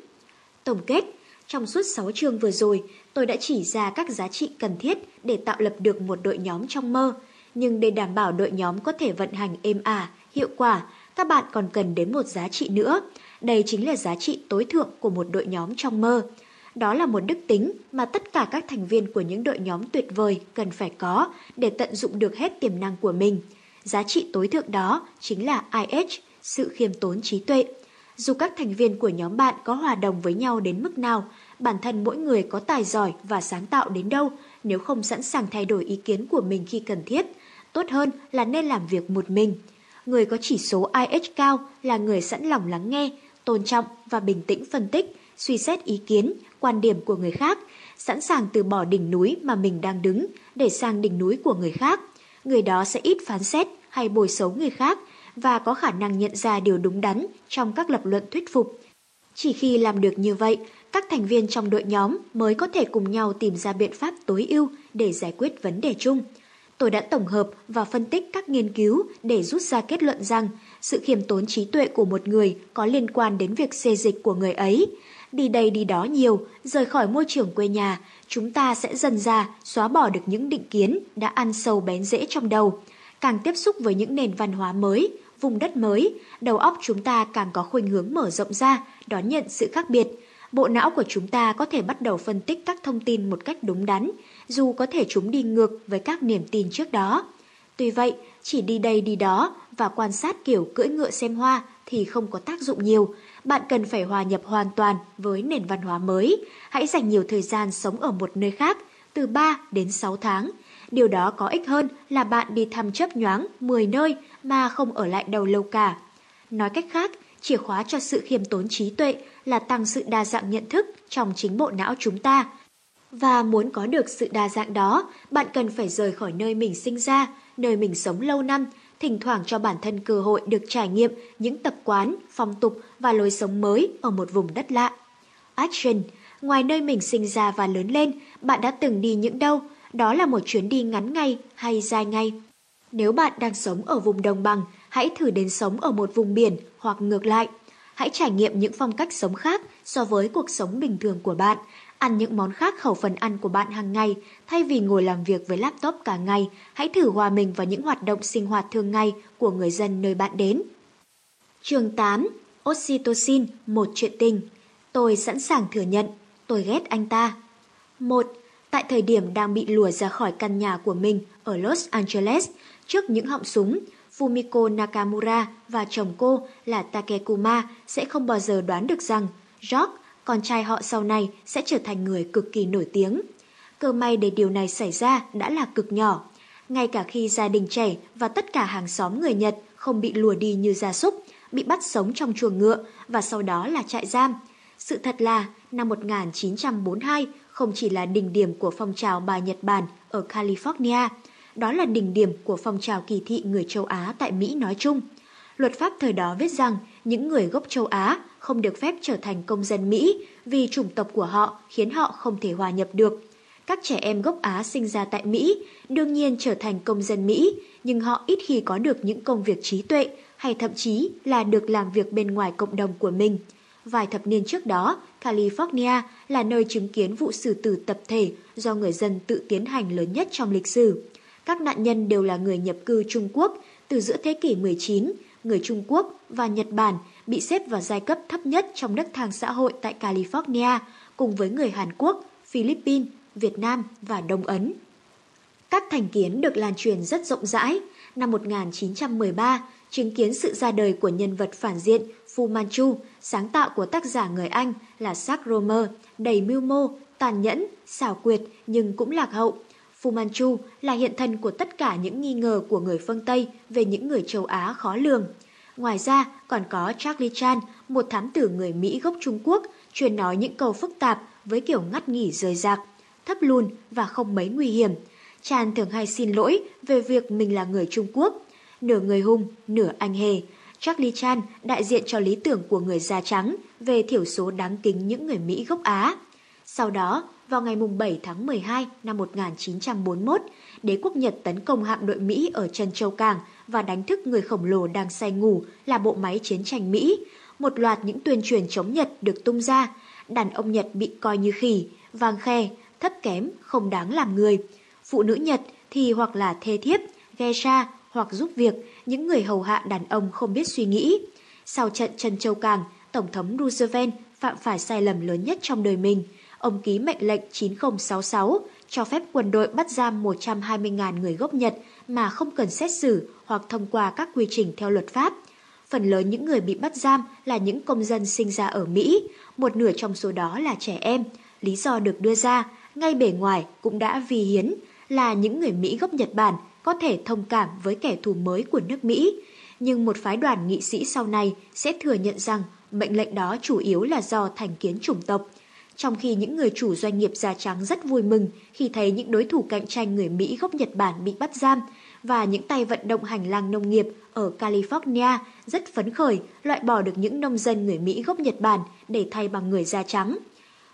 Tổng kết, trong suốt 6 chương vừa rồi, tôi đã chỉ ra các giá trị cần thiết để tạo lập được một đội nhóm trong mơ. Nhưng để đảm bảo đội nhóm có thể vận hành êm ả, hiệu quả, các bạn còn cần đến một giá trị nữa. Đây chính là giá trị tối thượng của một đội nhóm trong mơ. Đó là một đức tính mà tất cả các thành viên của những đội nhóm tuyệt vời cần phải có để tận dụng được hết tiềm năng của mình. Giá trị tối thượng đó chính là IH, sự khiêm tốn trí tuệ. Dù các thành viên của nhóm bạn có hòa đồng với nhau đến mức nào, bản thân mỗi người có tài giỏi và sáng tạo đến đâu, nếu không sẵn sàng thay đổi ý kiến của mình khi cần thiết, tốt hơn là nên làm việc một mình. Người có chỉ số IH cao là người sẵn lòng lắng nghe, tôn trọng và bình tĩnh phân tích, suy xét ý kiến, quan điểm của người khác, sẵn sàng từ bỏ đỉnh núi mà mình đang đứng để sang đỉnh núi của người khác. Người đó sẽ ít phán xét hay bồi xấu người khác và có khả năng nhận ra điều đúng đắn trong các lập luận thuyết phục. Chỉ khi làm được như vậy, các thành viên trong đội nhóm mới có thể cùng nhau tìm ra biện pháp tối ưu để giải quyết vấn đề chung. Tôi đã tổng hợp và phân tích các nghiên cứu để rút ra kết luận rằng sự khiêm tốn trí tuệ của một người có liên quan đến việc xê dịch của người ấy. Đi đây đi đó nhiều, rời khỏi môi trường quê nhà, chúng ta sẽ dần ra xóa bỏ được những định kiến đã ăn sâu bén rễ trong đầu. Càng tiếp xúc với những nền văn hóa mới, vùng đất mới, đầu óc chúng ta càng có khuynh hướng mở rộng ra, đón nhận sự khác biệt. Bộ não của chúng ta có thể bắt đầu phân tích các thông tin một cách đúng đắn, dù có thể chúng đi ngược với các niềm tin trước đó. Tuy vậy, chỉ đi đây đi đó và quan sát kiểu cưỡi ngựa xem hoa thì không có tác dụng nhiều. Bạn cần phải hòa nhập hoàn toàn với nền văn hóa mới. Hãy dành nhiều thời gian sống ở một nơi khác, từ 3 đến 6 tháng. Điều đó có ích hơn là bạn đi thăm chấp nhoáng 10 nơi mà không ở lại đầu lâu cả. Nói cách khác, chìa khóa cho sự khiêm tốn trí tuệ là tăng sự đa dạng nhận thức trong chính bộ não chúng ta. Và muốn có được sự đa dạng đó, bạn cần phải rời khỏi nơi mình sinh ra, nơi mình sống lâu năm, thỉnh thoảng cho bản thân cơ hội được trải nghiệm những tập quán, phong tục và lối sống mới ở một vùng đất lạ. Action Ngoài nơi mình sinh ra và lớn lên, bạn đã từng đi những đâu? Đó là một chuyến đi ngắn ngày hay dài ngày? Nếu bạn đang sống ở vùng đồng bằng, hãy thử đến sống ở một vùng biển hoặc ngược lại. Hãy trải nghiệm những phong cách sống khác so với cuộc sống bình thường của bạn, ăn những món khác khẩu phần ăn của bạn hàng ngày, thay vì ngồi làm việc với laptop cả ngày, hãy thử hòa mình vào những hoạt động sinh hoạt thường ngày của người dân nơi bạn đến. Chương 8. Oxytocin, một chuyện tình. Tôi sẵn sàng thừa nhận, tôi ghét anh ta. 1. Tại thời điểm đang bị lùa ra khỏi căn nhà của mình ở Los Angeles, trước những họng súng, Fumiko Nakamura và chồng cô là Takekuma sẽ không bao giờ đoán được rằng George, con trai họ sau này, sẽ trở thành người cực kỳ nổi tiếng. Cơ may để điều này xảy ra đã là cực nhỏ. Ngay cả khi gia đình trẻ và tất cả hàng xóm người Nhật không bị lùa đi như gia súc, bị bắt sống trong chuồng ngựa và sau đó là trại giam. Sự thật là, năm 1942 không chỉ là đỉnh điểm của phong trào bài Nhật Bản ở California, đó là đỉnh điểm của phong trào kỳ thị người châu Á tại Mỹ nói chung. Luật pháp thời đó viết rằng những người gốc châu Á không được phép trở thành công dân Mỹ vì chủng tộc của họ khiến họ không thể hòa nhập được. Các trẻ em gốc Á sinh ra tại Mỹ đương nhiên trở thành công dân Mỹ, nhưng họ ít khi có được những công việc trí tuệ hay thậm chí là được làm việc bên ngoài cộng đồng của mình. Vài thập niên trước đó, California là nơi chứng kiến vụ xử tử tập thể do người dân tự tiến hành lớn nhất trong lịch sử. Các nạn nhân đều là người nhập cư Trung Quốc từ giữa thế kỷ 19, người Trung Quốc và Nhật Bản bị xếp vào giai cấp thấp nhất trong đất thang xã hội tại California, cùng với người Hàn Quốc, Philippines, Việt Nam và Đông Ấn. Các thành kiến được lan truyền rất rộng rãi. Năm 1913, chứng kiến sự ra đời của nhân vật phản diện Fu Manchu, sáng tạo của tác giả người Anh là Jack Romer, đầy mưu mô, tàn nhẫn, xảo quyệt nhưng cũng lạc hậu. Fu Manchu là hiện thân của tất cả những nghi ngờ của người phương Tây về những người châu Á khó lường. Ngoài ra còn có Charlie Chan, một thám tử người Mỹ gốc Trung Quốc, truyền nói những câu phức tạp với kiểu ngắt nghỉ rời rạc, thấp lùn và không mấy nguy hiểm. Chan thường hay xin lỗi về việc mình là người Trung Quốc, nửa người hung, nửa anh hề. Charlie Chan đại diện cho lý tưởng của người da trắng về thiểu số đáng kính những người Mỹ gốc Á. Sau đó, vào ngày 7 tháng 12 năm 1941, đế quốc Nhật tấn công hạm đội Mỹ ở Trân Châu Cảng và đánh thức người khổng lồ đang say ngủ là bộ máy chiến tranh Mỹ. Một loạt những tuyên truyền chống Nhật được tung ra. Đàn ông Nhật bị coi như khỉ, vang khe, thấp kém, không đáng làm người. Phụ nữ Nhật thì hoặc là thê thiếp, ghe xa hoặc giúp việc, những người hầu hạ đàn ông không biết suy nghĩ. Sau trận Trân Châu Cảng, Tổng thống Roosevelt phạm phải sai lầm lớn nhất trong đời mình. Ông ký mệnh lệnh 9066 cho phép quân đội bắt giam 120.000 người gốc Nhật mà không cần xét xử hoặc thông qua các quy trình theo luật pháp. Phần lớn những người bị bắt giam là những công dân sinh ra ở Mỹ, một nửa trong số đó là trẻ em. Lý do được đưa ra, ngay bề ngoài cũng đã vì hiến, là những người Mỹ gốc Nhật Bản có thể thông cảm với kẻ thù mới của nước Mỹ. Nhưng một phái đoàn nghị sĩ sau này sẽ thừa nhận rằng mệnh lệnh đó chủ yếu là do thành kiến chủng tộc. Trong khi những người chủ doanh nghiệp da trắng rất vui mừng khi thấy những đối thủ cạnh tranh người Mỹ gốc Nhật Bản bị bắt giam và những tay vận động hành lang nông nghiệp ở California rất phấn khởi loại bỏ được những nông dân người Mỹ gốc Nhật Bản để thay bằng người da trắng.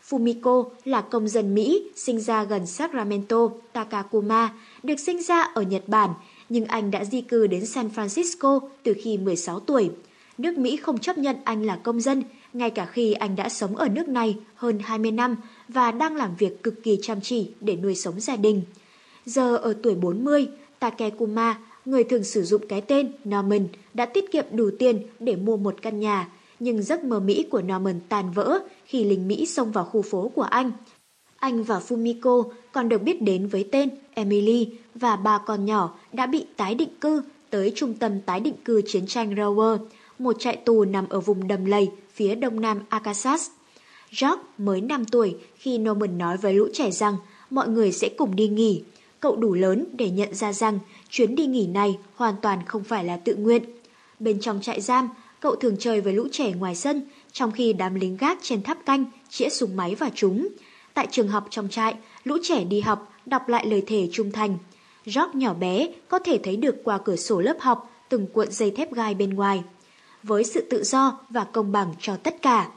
Fumiko là công dân Mỹ sinh ra gần Sacramento, Takakuma, được sinh ra ở Nhật Bản, nhưng anh đã di cư đến San Francisco từ khi 16 tuổi. Nước Mỹ không chấp nhận anh là công dân, ngay cả khi anh đã sống ở nước này hơn 20 năm và đang làm việc cực kỳ chăm chỉ để nuôi sống gia đình. Giờ ở tuổi 40, Takekuma, người thường sử dụng cái tên Norman, đã tiết kiệm đủ tiền để mua một căn nhà, nhưng giấc mơ Mỹ của Norman tàn vỡ khi lính Mỹ xông vào khu phố của anh. Anh và Fumiko còn được biết đến với tên Emily và ba con nhỏ đã bị tái định cư tới trung tâm tái định cư chiến tranh Rower, một trại tù nằm ở vùng đầm lầy phía đông nam Arkansas. George mới 5 tuổi khi Norman nói với lũ trẻ rằng mọi người sẽ cùng đi nghỉ. Cậu đủ lớn để nhận ra rằng chuyến đi nghỉ này hoàn toàn không phải là tự nguyện. Bên trong trại giam, cậu thường chơi với lũ trẻ ngoài sân, trong khi đám lính gác trên tháp canh chĩa súng máy vào chúng. Tại trường học trong trại, lũ trẻ đi học, đọc lại lời thề trung thành. George nhỏ bé có thể thấy được qua cửa sổ lớp học từng cuộn dây thép gai bên ngoài. Với sự tự do và công bằng cho tất cả.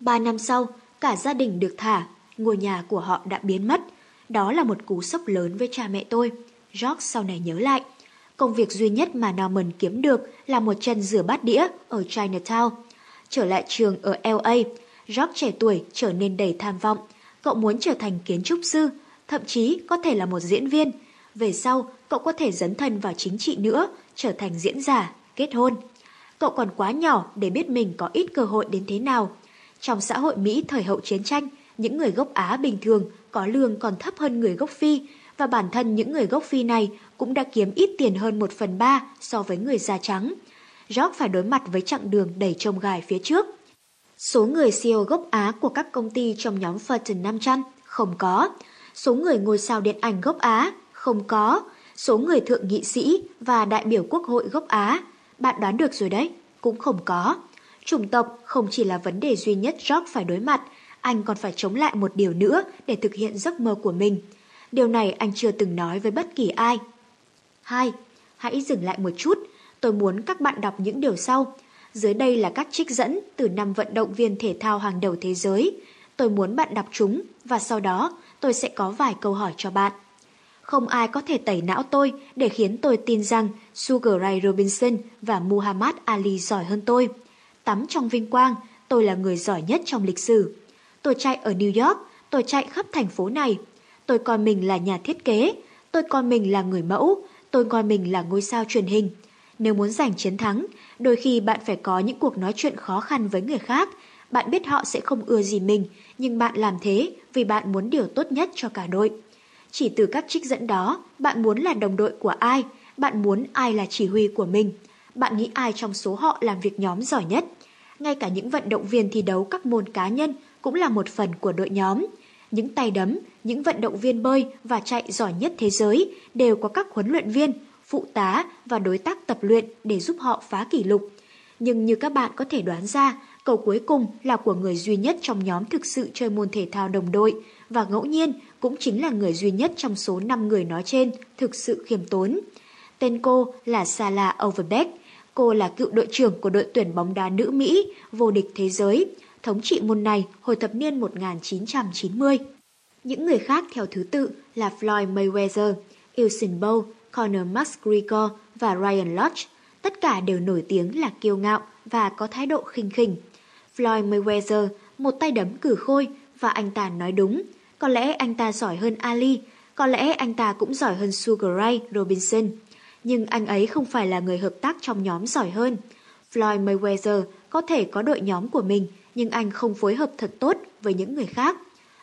Ba năm sau, cả gia đình được thả, ngôi nhà của họ đã biến mất. Đó là một cú sốc lớn với cha mẹ tôi. George sau này nhớ lại. Công việc duy nhất mà Norman kiếm được là một chân rửa bát đĩa ở Chinatown. Trở lại trường ở LA, George trẻ tuổi trở nên đầy tham vọng. Cậu muốn trở thành kiến trúc sư, thậm chí có thể là một diễn viên. Về sau, cậu có thể dấn thân vào chính trị nữa, trở thành diễn giả, kết hôn. Cậu còn quá nhỏ để biết mình có ít cơ hội đến thế nào. Trong xã hội Mỹ thời hậu chiến tranh, những người gốc Á bình thường có lương còn thấp hơn người gốc Phi, và bản thân những người gốc Phi này cũng đã kiếm ít tiền hơn một phần ba so với người da trắng. jock phải đối mặt với chặng đường đầy trông gai phía trước. Số người CEO gốc Á của các công ty trong nhóm Fortune 500 không có. Số người ngôi sao điện ảnh gốc Á không có. Số người thượng nghị sĩ và đại biểu quốc hội gốc Á, bạn đoán được rồi đấy, cũng không có. Chủng tộc không chỉ là vấn đề duy nhất George phải đối mặt, anh còn phải chống lại một điều nữa để thực hiện giấc mơ của mình. Điều này anh chưa từng nói với bất kỳ ai. Hai, hãy dừng lại một chút. Tôi muốn các bạn đọc những điều sau. Dưới đây là các trích dẫn từ năm vận động viên thể thao hàng đầu thế giới. Tôi muốn bạn đọc chúng và sau đó tôi sẽ có vài câu hỏi cho bạn. Không ai có thể tẩy não tôi để khiến tôi tin rằng Sugar Ray Robinson và Muhammad Ali giỏi hơn tôi. Tắm trong vinh quang, tôi là người giỏi nhất trong lịch sử. Tôi chạy ở New York, tôi chạy khắp thành phố này. Tôi coi mình là nhà thiết kế, tôi coi mình là người mẫu, tôi coi mình là ngôi sao truyền hình. Nếu muốn giành chiến thắng, đôi khi bạn phải có những cuộc nói chuyện khó khăn với người khác. Bạn biết họ sẽ không ưa gì mình, nhưng bạn làm thế vì bạn muốn điều tốt nhất cho cả đội. Chỉ từ các trích dẫn đó, bạn muốn là đồng đội của ai, bạn muốn ai là chỉ huy của mình. Bạn nghĩ ai trong số họ làm việc nhóm giỏi nhất. Ngay cả những vận động viên thi đấu các môn cá nhân cũng là một phần của đội nhóm. Những tay đấm, những vận động viên bơi và chạy giỏi nhất thế giới đều có các huấn luyện viên, phụ tá và đối tác tập luyện để giúp họ phá kỷ lục. Nhưng như các bạn có thể đoán ra, cầu cuối cùng là của người duy nhất trong nhóm thực sự chơi môn thể thao đồng đội và ngẫu nhiên cũng chính là người duy nhất trong số 5 người nói trên thực sự khiêm tốn. Tên cô là Sala Overbeck. Cô là cựu đội trưởng của đội tuyển bóng đá nữ Mỹ, vô địch thế giới, thống trị môn này hồi thập niên 1990. Những người khác theo thứ tự là Floyd Mayweather, Usain Bolt, Conor McGregor và Ryan Lodge. Tất cả đều nổi tiếng là kiêu ngạo và có thái độ khinh khỉnh. Floyd Mayweather, một tay đấm cử khôi và anh ta nói đúng. Có lẽ anh ta giỏi hơn Ali, có lẽ anh ta cũng giỏi hơn Sugar Ray Robinson. Nhưng anh ấy không phải là người hợp tác trong nhóm giỏi hơn. Floyd Mayweather có thể có đội nhóm của mình, nhưng anh không phối hợp thật tốt với những người khác.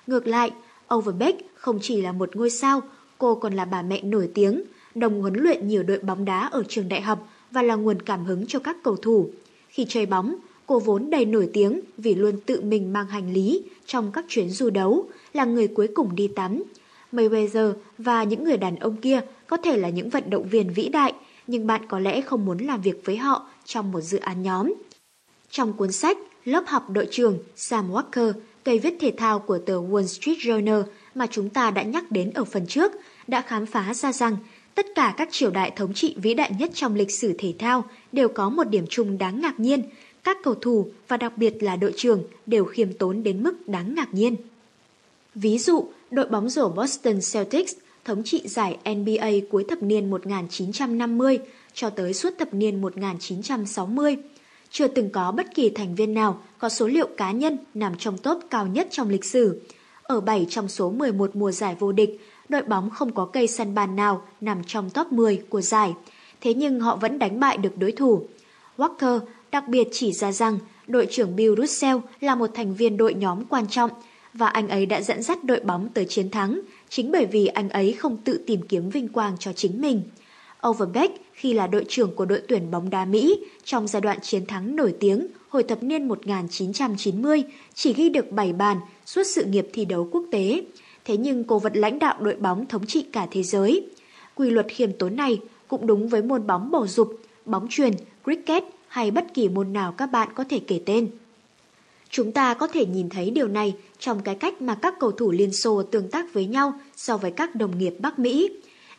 Ngược lại, Overbeck không chỉ là một ngôi sao, cô còn là bà mẹ nổi tiếng, đồng huấn luyện nhiều đội bóng đá ở trường đại học và là nguồn cảm hứng cho các cầu thủ. Khi chơi bóng, cô vốn đầy nổi tiếng vì luôn tự mình mang hành lý trong các chuyến du đấu, là người cuối cùng đi tắm. Mayweather và những người đàn ông kia có thể là những vận động viên vĩ đại, nhưng bạn có lẽ không muốn làm việc với họ trong một dự án nhóm. Trong cuốn sách Lớp học đội trưởng Sam Walker, cây viết thể thao của tờ Wall Street Journal mà chúng ta đã nhắc đến ở phần trước, đã khám phá ra rằng tất cả các triều đại thống trị vĩ đại nhất trong lịch sử thể thao đều có một điểm chung đáng ngạc nhiên. Các cầu thủ và đặc biệt là đội trưởng đều khiêm tốn đến mức đáng ngạc nhiên. Ví dụ, đội bóng rổ Boston Celtics thống trị giải NBA cuối thập niên 1950 cho tới suốt thập niên 1960. Chưa từng có bất kỳ thành viên nào có số liệu cá nhân nằm trong top cao nhất trong lịch sử. Ở 7 trong số 11 mùa giải vô địch, đội bóng không có cây săn bàn nào nằm trong top 10 của giải. Thế nhưng họ vẫn đánh bại được đối thủ. Walker đặc biệt chỉ ra rằng đội trưởng Bill Russell là một thành viên đội nhóm quan trọng và anh ấy đã dẫn dắt đội bóng tới chiến thắng chính bởi vì anh ấy không tự tìm kiếm vinh quang cho chính mình. Overbeck khi là đội trưởng của đội tuyển bóng đá Mỹ trong giai đoạn chiến thắng nổi tiếng hồi thập niên 1990 chỉ ghi được 7 bàn suốt sự nghiệp thi đấu quốc tế. Thế nhưng cô vẫn lãnh đạo đội bóng thống trị cả thế giới. Quy luật khiêm tốn này cũng đúng với môn bóng bầu dục, bóng truyền, cricket hay bất kỳ môn nào các bạn có thể kể tên. Chúng ta có thể nhìn thấy điều này trong cái cách mà các cầu thủ Liên Xô tương tác với nhau so với các đồng nghiệp Bắc Mỹ.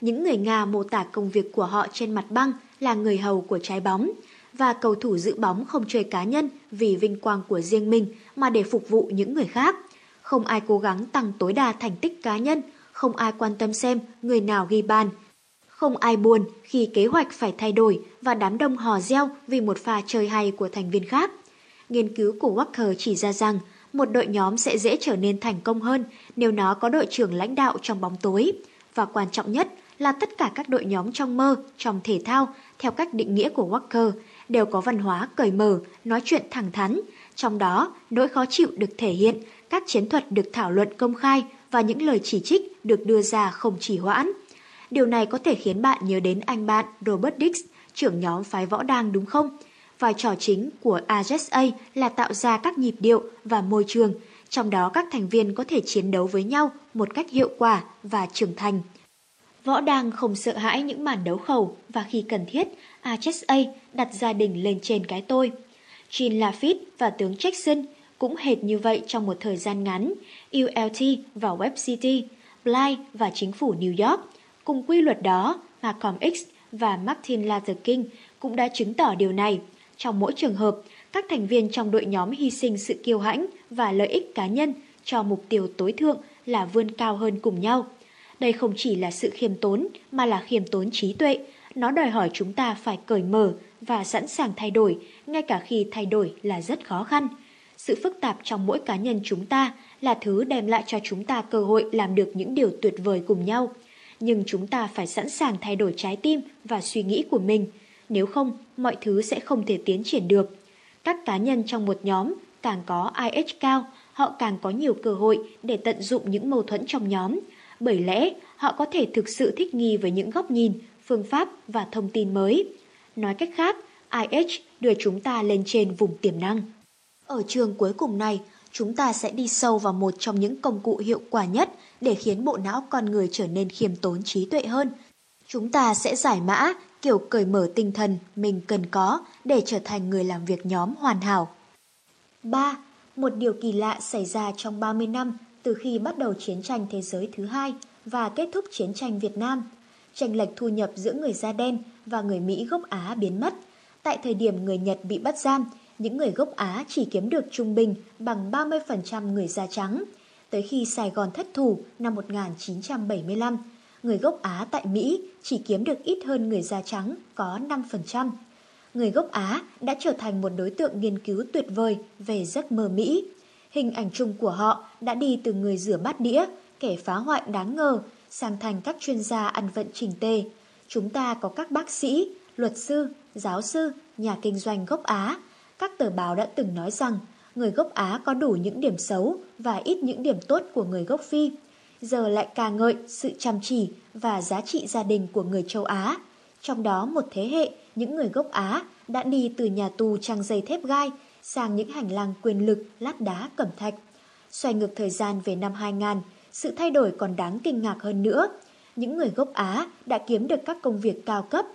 Những người Nga mô tả công việc của họ trên mặt băng là người hầu của trái bóng, và cầu thủ giữ bóng không chơi cá nhân vì vinh quang của riêng mình mà để phục vụ những người khác. Không ai cố gắng tăng tối đa thành tích cá nhân, không ai quan tâm xem người nào ghi bàn. Không ai buồn khi kế hoạch phải thay đổi và đám đông hò reo vì một pha chơi hay của thành viên khác. Nghiên cứu của Walker chỉ ra rằng một đội nhóm sẽ dễ trở nên thành công hơn nếu nó có đội trưởng lãnh đạo trong bóng tối. Và quan trọng nhất là tất cả các đội nhóm trong mơ, trong thể thao, theo cách định nghĩa của Walker, đều có văn hóa cởi mở, nói chuyện thẳng thắn. Trong đó, nỗi khó chịu được thể hiện, các chiến thuật được thảo luận công khai và những lời chỉ trích được đưa ra không chỉ hoãn. Điều này có thể khiến bạn nhớ đến anh bạn Robert Dix, trưởng nhóm phái võ đàng đúng không? Vai trò chính của AJSA là tạo ra các nhịp điệu và môi trường, trong đó các thành viên có thể chiến đấu với nhau một cách hiệu quả và trưởng thành. Võ Đăng không sợ hãi những màn đấu khẩu và khi cần thiết, AJSA đặt gia đình lên trên cái tôi. Jean Lafitte và tướng Jackson cũng hệt như vậy trong một thời gian ngắn, ULT và Web City, Bly và chính phủ New York. Cùng quy luật đó, Malcolm X và Martin Luther King cũng đã chứng tỏ điều này. Trong mỗi trường hợp, các thành viên trong đội nhóm hy sinh sự kiêu hãnh và lợi ích cá nhân cho mục tiêu tối thượng là vươn cao hơn cùng nhau. Đây không chỉ là sự khiêm tốn mà là khiêm tốn trí tuệ. Nó đòi hỏi chúng ta phải cởi mở và sẵn sàng thay đổi, ngay cả khi thay đổi là rất khó khăn. Sự phức tạp trong mỗi cá nhân chúng ta là thứ đem lại cho chúng ta cơ hội làm được những điều tuyệt vời cùng nhau. Nhưng chúng ta phải sẵn sàng thay đổi trái tim và suy nghĩ của mình. Nếu không, mọi thứ sẽ không thể tiến triển được. Các cá nhân trong một nhóm càng có IH cao, họ càng có nhiều cơ hội để tận dụng những mâu thuẫn trong nhóm. Bởi lẽ, họ có thể thực sự thích nghi với những góc nhìn, phương pháp và thông tin mới. Nói cách khác, IH đưa chúng ta lên trên vùng tiềm năng. Ở trường cuối cùng này, chúng ta sẽ đi sâu vào một trong những công cụ hiệu quả nhất để khiến bộ não con người trở nên khiêm tốn trí tuệ hơn. Chúng ta sẽ giải mã kiểu cởi mở tinh thần mình cần có để trở thành người làm việc nhóm hoàn hảo. 3. Một điều kỳ lạ xảy ra trong 30 năm từ khi bắt đầu chiến tranh thế giới thứ hai và kết thúc chiến tranh Việt Nam. Tranh lệch thu nhập giữa người da đen và người Mỹ gốc Á biến mất. Tại thời điểm người Nhật bị bắt giam, những người gốc Á chỉ kiếm được trung bình bằng 30% người da trắng. Tới khi Sài Gòn thất thủ năm 1975, người gốc Á tại Mỹ chỉ kiếm được ít hơn người da trắng có 5%. Người gốc Á đã trở thành một đối tượng nghiên cứu tuyệt vời về giấc mơ Mỹ. Hình ảnh chung của họ đã đi từ người rửa bát đĩa, kẻ phá hoại đáng ngờ, sang thành các chuyên gia ăn vận trình tề. Chúng ta có các bác sĩ, luật sư, giáo sư, nhà kinh doanh gốc Á. Các tờ báo đã từng nói rằng người gốc Á có đủ những điểm xấu và ít những điểm tốt của người gốc Phi. Giờ lại ca ngợi sự chăm chỉ và giá trị gia đình của người châu Á. Trong đó một thế hệ, những người gốc Á đã đi từ nhà tù trang dây thép gai sang những hành lang quyền lực lát đá cẩm thạch. Xoay ngược thời gian về năm 2000, sự thay đổi còn đáng kinh ngạc hơn nữa. Những người gốc Á đã kiếm được các công việc cao cấp.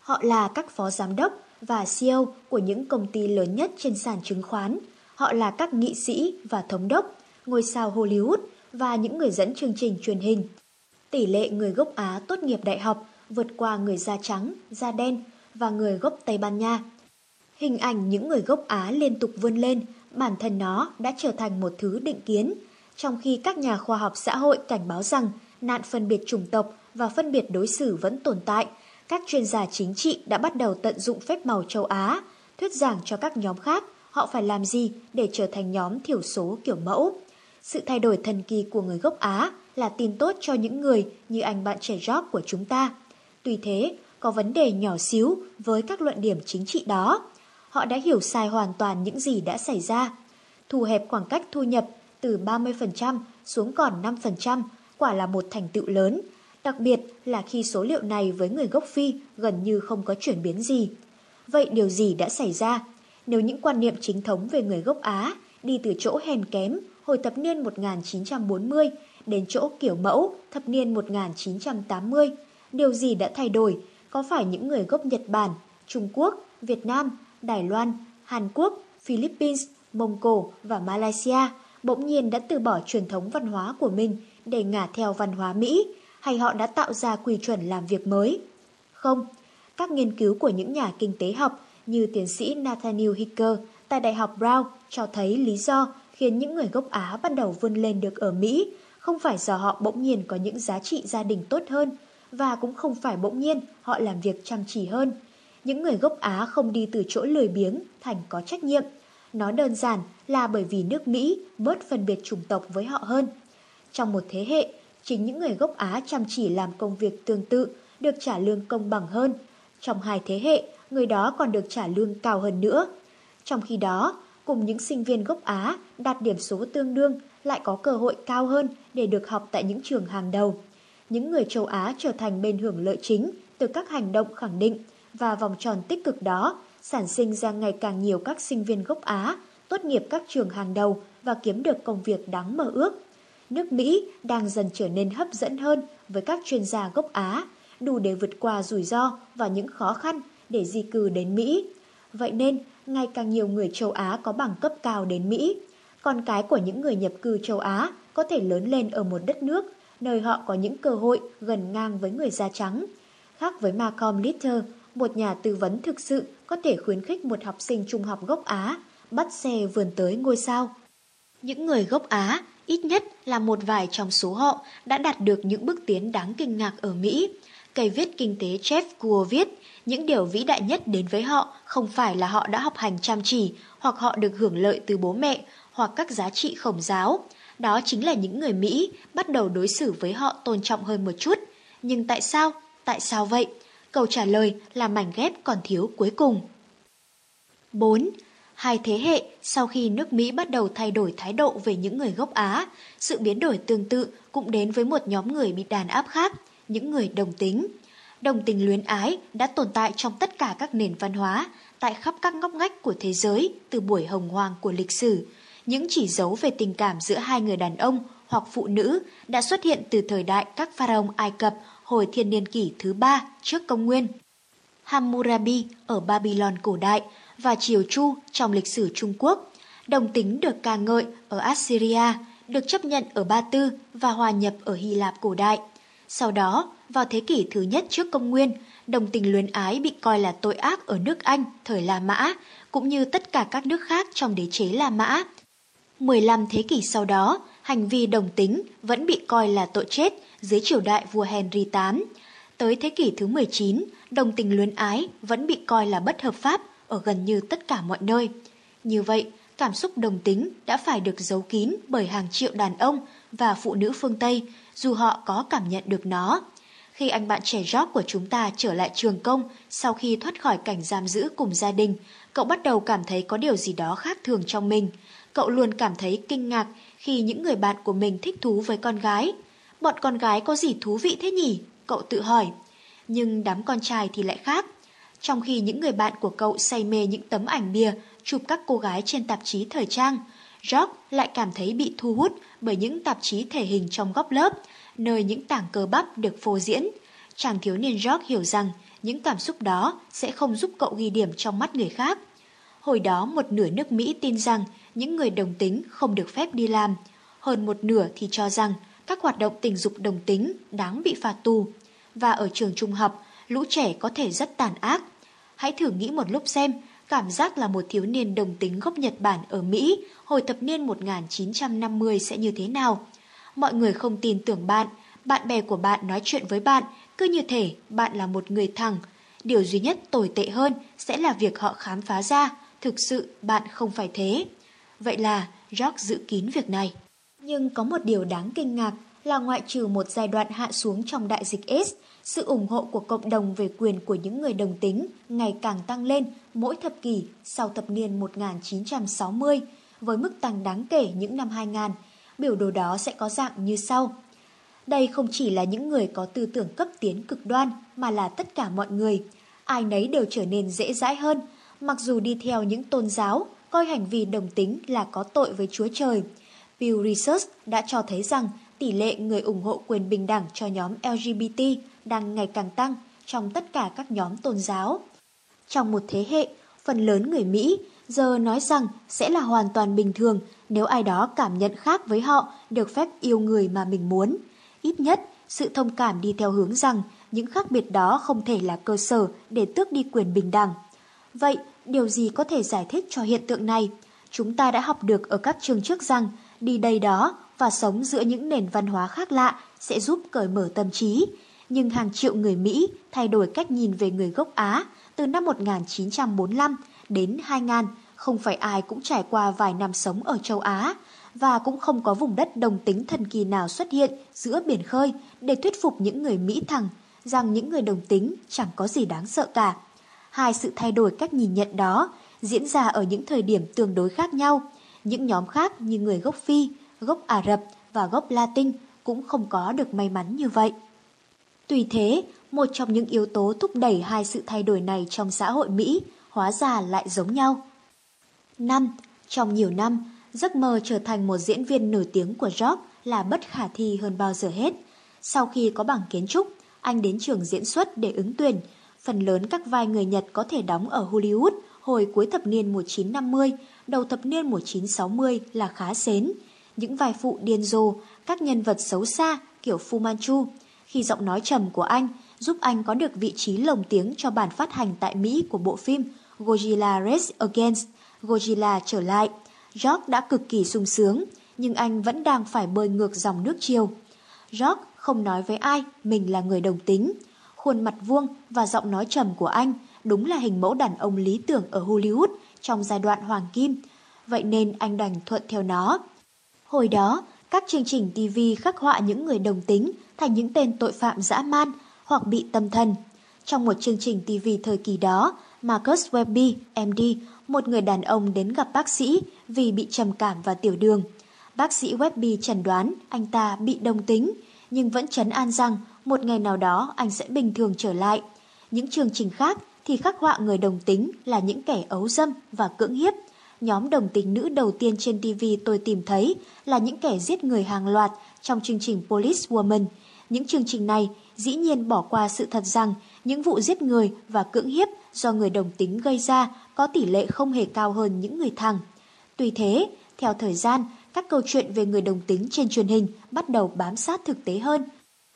Họ là các phó giám đốc và CEO của những công ty lớn nhất trên sàn chứng khoán. Họ là các nghị sĩ và thống đốc, ngôi sao Hollywood và những người dẫn chương trình truyền hình. Tỷ lệ người gốc Á tốt nghiệp đại học vượt qua người da trắng, da đen và người gốc Tây Ban Nha. Hình ảnh những người gốc Á liên tục vươn lên, bản thân nó đã trở thành một thứ định kiến, trong khi các nhà khoa học xã hội cảnh báo rằng nạn phân biệt chủng tộc và phân biệt đối xử vẫn tồn tại, các chuyên gia chính trị đã bắt đầu tận dụng phép màu châu Á, thuyết giảng cho các nhóm khác họ phải làm gì để trở thành nhóm thiểu số kiểu mẫu. Sự thay đổi thần kỳ của người gốc Á là tin tốt cho những người như anh bạn trẻ Job của chúng ta. Tuy thế, có vấn đề nhỏ xíu với các luận điểm chính trị đó. Họ đã hiểu sai hoàn toàn những gì đã xảy ra. Thu hẹp khoảng cách thu nhập từ 30% xuống còn 5% quả là một thành tựu lớn, đặc biệt là khi số liệu này với người gốc Phi gần như không có chuyển biến gì. Vậy điều gì đã xảy ra? Nếu những quan niệm chính thống về người gốc Á đi từ chỗ hèn kém hồi thập niên 1940 đến chỗ kiểu mẫu thập niên 1980, điều gì đã thay đổi? Có phải những người gốc Nhật Bản, Trung Quốc, Việt Nam, Đài Loan, Hàn Quốc, Philippines, Mông Cổ và Malaysia bỗng nhiên đã từ bỏ truyền thống văn hóa của mình để ngả theo văn hóa Mỹ, hay họ đã tạo ra quy chuẩn làm việc mới? Không, các nghiên cứu của những nhà kinh tế học như tiến sĩ Nathaniel Hicker tại Đại học Brown cho thấy lý do khiến những người gốc Á bắt đầu vươn lên được ở Mỹ không phải do họ bỗng nhiên có những giá trị gia đình tốt hơn và cũng không phải bỗng nhiên họ làm việc chăm chỉ hơn. Những người gốc Á không đi từ chỗ lười biếng thành có trách nhiệm. Nó đơn giản là bởi vì nước Mỹ bớt phân biệt chủng tộc với họ hơn. Trong một thế hệ, chính những người gốc Á chăm chỉ làm công việc tương tự được trả lương công bằng hơn. Trong hai thế hệ, người đó còn được trả lương cao hơn nữa. Trong khi đó, cùng những sinh viên gốc Á đạt điểm số tương đương lại có cơ hội cao hơn để được học tại những trường hàng đầu. Những người châu Á trở thành bên hưởng lợi chính từ các hành động khẳng định và vòng tròn tích cực đó sản sinh ra ngày càng nhiều các sinh viên gốc Á tốt nghiệp các trường hàng đầu và kiếm được công việc đáng mơ ước. Nước Mỹ đang dần trở nên hấp dẫn hơn với các chuyên gia gốc Á, đủ để vượt qua rủi ro và những khó khăn để di cư đến Mỹ. Vậy nên, ngày càng nhiều người châu Á có bằng cấp cao đến Mỹ. Con cái của những người nhập cư châu Á có thể lớn lên ở một đất nước nơi họ có những cơ hội gần ngang với người da trắng. Khác với Malcolm Litter, một nhà tư vấn thực sự có thể khuyến khích một học sinh trung học gốc Á bắt xe vườn tới ngôi sao. Những người gốc Á, ít nhất là một vài trong số họ đã đạt được những bước tiến đáng kinh ngạc ở Mỹ. Cây viết kinh tế Jeff Kuo viết, những điều vĩ đại nhất đến với họ không phải là họ đã học hành chăm chỉ hoặc họ được hưởng lợi từ bố mẹ hoặc các giá trị khổng giáo. Đó chính là những người Mỹ bắt đầu đối xử với họ tôn trọng hơn một chút. Nhưng tại sao? Tại sao vậy? Câu trả lời là mảnh ghép còn thiếu cuối cùng. 4. Hai thế hệ sau khi nước Mỹ bắt đầu thay đổi thái độ về những người gốc Á, sự biến đổi tương tự cũng đến với một nhóm người bị đàn áp khác, những người đồng tính. Đồng tình luyến ái đã tồn tại trong tất cả các nền văn hóa, tại khắp các ngóc ngách của thế giới từ buổi hồng hoàng của lịch sử. Những chỉ dấu về tình cảm giữa hai người đàn ông hoặc phụ nữ đã xuất hiện từ thời đại các pharaoh Ai Cập hồi thiên niên kỷ thứ ba trước công nguyên. Hammurabi ở Babylon cổ đại và Triều Chu trong lịch sử Trung Quốc. Đồng tính được ca ngợi ở Assyria, được chấp nhận ở Ba Tư và hòa nhập ở Hy Lạp cổ đại. Sau đó, vào thế kỷ thứ nhất trước công nguyên, đồng tình luyến ái bị coi là tội ác ở nước Anh thời La Mã, cũng như tất cả các nước khác trong đế chế La Mã. 15 thế kỷ sau đó, hành vi đồng tính vẫn bị coi là tội chết dưới triều đại vua Henry VIII. Tới thế kỷ thứ 19, đồng tình luyến ái vẫn bị coi là bất hợp pháp ở gần như tất cả mọi nơi. Như vậy, cảm xúc đồng tính đã phải được giấu kín bởi hàng triệu đàn ông và phụ nữ phương Tây, dù họ có cảm nhận được nó. Khi anh bạn trẻ rót của chúng ta trở lại trường công sau khi thoát khỏi cảnh giam giữ cùng gia đình, cậu bắt đầu cảm thấy có điều gì đó khác thường trong mình. Cậu luôn cảm thấy kinh ngạc khi những người bạn của mình thích thú với con gái. Bọn con gái có gì thú vị thế nhỉ? Cậu tự hỏi. Nhưng đám con trai thì lại khác. Trong khi những người bạn của cậu say mê những tấm ảnh bìa chụp các cô gái trên tạp chí thời trang, Jock lại cảm thấy bị thu hút bởi những tạp chí thể hình trong góc lớp, nơi những tảng cơ bắp được phô diễn. Chàng thiếu niên Jock hiểu rằng những cảm xúc đó sẽ không giúp cậu ghi điểm trong mắt người khác. Hồi đó một nửa nước Mỹ tin rằng những người đồng tính không được phép đi làm. Hơn một nửa thì cho rằng các hoạt động tình dục đồng tính đáng bị phạt tù. Và ở trường trung học, lũ trẻ có thể rất tàn ác. Hãy thử nghĩ một lúc xem, cảm giác là một thiếu niên đồng tính gốc Nhật Bản ở Mỹ hồi thập niên 1950 sẽ như thế nào. Mọi người không tin tưởng bạn, bạn bè của bạn nói chuyện với bạn, cứ như thể bạn là một người thẳng. Điều duy nhất tồi tệ hơn sẽ là việc họ khám phá ra, thực sự bạn không phải thế. Vậy là Jock giữ kín việc này. Nhưng có một điều đáng kinh ngạc là ngoại trừ một giai đoạn hạ xuống trong đại dịch S sự ủng hộ của cộng đồng về quyền của những người đồng tính ngày càng tăng lên mỗi thập kỷ sau thập niên 1960, với mức tăng đáng kể những năm 2000. Biểu đồ đó sẽ có dạng như sau. Đây không chỉ là những người có tư tưởng cấp tiến cực đoan mà là tất cả mọi người. Ai nấy đều trở nên dễ dãi hơn, mặc dù đi theo những tôn giáo, coi hành vi đồng tính là có tội với Chúa Trời. Pew Research đã cho thấy rằng tỷ lệ người ủng hộ quyền bình đẳng cho nhóm LGBT đang ngày càng tăng trong tất cả các nhóm tôn giáo. Trong một thế hệ, phần lớn người Mỹ giờ nói rằng sẽ là hoàn toàn bình thường nếu ai đó cảm nhận khác với họ được phép yêu người mà mình muốn. Ít nhất, sự thông cảm đi theo hướng rằng những khác biệt đó không thể là cơ sở để tước đi quyền bình đẳng. Vậy, điều gì có thể giải thích cho hiện tượng này? Chúng ta đã học được ở các trường trước rằng đi đây đó và sống giữa những nền văn hóa khác lạ sẽ giúp cởi mở tâm trí. Nhưng hàng triệu người Mỹ thay đổi cách nhìn về người gốc Á từ năm 1945 đến 2000, không phải ai cũng trải qua vài năm sống ở châu Á, và cũng không có vùng đất đồng tính thần kỳ nào xuất hiện giữa biển khơi để thuyết phục những người Mỹ thẳng rằng những người đồng tính chẳng có gì đáng sợ cả. Hai sự thay đổi cách nhìn nhận đó diễn ra ở những thời điểm tương đối khác nhau. Những nhóm khác như người gốc Phi, gốc Ả Rập và gốc Latin cũng không có được may mắn như vậy. Tuy thế, một trong những yếu tố thúc đẩy hai sự thay đổi này trong xã hội Mỹ hóa ra lại giống nhau. 5. Trong nhiều năm, giấc mơ trở thành một diễn viên nổi tiếng của George là bất khả thi hơn bao giờ hết. Sau khi có bằng kiến trúc, anh đến trường diễn xuất để ứng tuyển. Phần lớn các vai người Nhật có thể đóng ở Hollywood hồi cuối thập niên 1950, đầu thập niên 1960 là khá xến. Những vai phụ điên rồ, các nhân vật xấu xa kiểu Fu Manchu. Khi giọng nói trầm của anh giúp anh có được vị trí lồng tiếng cho bản phát hành tại Mỹ của bộ phim Godzilla Race Against, Godzilla trở lại. Jock đã cực kỳ sung sướng, nhưng anh vẫn đang phải bơi ngược dòng nước chiều. Jock không nói với ai mình là người đồng tính. Khuôn mặt vuông và giọng nói trầm của anh đúng là hình mẫu đàn ông lý tưởng ở Hollywood trong giai đoạn hoàng kim. Vậy nên anh đành thuận theo nó. Hồi đó, các chương trình TV khắc họa những người đồng tính thành những tên tội phạm dã man hoặc bị tâm thần. Trong một chương trình TV thời kỳ đó, Marcus Webby, MD, một người đàn ông đến gặp bác sĩ vì bị trầm cảm và tiểu đường. Bác sĩ Webby chẩn đoán anh ta bị đồng tính, nhưng vẫn chấn an rằng một ngày nào đó anh sẽ bình thường trở lại. Những chương trình khác thì khắc họa người đồng tính là những kẻ ấu dâm và cưỡng hiếp. Nhóm đồng tính nữ đầu tiên trên TV tôi tìm thấy là những kẻ giết người hàng loạt trong chương trình Police Woman. Những chương trình này dĩ nhiên bỏ qua sự thật rằng những vụ giết người và cưỡng hiếp do người đồng tính gây ra có tỷ lệ không hề cao hơn những người thằng. Tuy thế, theo thời gian, các câu chuyện về người đồng tính trên truyền hình bắt đầu bám sát thực tế hơn.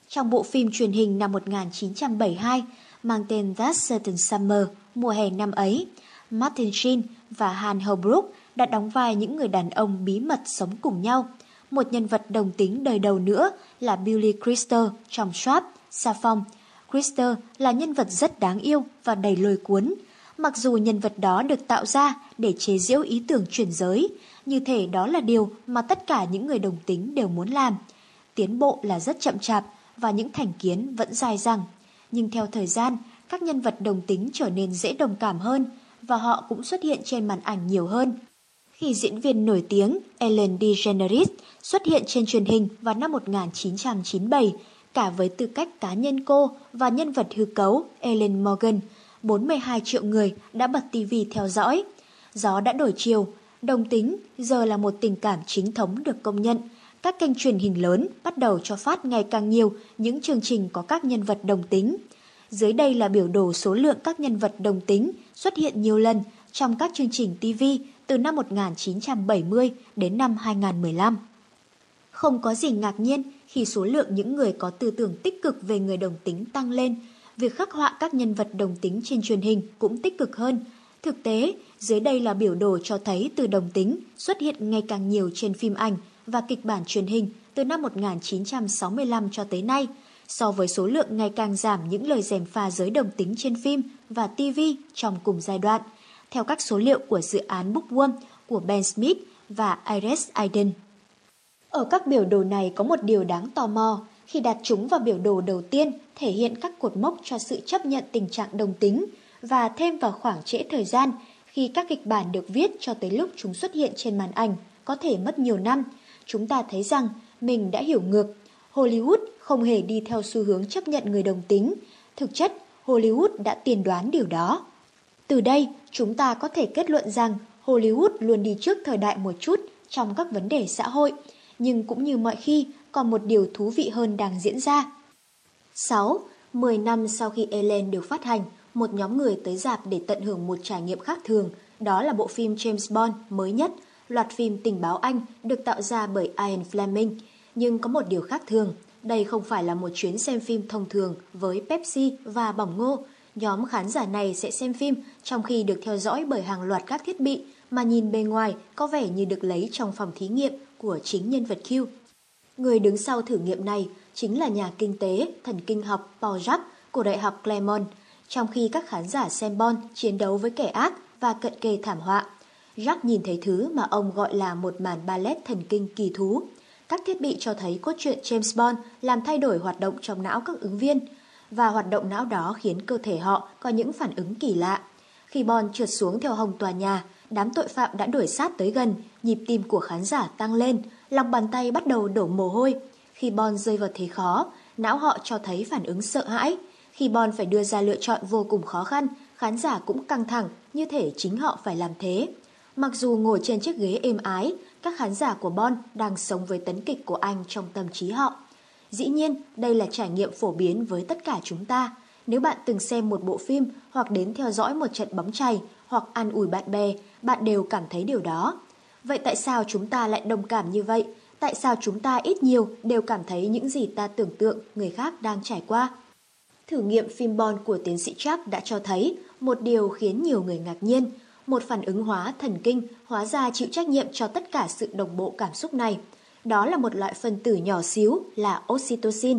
Trong bộ phim truyền hình năm 1972 mang tên That Certain Summer, mùa hè năm ấy, Martin Sheen và Han Holbrook đã đóng vai những người đàn ông bí mật sống cùng nhau. Một nhân vật đồng tính đời đầu nữa là Billy Crystal trong Swap, Sa Phong. Crystal là nhân vật rất đáng yêu và đầy lôi cuốn. Mặc dù nhân vật đó được tạo ra để chế giễu ý tưởng chuyển giới, như thể đó là điều mà tất cả những người đồng tính đều muốn làm. Tiến bộ là rất chậm chạp và những thành kiến vẫn dài dẳng. Nhưng theo thời gian, các nhân vật đồng tính trở nên dễ đồng cảm hơn và họ cũng xuất hiện trên màn ảnh nhiều hơn. Khi diễn viên nổi tiếng Ellen DeGeneres xuất hiện trên truyền hình vào năm 1997, cả với tư cách cá nhân cô và nhân vật hư cấu Ellen Morgan, 42 triệu người đã bật tivi theo dõi. Gió đã đổi chiều, đồng tính giờ là một tình cảm chính thống được công nhận. Các kênh truyền hình lớn bắt đầu cho phát ngày càng nhiều những chương trình có các nhân vật đồng tính. Dưới đây là biểu đồ số lượng các nhân vật đồng tính xuất hiện nhiều lần trong các chương trình TV từ năm 1970 đến năm 2015. Không có gì ngạc nhiên khi số lượng những người có tư tưởng tích cực về người đồng tính tăng lên, việc khắc họa các nhân vật đồng tính trên truyền hình cũng tích cực hơn. Thực tế, dưới đây là biểu đồ cho thấy từ đồng tính xuất hiện ngày càng nhiều trên phim ảnh và kịch bản truyền hình từ năm 1965 cho tới nay, so với số lượng ngày càng giảm những lời dèm pha giới đồng tính trên phim và TV trong cùng giai đoạn, theo các số liệu của dự án Bookworm của Ben Smith và Iris Aiden. Ở các biểu đồ này có một điều đáng tò mò, khi đặt chúng vào biểu đồ đầu tiên thể hiện các cột mốc cho sự chấp nhận tình trạng đồng tính và thêm vào khoảng trễ thời gian khi các kịch bản được viết cho tới lúc chúng xuất hiện trên màn ảnh có thể mất nhiều năm, chúng ta thấy rằng mình đã hiểu ngược. Hollywood không hề đi theo xu hướng chấp nhận người đồng tính. Thực chất, Hollywood đã tiên đoán điều đó. Từ đây, chúng ta có thể kết luận rằng Hollywood luôn đi trước thời đại một chút trong các vấn đề xã hội, nhưng cũng như mọi khi, còn một điều thú vị hơn đang diễn ra. 6. 10 năm sau khi Ellen được phát hành, một nhóm người tới dạp để tận hưởng một trải nghiệm khác thường, đó là bộ phim James Bond mới nhất, loạt phim tình báo Anh được tạo ra bởi Ian Fleming. Nhưng có một điều khác thường, đây không phải là một chuyến xem phim thông thường với Pepsi và bỏng ngô. Nhóm khán giả này sẽ xem phim trong khi được theo dõi bởi hàng loạt các thiết bị mà nhìn bề ngoài có vẻ như được lấy trong phòng thí nghiệm của chính nhân vật Q. Người đứng sau thử nghiệm này chính là nhà kinh tế, thần kinh học Paul Jack của Đại học Claremont, trong khi các khán giả xem Bond chiến đấu với kẻ ác và cận kề thảm họa. Jack nhìn thấy thứ mà ông gọi là một màn ballet thần kinh kỳ thú. Các thiết bị cho thấy cốt truyện James Bond làm thay đổi hoạt động trong não các ứng viên, và hoạt động não đó khiến cơ thể họ có những phản ứng kỳ lạ. Khi bon trượt xuống theo hồng tòa nhà, đám tội phạm đã đuổi sát tới gần, nhịp tim của khán giả tăng lên, lòng bàn tay bắt đầu đổ mồ hôi. Khi bon rơi vào thế khó, não họ cho thấy phản ứng sợ hãi. Khi bon phải đưa ra lựa chọn vô cùng khó khăn, khán giả cũng căng thẳng, như thể chính họ phải làm thế. Mặc dù ngồi trên chiếc ghế êm ái, các khán giả của bon đang sống với tấn kịch của anh trong tâm trí họ. Dĩ nhiên, đây là trải nghiệm phổ biến với tất cả chúng ta. Nếu bạn từng xem một bộ phim hoặc đến theo dõi một trận bóng chày hoặc ăn ủi bạn bè, bạn đều cảm thấy điều đó. Vậy tại sao chúng ta lại đồng cảm như vậy? Tại sao chúng ta ít nhiều đều cảm thấy những gì ta tưởng tượng người khác đang trải qua? Thử nghiệm phim Bond của tiến sĩ Chuck đã cho thấy một điều khiến nhiều người ngạc nhiên. Một phản ứng hóa thần kinh hóa ra chịu trách nhiệm cho tất cả sự đồng bộ cảm xúc này. Đó là một loại phân tử nhỏ xíu là oxytocin.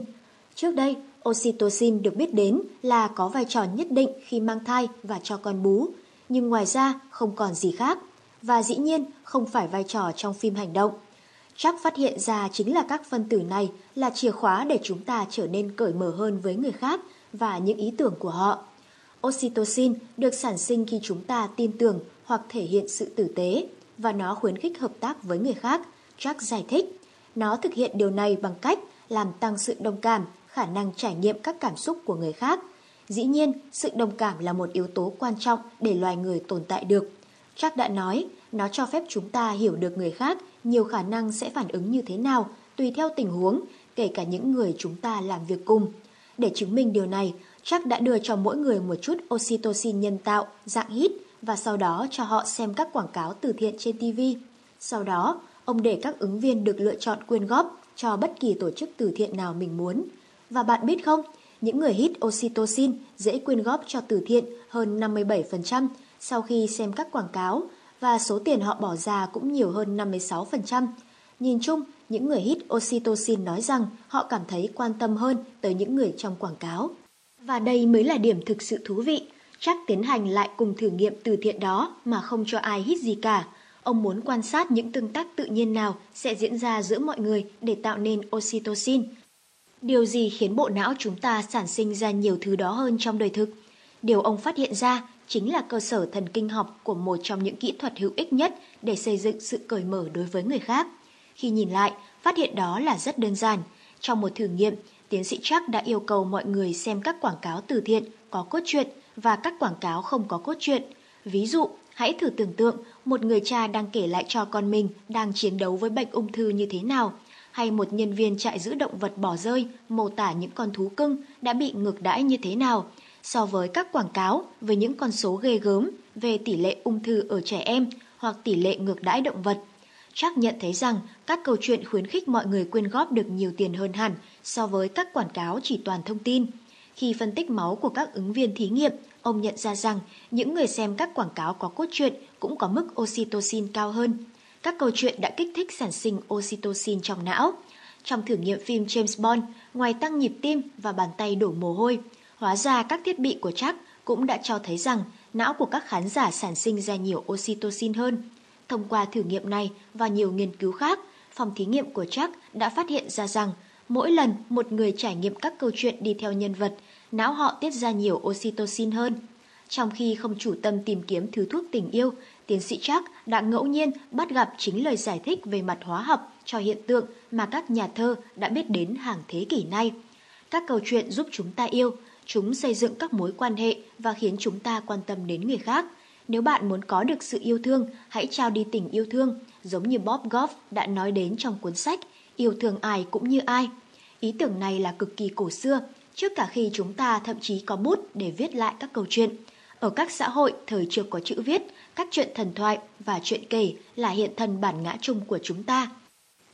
Trước đây, oxytocin được biết đến là có vai trò nhất định khi mang thai và cho con bú, nhưng ngoài ra không còn gì khác. Và dĩ nhiên không phải vai trò trong phim hành động. Chắc phát hiện ra chính là các phân tử này là chìa khóa để chúng ta trở nên cởi mở hơn với người khác và những ý tưởng của họ. Oxytocin được sản sinh khi chúng ta tin tưởng hoặc thể hiện sự tử tế và nó khuyến khích hợp tác với người khác, Jack giải thích. Nó thực hiện điều này bằng cách làm tăng sự đồng cảm, khả năng trải nghiệm các cảm xúc của người khác. Dĩ nhiên, sự đồng cảm là một yếu tố quan trọng để loài người tồn tại được. Jack đã nói, nó cho phép chúng ta hiểu được người khác nhiều khả năng sẽ phản ứng như thế nào tùy theo tình huống, kể cả những người chúng ta làm việc cùng. Để chứng minh điều này, Jack đã đưa cho mỗi người một chút oxytocin nhân tạo, dạng hít và sau đó cho họ xem các quảng cáo từ thiện trên TV. Sau đó, ông để các ứng viên được lựa chọn quyên góp cho bất kỳ tổ chức từ thiện nào mình muốn. Và bạn biết không, những người hít oxytocin dễ quyên góp cho từ thiện hơn 57% sau khi xem các quảng cáo và số tiền họ bỏ ra cũng nhiều hơn 56%. Nhìn chung, những người hít oxytocin nói rằng họ cảm thấy quan tâm hơn tới những người trong quảng cáo. Và đây mới là điểm thực sự thú vị. Chắc tiến hành lại cùng thử nghiệm từ thiện đó mà không cho ai hít gì cả. Ông muốn quan sát những tương tác tự nhiên nào sẽ diễn ra giữa mọi người để tạo nên oxytocin. Điều gì khiến bộ não chúng ta sản sinh ra nhiều thứ đó hơn trong đời thực? Điều ông phát hiện ra chính là cơ sở thần kinh học của một trong những kỹ thuật hữu ích nhất để xây dựng sự cởi mở đối với người khác. Khi nhìn lại, phát hiện đó là rất đơn giản. Trong một thử nghiệm, tiến sĩ Chuck đã yêu cầu mọi người xem các quảng cáo từ thiện có cốt truyện và các quảng cáo không có cốt truyện. Ví dụ, hãy thử tưởng tượng một người cha đang kể lại cho con mình đang chiến đấu với bệnh ung thư như thế nào, hay một nhân viên trại giữ động vật bỏ rơi mô tả những con thú cưng đã bị ngược đãi như thế nào, so với các quảng cáo với những con số ghê gớm về tỷ lệ ung thư ở trẻ em hoặc tỷ lệ ngược đãi động vật. Chắc nhận thấy rằng các câu chuyện khuyến khích mọi người quyên góp được nhiều tiền hơn hẳn so với các quảng cáo chỉ toàn thông tin. Khi phân tích máu của các ứng viên thí nghiệm, ông nhận ra rằng những người xem các quảng cáo có cốt truyện cũng có mức oxytocin cao hơn. Các câu chuyện đã kích thích sản sinh oxytocin trong não. Trong thử nghiệm phim James Bond, ngoài tăng nhịp tim và bàn tay đổ mồ hôi, Hóa ra các thiết bị của Chắc cũng đã cho thấy rằng não của các khán giả sản sinh ra nhiều oxytocin hơn. Thông qua thử nghiệm này và nhiều nghiên cứu khác, phòng thí nghiệm của Chắc đã phát hiện ra rằng mỗi lần một người trải nghiệm các câu chuyện đi theo nhân vật, não họ tiết ra nhiều oxytocin hơn. Trong khi không chủ tâm tìm kiếm thứ thuốc tình yêu, tiến sĩ Chắc đã ngẫu nhiên bắt gặp chính lời giải thích về mặt hóa học cho hiện tượng mà các nhà thơ đã biết đến hàng thế kỷ nay. Các câu chuyện giúp chúng ta yêu, Chúng xây dựng các mối quan hệ và khiến chúng ta quan tâm đến người khác. Nếu bạn muốn có được sự yêu thương, hãy trao đi tình yêu thương, giống như Bob Goff đã nói đến trong cuốn sách Yêu thương ai cũng như ai. Ý tưởng này là cực kỳ cổ xưa, trước cả khi chúng ta thậm chí có bút để viết lại các câu chuyện. Ở các xã hội thời chưa có chữ viết, các chuyện thần thoại và chuyện kể là hiện thân bản ngã chung của chúng ta.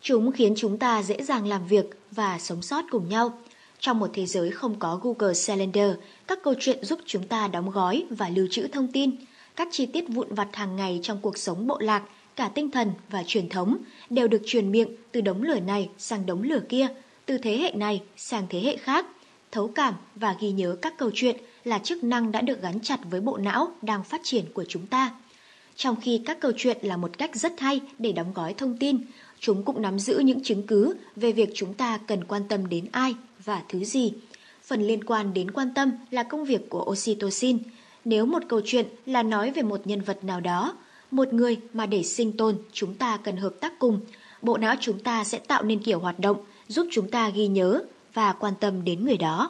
Chúng khiến chúng ta dễ dàng làm việc và sống sót cùng nhau. Trong một thế giới không có Google Calendar, các câu chuyện giúp chúng ta đóng gói và lưu trữ thông tin. Các chi tiết vụn vặt hàng ngày trong cuộc sống bộ lạc, cả tinh thần và truyền thống đều được truyền miệng từ đống lửa này sang đống lửa kia, từ thế hệ này sang thế hệ khác. Thấu cảm và ghi nhớ các câu chuyện là chức năng đã được gắn chặt với bộ não đang phát triển của chúng ta. Trong khi các câu chuyện là một cách rất hay để đóng gói thông tin, chúng cũng nắm giữ những chứng cứ về việc chúng ta cần quan tâm đến ai và thứ gì. Phần liên quan đến quan tâm là công việc của oxytocin. Nếu một câu chuyện là nói về một nhân vật nào đó, một người mà để sinh tồn chúng ta cần hợp tác cùng, bộ não chúng ta sẽ tạo nên kiểu hoạt động giúp chúng ta ghi nhớ và quan tâm đến người đó.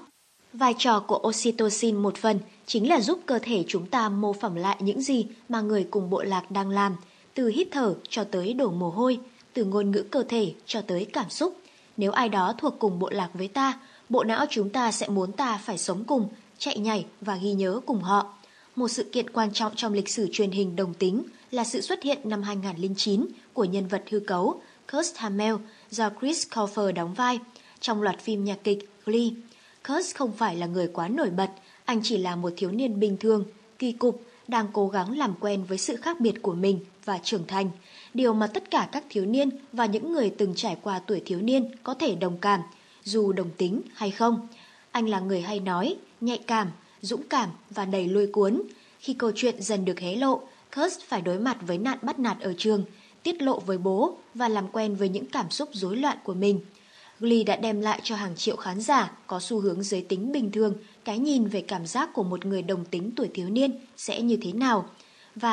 Vai trò của oxytocin một phần chính là giúp cơ thể chúng ta mô phỏng lại những gì mà người cùng bộ lạc đang làm, từ hít thở cho tới đổ mồ hôi, từ ngôn ngữ cơ thể cho tới cảm xúc. Nếu ai đó thuộc cùng bộ lạc với ta, bộ não chúng ta sẽ muốn ta phải sống cùng, chạy nhảy và ghi nhớ cùng họ. Một sự kiện quan trọng trong lịch sử truyền hình đồng tính là sự xuất hiện năm 2009 của nhân vật hư cấu Kurt Hamel do Chris Colfer đóng vai trong loạt phim nhạc kịch Glee. Kurt không phải là người quá nổi bật, anh chỉ là một thiếu niên bình thường, kỳ cục, đang cố gắng làm quen với sự khác biệt của mình và trưởng thành. Điều mà tất cả các thiếu niên và những người từng trải qua tuổi thiếu niên có thể đồng cảm, dù đồng tính hay không. Anh là người hay nói, nhạy cảm, dũng cảm và đầy lôi cuốn. Khi câu chuyện dần được hé lộ, Kurt phải đối mặt với nạn bắt nạt ở trường, tiết lộ với bố và làm quen với những cảm xúc rối loạn của mình. Glee đã đem lại cho hàng triệu khán giả có xu hướng giới tính bình thường, cái nhìn về cảm giác của một người đồng tính tuổi thiếu niên sẽ như thế nào.